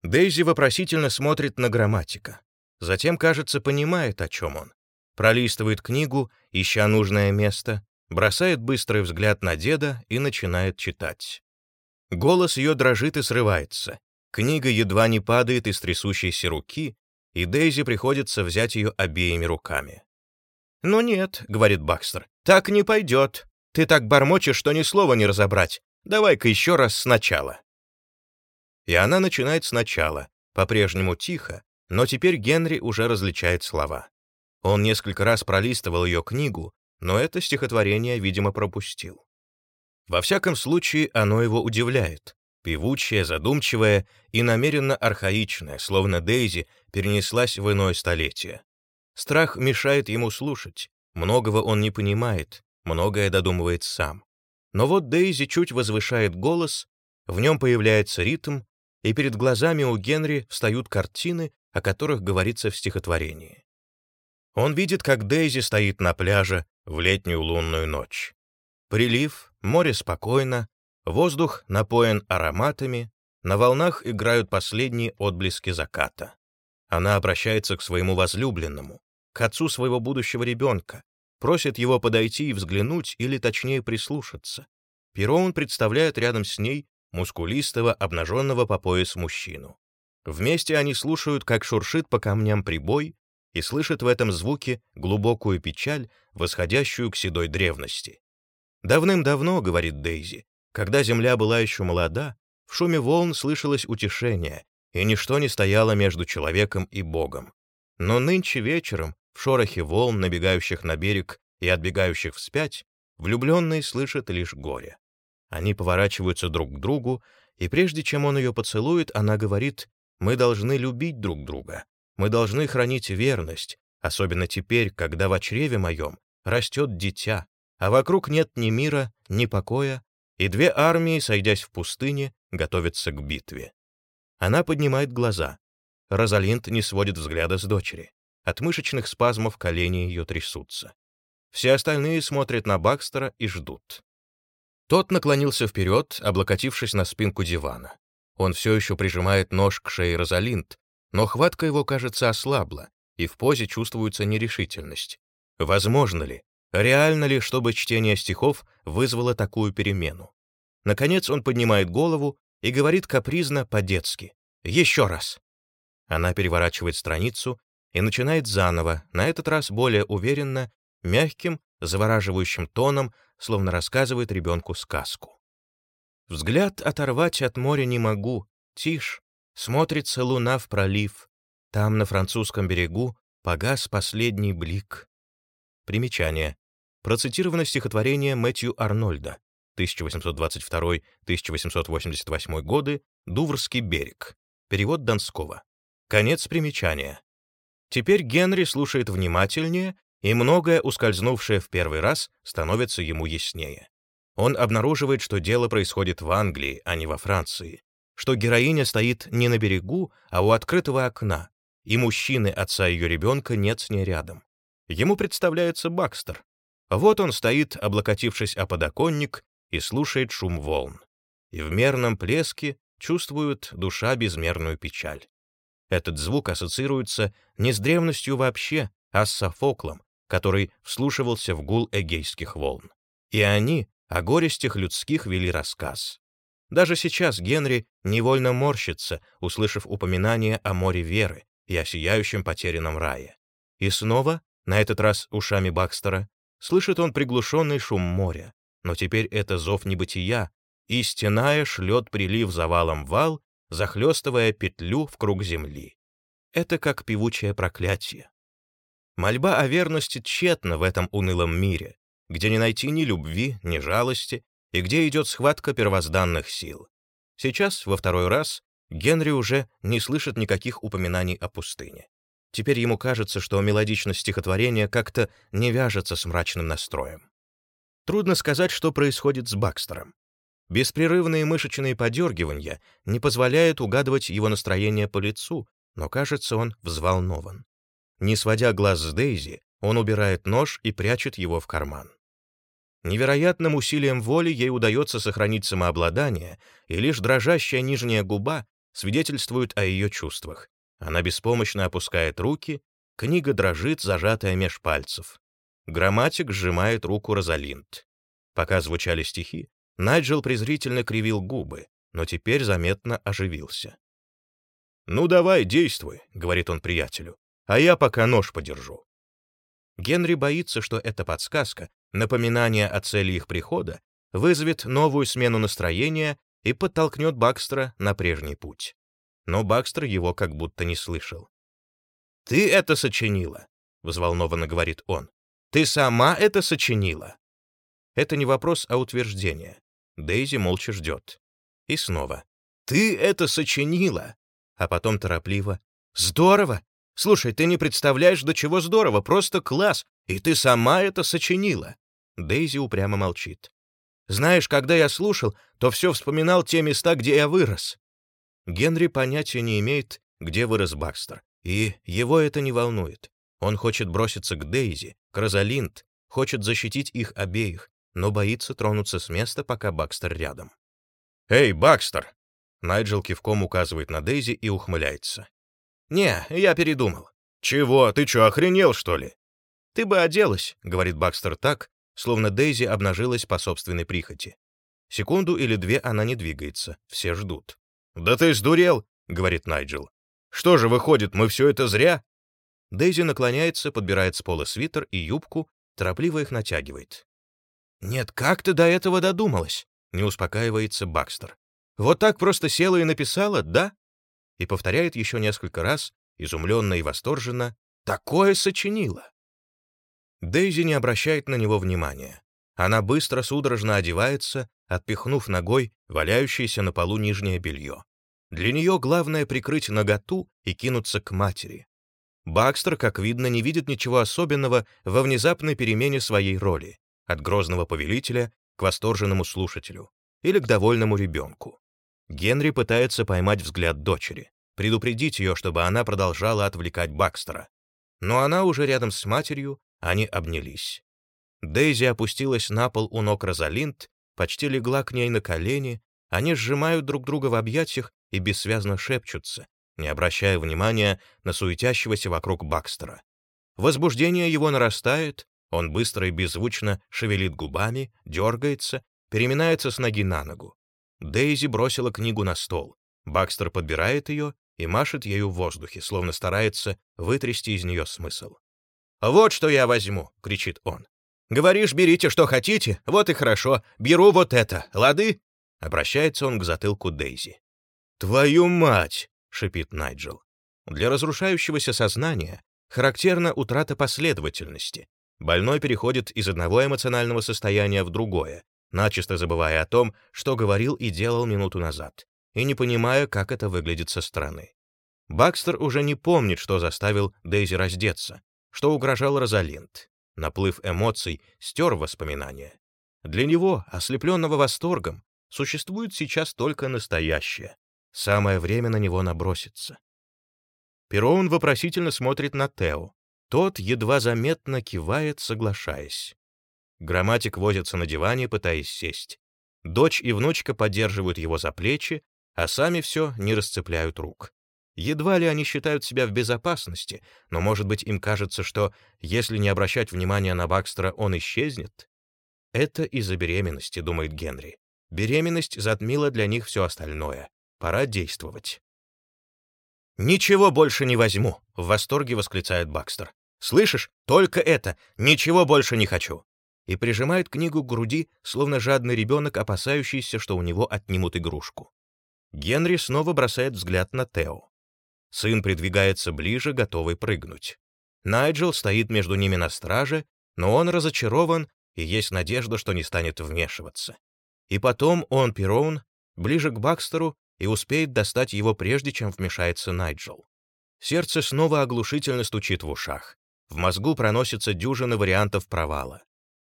Дейзи вопросительно смотрит на грамматика. Затем, кажется, понимает, о чем он пролистывает книгу, ища нужное место, бросает быстрый взгляд на деда и начинает читать. Голос ее дрожит и срывается. Книга едва не падает из трясущейся руки, и Дейзи приходится взять ее обеими руками. «Ну нет», — говорит Бакстер, — «так не пойдет. Ты так бормочешь, что ни слова не разобрать. Давай-ка еще раз сначала». И она начинает сначала, по-прежнему тихо, но теперь Генри уже различает слова. Он несколько раз пролистывал ее книгу, но это стихотворение, видимо, пропустил. Во всяком случае, оно его удивляет. Певучее, задумчивое и намеренно архаичное, словно Дейзи перенеслась в иное столетие. Страх мешает ему слушать, многого он не понимает, многое додумывает сам. Но вот Дейзи чуть возвышает голос, в нем появляется ритм, и перед глазами у Генри встают картины, о которых говорится в стихотворении. Он видит, как Дейзи стоит на пляже в летнюю лунную ночь. Прилив, море спокойно, воздух напоен ароматами, на волнах играют последние отблески заката. Она обращается к своему возлюбленному, к отцу своего будущего ребенка, просит его подойти и взглянуть, или точнее прислушаться. Перо представляет рядом с ней мускулистого, обнаженного по пояс мужчину. Вместе они слушают, как шуршит по камням прибой, и слышат в этом звуке глубокую печаль, восходящую к седой древности. «Давным-давно, — говорит Дейзи, — когда земля была еще молода, в шуме волн слышалось утешение, и ничто не стояло между человеком и Богом. Но нынче вечером, в шорохе волн, набегающих на берег и отбегающих вспять, влюбленные слышат лишь горе. Они поворачиваются друг к другу, и прежде чем он ее поцелует, она говорит, «Мы должны любить друг друга, мы должны хранить верность, особенно теперь, когда в чреве моем растет дитя, а вокруг нет ни мира, ни покоя, и две армии, сойдясь в пустыне, готовятся к битве». Она поднимает глаза. Розалинд не сводит взгляда с дочери. От мышечных спазмов колени ее трясутся. Все остальные смотрят на Бакстера и ждут. Тот наклонился вперед, облокотившись на спинку дивана. Он все еще прижимает нож к шее Розалинд, но хватка его, кажется, ослабла, и в позе чувствуется нерешительность. Возможно ли, реально ли, чтобы чтение стихов вызвало такую перемену? Наконец он поднимает голову и говорит капризно по-детски. «Еще раз!» Она переворачивает страницу и начинает заново, на этот раз более уверенно, мягким, завораживающим тоном, словно рассказывает ребенку сказку. Взгляд оторвать от моря не могу, тишь, смотрится луна в пролив, там, на французском берегу, погас последний блик. Примечание. Процитировано стихотворение Мэтью Арнольда, 1822-1888 годы, Дуврский берег. Перевод Донского. Конец примечания. Теперь Генри слушает внимательнее и многое, ускользнувшее в первый раз, становится ему яснее. Он обнаруживает, что дело происходит в Англии, а не во Франции, что героиня стоит не на берегу, а у открытого окна, и мужчины, отца ее ребенка, нет с ней рядом. Ему представляется Бакстер. Вот он стоит, облокотившись о подоконник, и слушает шум волн. И в мерном плеске чувствует душа безмерную печаль. Этот звук ассоциируется не с древностью вообще, а с Софоклом, который вслушивался в гул эгейских волн. И они о горестях людских вели рассказ. Даже сейчас Генри невольно морщится, услышав упоминание о море веры и о сияющем потерянном рае. И снова, на этот раз ушами Бакстера, слышит он приглушенный шум моря, но теперь это зов небытия, и стеная шлет прилив завалом вал, захлестывая петлю в круг земли. Это как певучее проклятие. Мольба о верности тщетна в этом унылом мире, где не найти ни любви, ни жалости, и где идет схватка первозданных сил. Сейчас, во второй раз, Генри уже не слышит никаких упоминаний о пустыне. Теперь ему кажется, что мелодичность стихотворения как-то не вяжется с мрачным настроем. Трудно сказать, что происходит с Бакстером. Беспрерывные мышечные подергивания не позволяют угадывать его настроение по лицу, но кажется, он взволнован. Не сводя глаз с Дейзи, он убирает нож и прячет его в карман. Невероятным усилием воли ей удается сохранить самообладание, и лишь дрожащая нижняя губа свидетельствует о ее чувствах. Она беспомощно опускает руки, книга дрожит, зажатая меж пальцев. Грамматик сжимает руку Розалинд. Пока звучали стихи, Найджел презрительно кривил губы, но теперь заметно оживился. «Ну давай, действуй», — говорит он приятелю а я пока нож подержу. Генри боится, что эта подсказка, напоминание о цели их прихода, вызовет новую смену настроения и подтолкнет Бакстера на прежний путь. Но Бакстер его как будто не слышал. «Ты это сочинила», — взволнованно говорит он. «Ты сама это сочинила». Это не вопрос, а утверждение. Дейзи молча ждет. И снова. «Ты это сочинила!» А потом торопливо. «Здорово! Слушай, ты не представляешь, до чего здорово, просто класс, и ты сама это сочинила. Дейзи упрямо молчит. Знаешь, когда я слушал, то все вспоминал те места, где я вырос. Генри понятия не имеет, где вырос Бакстер, и его это не волнует. Он хочет броситься к Дейзи, к Розалинд, хочет защитить их обеих, но боится тронуться с места, пока Бакстер рядом. «Эй, Бакстер!» Найджел кивком указывает на Дейзи и ухмыляется. «Не, я передумал». «Чего? Ты что, охренел, что ли?» «Ты бы оделась», — говорит Бакстер так, словно Дейзи обнажилась по собственной прихоти. Секунду или две она не двигается, все ждут. «Да ты сдурел!» — говорит Найджел. «Что же, выходит, мы все это зря?» Дейзи наклоняется, подбирает с пола свитер и юбку, торопливо их натягивает. «Нет, как ты до этого додумалась?» — не успокаивается Бакстер. «Вот так просто села и написала, да?» И повторяет еще несколько раз, изумленно и восторженно, «Такое сочинила!» Дейзи не обращает на него внимания. Она быстро судорожно одевается, отпихнув ногой валяющееся на полу нижнее белье. Для нее главное прикрыть наготу и кинуться к матери. Бакстер, как видно, не видит ничего особенного во внезапной перемене своей роли от грозного повелителя к восторженному слушателю или к довольному ребенку. Генри пытается поймать взгляд дочери, предупредить ее, чтобы она продолжала отвлекать Бакстера. Но она уже рядом с матерью, они обнялись. Дейзи опустилась на пол у ног Розалинд, почти легла к ней на колени, они сжимают друг друга в объятиях и бессвязно шепчутся, не обращая внимания на суетящегося вокруг Бакстера. Возбуждение его нарастает, он быстро и беззвучно шевелит губами, дергается, переминается с ноги на ногу. Дейзи бросила книгу на стол. Бакстер подбирает ее и машет ею в воздухе, словно старается вытрясти из нее смысл. «Вот что я возьму!» — кричит он. «Говоришь, берите, что хотите, вот и хорошо, беру вот это, лады?» Обращается он к затылку Дейзи. «Твою мать!» — шипит Найджел. Для разрушающегося сознания характерна утрата последовательности. Больной переходит из одного эмоционального состояния в другое, начисто забывая о том, что говорил и делал минуту назад, и не понимая, как это выглядит со стороны. Бакстер уже не помнит, что заставил Дейзи раздеться, что угрожал Розалинд. Наплыв эмоций стер воспоминания. Для него, ослепленного восторгом, существует сейчас только настоящее. Самое время на него наброситься. Пероун вопросительно смотрит на Тео. Тот едва заметно кивает, соглашаясь. Грамматик возится на диване, пытаясь сесть. Дочь и внучка поддерживают его за плечи, а сами все не расцепляют рук. Едва ли они считают себя в безопасности, но, может быть, им кажется, что если не обращать внимания на Бакстера, он исчезнет? Это из-за беременности, думает Генри. Беременность затмила для них все остальное. Пора действовать. «Ничего больше не возьму!» — в восторге восклицает Бакстер. «Слышишь? Только это! Ничего больше не хочу!» И прижимает книгу к груди, словно жадный ребенок, опасающийся, что у него отнимут игрушку. Генри снова бросает взгляд на Тео. Сын придвигается ближе, готовый прыгнуть. Найджел стоит между ними на страже, но он разочарован, и есть надежда, что не станет вмешиваться. И потом он, Пероун, ближе к Бакстеру и успеет достать его прежде, чем вмешается Найджел. Сердце снова оглушительно стучит в ушах. В мозгу проносится дюжина вариантов провала.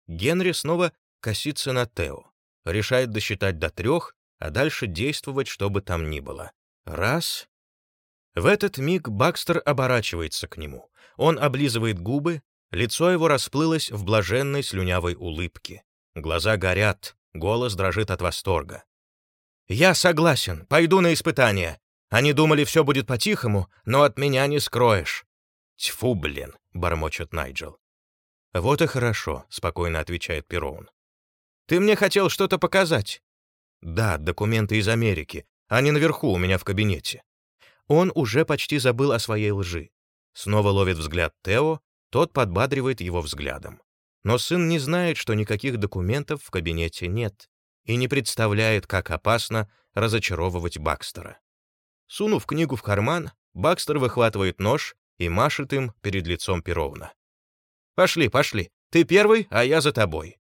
Генри снова косится на Тео, решает досчитать до трех, а дальше действовать, что бы там ни было. Раз. В этот миг Бакстер оборачивается к нему. Он облизывает губы, лицо его расплылось в блаженной слюнявой улыбке. Глаза горят, голос дрожит от восторга. «Я согласен, пойду на испытание. Они думали, все будет по-тихому, но от меня не скроешь». «Тьфу, блин», — бормочет Найджел. «Вот и хорошо», — спокойно отвечает Пероун. «Ты мне хотел что-то показать?» «Да, документы из Америки. Они наверху у меня в кабинете». Он уже почти забыл о своей лжи. Снова ловит взгляд Тео, тот подбадривает его взглядом. Но сын не знает, что никаких документов в кабинете нет и не представляет, как опасно разочаровывать Бакстера. Сунув книгу в карман, Бакстер выхватывает нож и машет им перед лицом Перовна. «Пошли, пошли. Ты первый, а я за тобой».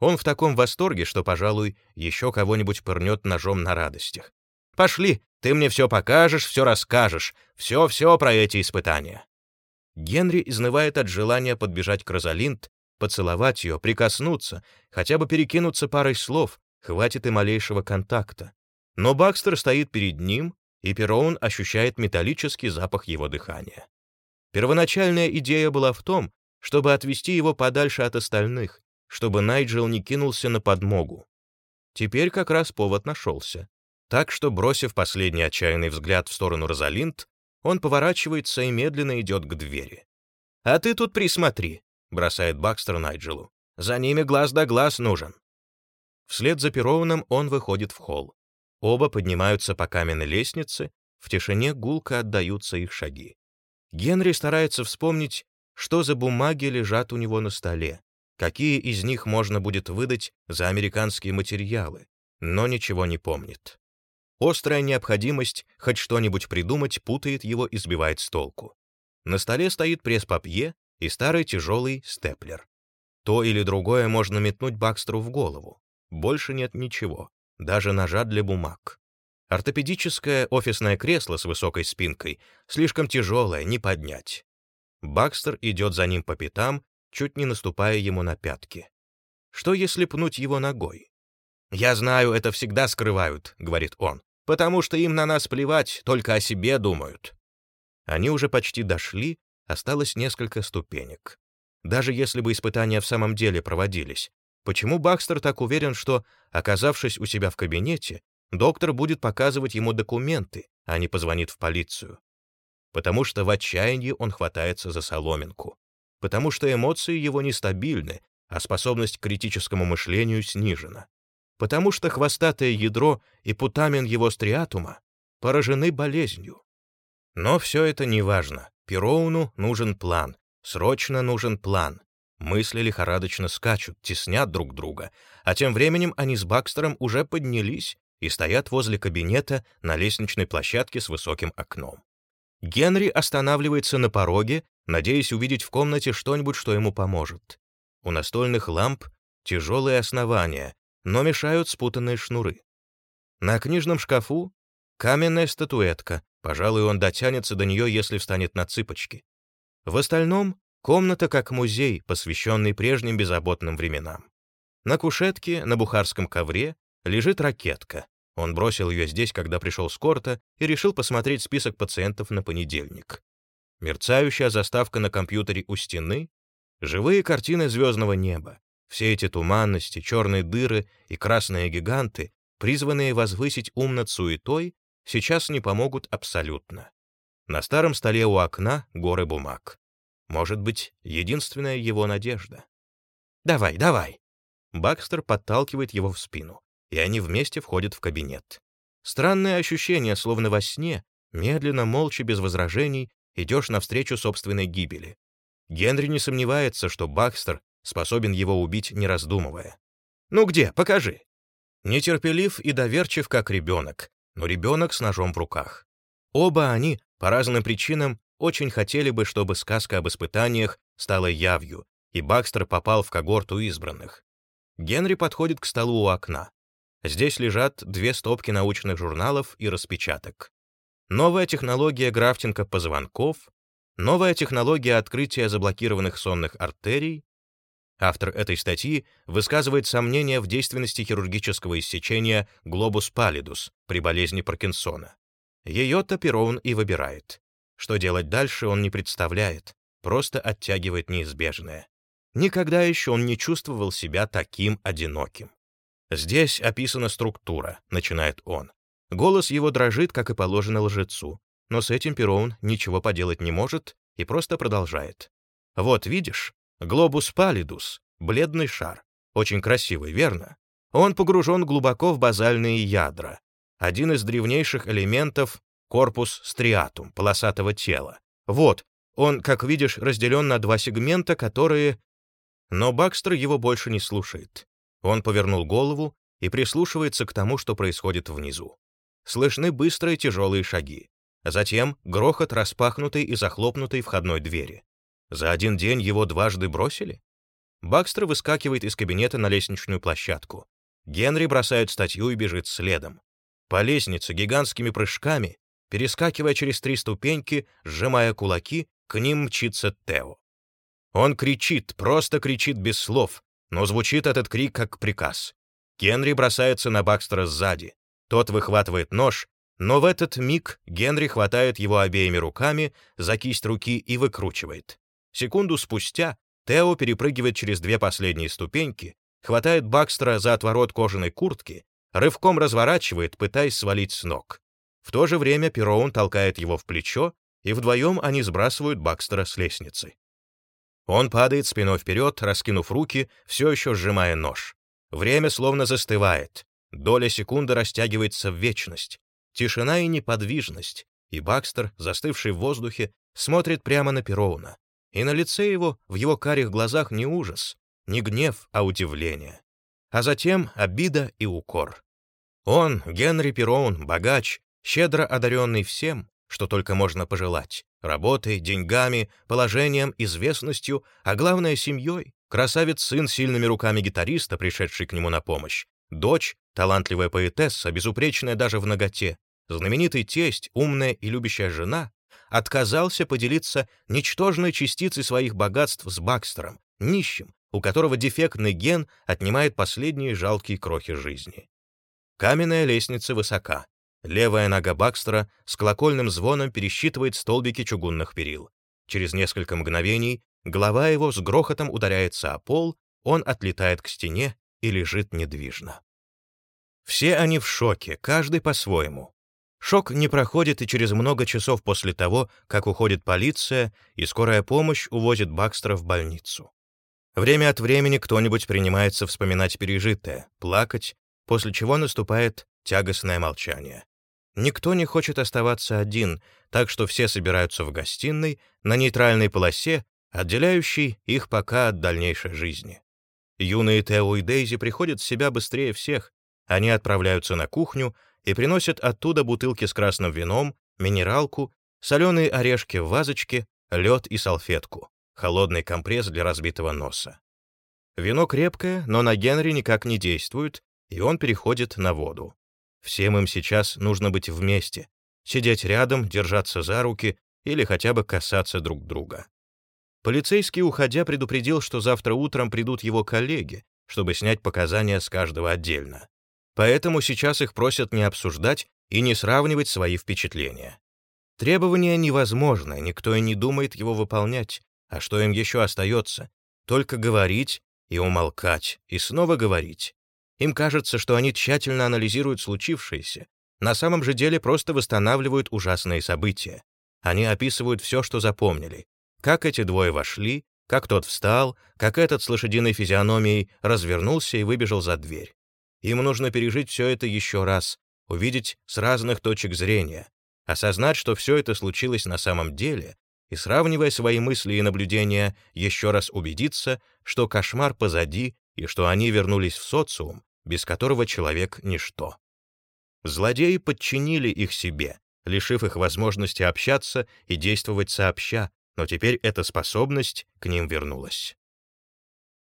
Он в таком восторге, что, пожалуй, еще кого-нибудь пырнет ножом на радостях. «Пошли, ты мне все покажешь, все расскажешь, все-все про эти испытания». Генри изнывает от желания подбежать к Розалинд поцеловать ее, прикоснуться, хотя бы перекинуться парой слов, хватит и малейшего контакта. Но Бакстер стоит перед ним, и Пероун ощущает металлический запах его дыхания. Первоначальная идея была в том, чтобы отвести его подальше от остальных, чтобы Найджел не кинулся на подмогу. Теперь как раз повод нашелся. Так что, бросив последний отчаянный взгляд в сторону Розалинд, он поворачивается и медленно идет к двери. «А ты тут присмотри», — бросает Бакстер Найджелу. «За ними глаз да глаз нужен». Вслед за Пероуном он выходит в холл. Оба поднимаются по каменной лестнице, в тишине гулко отдаются их шаги. Генри старается вспомнить, что за бумаги лежат у него на столе, какие из них можно будет выдать за американские материалы, но ничего не помнит. Острая необходимость хоть что-нибудь придумать путает его и сбивает с толку. На столе стоит пресс-папье и старый тяжелый степлер. То или другое можно метнуть Бакстеру в голову. Больше нет ничего, даже ножа для бумаг. Ортопедическое офисное кресло с высокой спинкой слишком тяжелое, не поднять. Бакстер идет за ним по пятам, чуть не наступая ему на пятки. Что если пнуть его ногой? «Я знаю, это всегда скрывают», — говорит он, «потому что им на нас плевать, только о себе думают». Они уже почти дошли, осталось несколько ступенек. Даже если бы испытания в самом деле проводились, почему Бакстер так уверен, что, оказавшись у себя в кабинете, доктор будет показывать ему документы, а не позвонит в полицию? Потому что в отчаянии он хватается за соломинку потому что эмоции его нестабильны, а способность к критическому мышлению снижена, потому что хвостатое ядро и путамен его стриатума поражены болезнью. Но все это не важно. Пероуну нужен план, срочно нужен план. Мысли лихорадочно скачут, теснят друг друга, а тем временем они с Бакстером уже поднялись и стоят возле кабинета на лестничной площадке с высоким окном. Генри останавливается на пороге надеясь увидеть в комнате что-нибудь, что ему поможет. У настольных ламп тяжелые основания, но мешают спутанные шнуры. На книжном шкафу каменная статуэтка, пожалуй, он дотянется до нее, если встанет на цыпочки. В остальном комната как музей, посвященный прежним беззаботным временам. На кушетке, на бухарском ковре, лежит ракетка. Он бросил ее здесь, когда пришел с корта, и решил посмотреть список пациентов на понедельник мерцающая заставка на компьютере у стены, живые картины звездного неба, все эти туманности, черные дыры и красные гиганты, призванные возвысить ум над суетой, сейчас не помогут абсолютно. На старом столе у окна горы бумаг. Может быть, единственная его надежда. «Давай, давай!» Бакстер подталкивает его в спину, и они вместе входят в кабинет. Странное ощущение, словно во сне, медленно, молча, без возражений, идешь навстречу собственной гибели. Генри не сомневается, что Бакстер способен его убить, не раздумывая. «Ну где? Покажи!» Нетерпелив и доверчив, как ребенок, но ребенок с ножом в руках. Оба они, по разным причинам, очень хотели бы, чтобы сказка об испытаниях стала явью, и Бакстер попал в когорту избранных. Генри подходит к столу у окна. Здесь лежат две стопки научных журналов и распечаток новая технология графтинга позвонков, новая технология открытия заблокированных сонных артерий. Автор этой статьи высказывает сомнения в действенности хирургического иссечения глобус палидус при болезни Паркинсона. Ее-то Пероун и выбирает. Что делать дальше, он не представляет, просто оттягивает неизбежное. Никогда еще он не чувствовал себя таким одиноким. Здесь описана структура, начинает он. Голос его дрожит, как и положено лжецу, но с этим Пероун ничего поделать не может и просто продолжает. «Вот видишь, глобус палидус, бледный шар, очень красивый, верно? Он погружен глубоко в базальные ядра. Один из древнейших элементов — корпус стриатум, полосатого тела. Вот, он, как видишь, разделен на два сегмента, которые... Но Бакстер его больше не слушает. Он повернул голову и прислушивается к тому, что происходит внизу слышны быстрые тяжелые шаги. Затем грохот распахнутой и захлопнутой входной двери. За один день его дважды бросили? Бакстер выскакивает из кабинета на лестничную площадку. Генри бросает статью и бежит следом. По лестнице гигантскими прыжками, перескакивая через три ступеньки, сжимая кулаки, к ним мчится Тео. Он кричит, просто кричит без слов, но звучит этот крик как приказ. Генри бросается на Бакстера сзади. Тот выхватывает нож, но в этот миг Генри хватает его обеими руками за кисть руки и выкручивает. Секунду спустя Тео перепрыгивает через две последние ступеньки, хватает Бакстера за отворот кожаной куртки, рывком разворачивает, пытаясь свалить с ног. В то же время Пероун толкает его в плечо, и вдвоем они сбрасывают Бакстера с лестницы. Он падает спиной вперед, раскинув руки, все еще сжимая нож. Время словно застывает. Доля секунды растягивается в вечность. Тишина и неподвижность. И Бакстер, застывший в воздухе, смотрит прямо на Пероуна. И на лице его, в его карих глазах не ужас, не гнев, а удивление. А затем обида и укор. Он, Генри Пероун, богач, щедро одаренный всем, что только можно пожелать. Работой, деньгами, положением, известностью, а главное — семьей. Красавец-сын сильными руками гитариста, пришедший к нему на помощь. Дочь, талантливая поэтесса, безупречная даже в ноготе. Знаменитый тесть, умная и любящая жена, отказался поделиться ничтожной частицей своих богатств с Бакстером, нищим, у которого дефектный ген отнимает последние жалкие крохи жизни. Каменная лестница высока. Левая нога Бакстера с колокольным звоном пересчитывает столбики чугунных перил. Через несколько мгновений голова его с грохотом ударяется о пол, он отлетает к стене и лежит недвижно. Все они в шоке, каждый по-своему. Шок не проходит и через много часов после того, как уходит полиция, и скорая помощь увозит Бакстера в больницу. Время от времени кто-нибудь принимается вспоминать пережитое, плакать, после чего наступает тягостное молчание. Никто не хочет оставаться один, так что все собираются в гостиной, на нейтральной полосе, отделяющей их пока от дальнейшей жизни. Юные Тео и Дейзи приходят в себя быстрее всех. Они отправляются на кухню и приносят оттуда бутылки с красным вином, минералку, соленые орешки в вазочке, лед и салфетку, холодный компресс для разбитого носа. Вино крепкое, но на Генри никак не действует, и он переходит на воду. Всем им сейчас нужно быть вместе, сидеть рядом, держаться за руки или хотя бы касаться друг друга. Полицейский, уходя, предупредил, что завтра утром придут его коллеги, чтобы снять показания с каждого отдельно. Поэтому сейчас их просят не обсуждать и не сравнивать свои впечатления. Требование невозможно, никто и не думает его выполнять. А что им еще остается? Только говорить и умолкать, и снова говорить. Им кажется, что они тщательно анализируют случившееся. На самом же деле просто восстанавливают ужасные события. Они описывают все, что запомнили. Как эти двое вошли, как тот встал, как этот с лошадиной физиономией развернулся и выбежал за дверь. Им нужно пережить все это еще раз, увидеть с разных точек зрения, осознать, что все это случилось на самом деле, и, сравнивая свои мысли и наблюдения, еще раз убедиться, что кошмар позади и что они вернулись в социум, без которого человек — ничто. Злодеи подчинили их себе, лишив их возможности общаться и действовать сообща, но теперь эта способность к ним вернулась.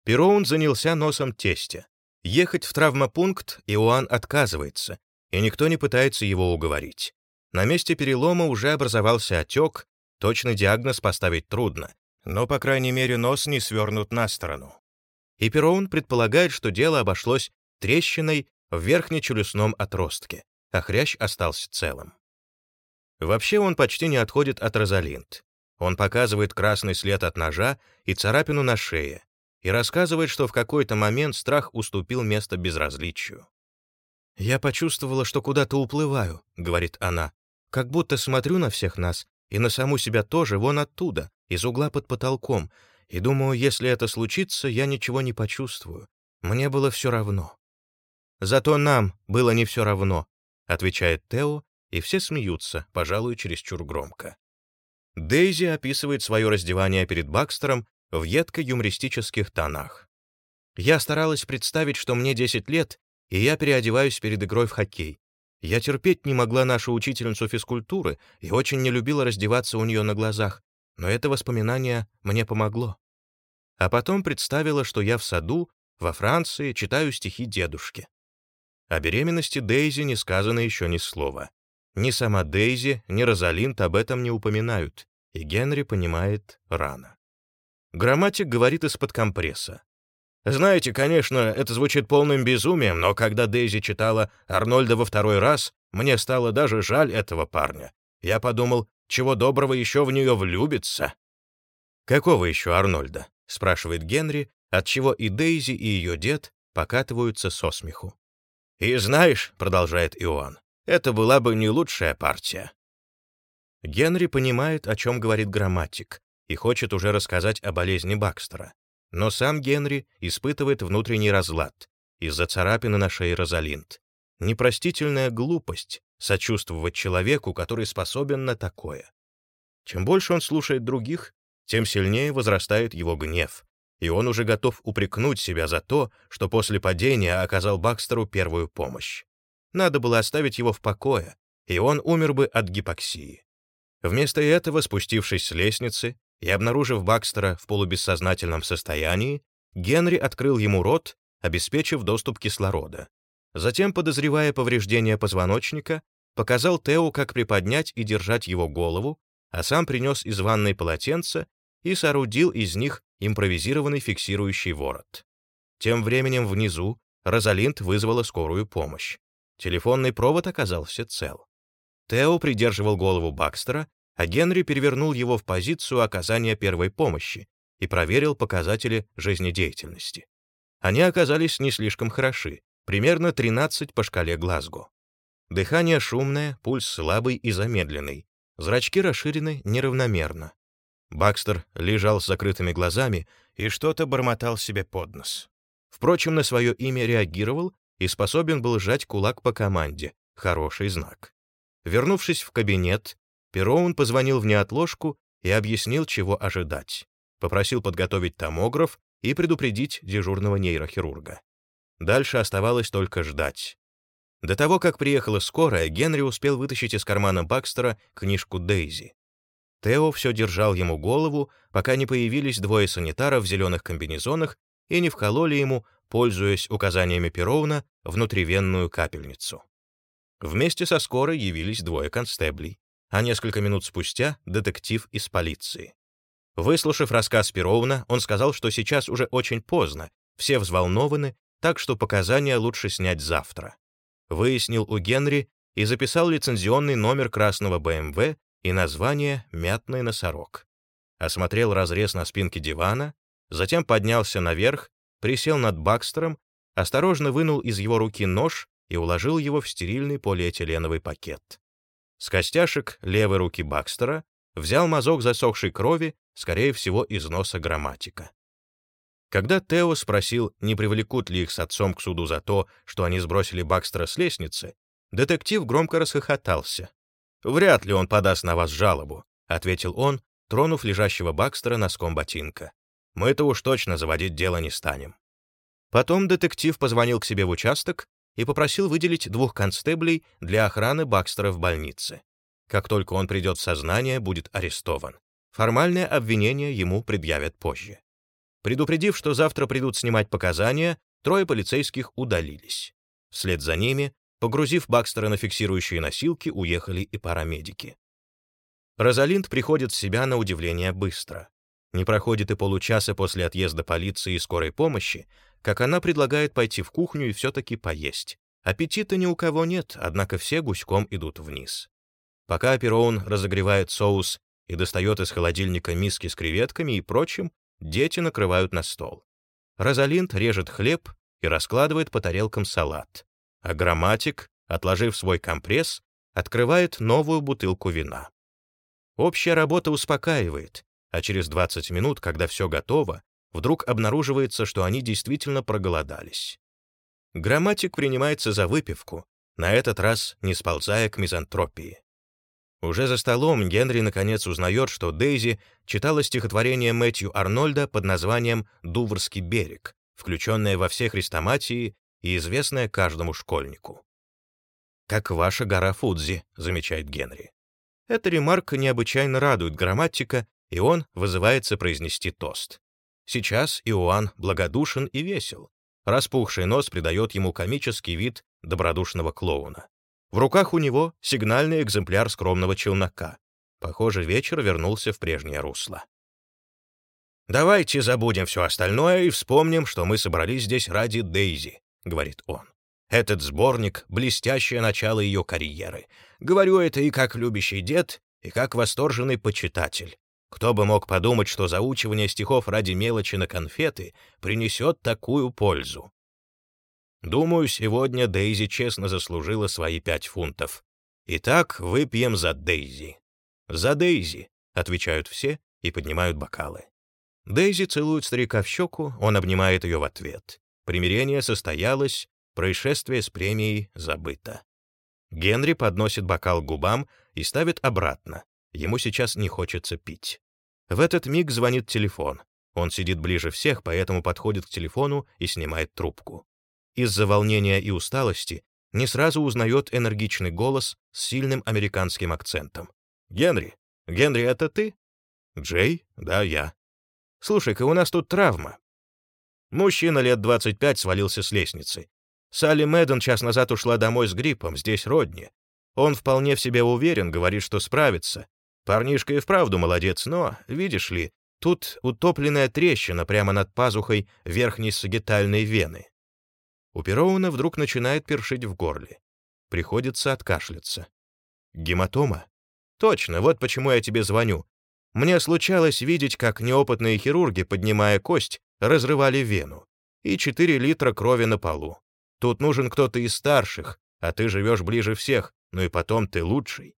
Пероун занялся носом тестя. Ехать в травмопункт Иоанн отказывается, и никто не пытается его уговорить. На месте перелома уже образовался отек, точный диагноз поставить трудно, но, по крайней мере, нос не свернут на сторону. И Пероун предполагает, что дело обошлось трещиной в верхнечелюстном отростке, а хрящ остался целым. Вообще он почти не отходит от Розалинд. Он показывает красный след от ножа и царапину на шее и рассказывает, что в какой-то момент страх уступил место безразличию. «Я почувствовала, что куда-то уплываю», — говорит она, «как будто смотрю на всех нас и на саму себя тоже вон оттуда, из угла под потолком, и думаю, если это случится, я ничего не почувствую. Мне было все равно. «Зато нам было не все равно», — отвечает Тео, и все смеются, пожалуй, чересчур громко. Дейзи описывает свое раздевание перед Бакстером в едко-юмористических тонах. «Я старалась представить, что мне 10 лет, и я переодеваюсь перед игрой в хоккей. Я терпеть не могла нашу учительницу физкультуры и очень не любила раздеваться у нее на глазах, но это воспоминание мне помогло. А потом представила, что я в саду, во Франции, читаю стихи дедушки. О беременности Дейзи не сказано еще ни слова. Ни сама Дейзи, ни Розалинд об этом не упоминают, и Генри понимает рано. Грамматик говорит из-под компресса. Знаете, конечно, это звучит полным безумием, но когда Дейзи читала Арнольда во второй раз, мне стало даже жаль этого парня. Я подумал, чего доброго еще в нее влюбится. «Какого еще Арнольда?» — спрашивает Генри, отчего и Дейзи, и ее дед покатываются со смеху. «И знаешь», — продолжает Иоанн, — «это была бы не лучшая партия». Генри понимает, о чем говорит грамматик, и хочет уже рассказать о болезни Бакстера. Но сам Генри испытывает внутренний разлад из-за царапины на шее Розалинд. Непростительная глупость сочувствовать человеку, который способен на такое. Чем больше он слушает других, тем сильнее возрастает его гнев, и он уже готов упрекнуть себя за то, что после падения оказал Бакстеру первую помощь. Надо было оставить его в покое, и он умер бы от гипоксии. Вместо этого, спустившись с лестницы и обнаружив Бакстера в полубессознательном состоянии, Генри открыл ему рот, обеспечив доступ кислорода. Затем, подозревая повреждение позвоночника, показал Тео, как приподнять и держать его голову, а сам принес из ванной полотенце и соорудил из них импровизированный фиксирующий ворот. Тем временем внизу Розалинд вызвала скорую помощь. Телефонный провод оказался цел. Тео придерживал голову Бакстера, а Генри перевернул его в позицию оказания первой помощи и проверил показатели жизнедеятельности. Они оказались не слишком хороши, примерно 13 по шкале Глазго. Дыхание шумное, пульс слабый и замедленный, зрачки расширены неравномерно. Бакстер лежал с закрытыми глазами и что-то бормотал себе под нос. Впрочем, на свое имя реагировал и способен был сжать кулак по команде. Хороший знак. Вернувшись в кабинет, Пероун позвонил в неотложку и объяснил, чего ожидать. Попросил подготовить томограф и предупредить дежурного нейрохирурга. Дальше оставалось только ждать. До того, как приехала скорая, Генри успел вытащить из кармана Бакстера книжку Дейзи. Тео все держал ему голову, пока не появились двое санитаров в зеленых комбинезонах и не вкололи ему, пользуясь указаниями Пероуна, внутривенную капельницу. Вместе со скорой явились двое констеблей, а несколько минут спустя — детектив из полиции. Выслушав рассказ Перовна, он сказал, что сейчас уже очень поздно, все взволнованы, так что показания лучше снять завтра. Выяснил у Генри и записал лицензионный номер красного БМВ и название «Мятный носорог». Осмотрел разрез на спинке дивана, затем поднялся наверх, присел над Бакстером, осторожно вынул из его руки нож и уложил его в стерильный полиэтиленовый пакет. С костяшек левой руки Бакстера взял мазок засохшей крови, скорее всего, из носа грамматика. Когда Тео спросил, не привлекут ли их с отцом к суду за то, что они сбросили Бакстера с лестницы, детектив громко расхохотался. «Вряд ли он подаст на вас жалобу», — ответил он, тронув лежащего Бакстера носком ботинка. «Мы-то уж точно заводить дело не станем». Потом детектив позвонил к себе в участок и попросил выделить двух констеблей для охраны Бакстера в больнице. Как только он придет в сознание, будет арестован. Формальное обвинение ему предъявят позже. Предупредив, что завтра придут снимать показания, трое полицейских удалились. Вслед за ними, погрузив Бакстера на фиксирующие носилки, уехали и парамедики. Розалинд приходит в себя на удивление быстро. Не проходит и получаса после отъезда полиции и скорой помощи, как она предлагает пойти в кухню и все-таки поесть. Аппетита ни у кого нет, однако все гуськом идут вниз. Пока Пероун разогревает соус и достает из холодильника миски с креветками и прочим, дети накрывают на стол. Розалинд режет хлеб и раскладывает по тарелкам салат, а грамматик, отложив свой компресс, открывает новую бутылку вина. Общая работа успокаивает, а через 20 минут, когда все готово, вдруг обнаруживается, что они действительно проголодались. Грамматик принимается за выпивку, на этот раз не сползая к мизантропии. Уже за столом Генри наконец узнает, что Дейзи читала стихотворение Мэтью Арнольда под названием «Дуврский берег», включенное во все хрестоматии и известное каждому школьнику. «Как ваша гора Фудзи», — замечает Генри. Эта ремарка необычайно радует грамматика, и он вызывается произнести тост. Сейчас Иоанн благодушен и весел. Распухший нос придает ему комический вид добродушного клоуна. В руках у него сигнальный экземпляр скромного челнока. Похоже, вечер вернулся в прежнее русло. «Давайте забудем все остальное и вспомним, что мы собрались здесь ради Дейзи», — говорит он. «Этот сборник — блестящее начало ее карьеры. Говорю это и как любящий дед, и как восторженный почитатель. Кто бы мог подумать, что заучивание стихов ради мелочи на конфеты принесет такую пользу? Думаю, сегодня Дейзи честно заслужила свои пять фунтов. Итак, выпьем за Дейзи. За Дейзи, отвечают все и поднимают бокалы. Дейзи целует старика в щеку, он обнимает ее в ответ. Примирение состоялось, происшествие с премией забыто. Генри подносит бокал к губам и ставит обратно. Ему сейчас не хочется пить. В этот миг звонит телефон. Он сидит ближе всех, поэтому подходит к телефону и снимает трубку. Из-за волнения и усталости не сразу узнает энергичный голос с сильным американским акцентом. «Генри! Генри, это ты?» «Джей? Да, я». «Слушай-ка, у нас тут травма». Мужчина лет 25 свалился с лестницы. Салли Мэдден час назад ушла домой с гриппом, здесь родни. Он вполне в себе уверен, говорит, что справится. Парнишка и вправду молодец, но, видишь ли, тут утопленная трещина прямо над пазухой верхней сагитальной вены. У Пероуна вдруг начинает першить в горле. Приходится откашляться. Гематома? Точно, вот почему я тебе звоню. Мне случалось видеть, как неопытные хирурги, поднимая кость, разрывали вену. И 4 литра крови на полу. Тут нужен кто-то из старших, а ты живешь ближе всех, ну и потом ты лучший.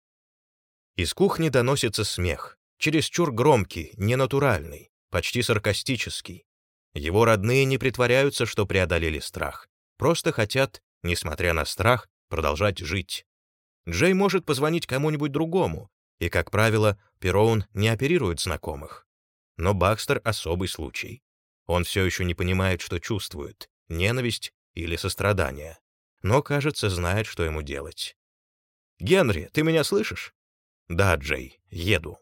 Из кухни доносится смех, чересчур громкий, ненатуральный, почти саркастический. Его родные не притворяются, что преодолели страх. Просто хотят, несмотря на страх, продолжать жить. Джей может позвонить кому-нибудь другому, и, как правило, Пероун не оперирует знакомых. Но Бакстер — особый случай. Он все еще не понимает, что чувствует — ненависть или сострадание. Но, кажется, знает, что ему делать. «Генри, ты меня слышишь?» «Да, Джей, еду».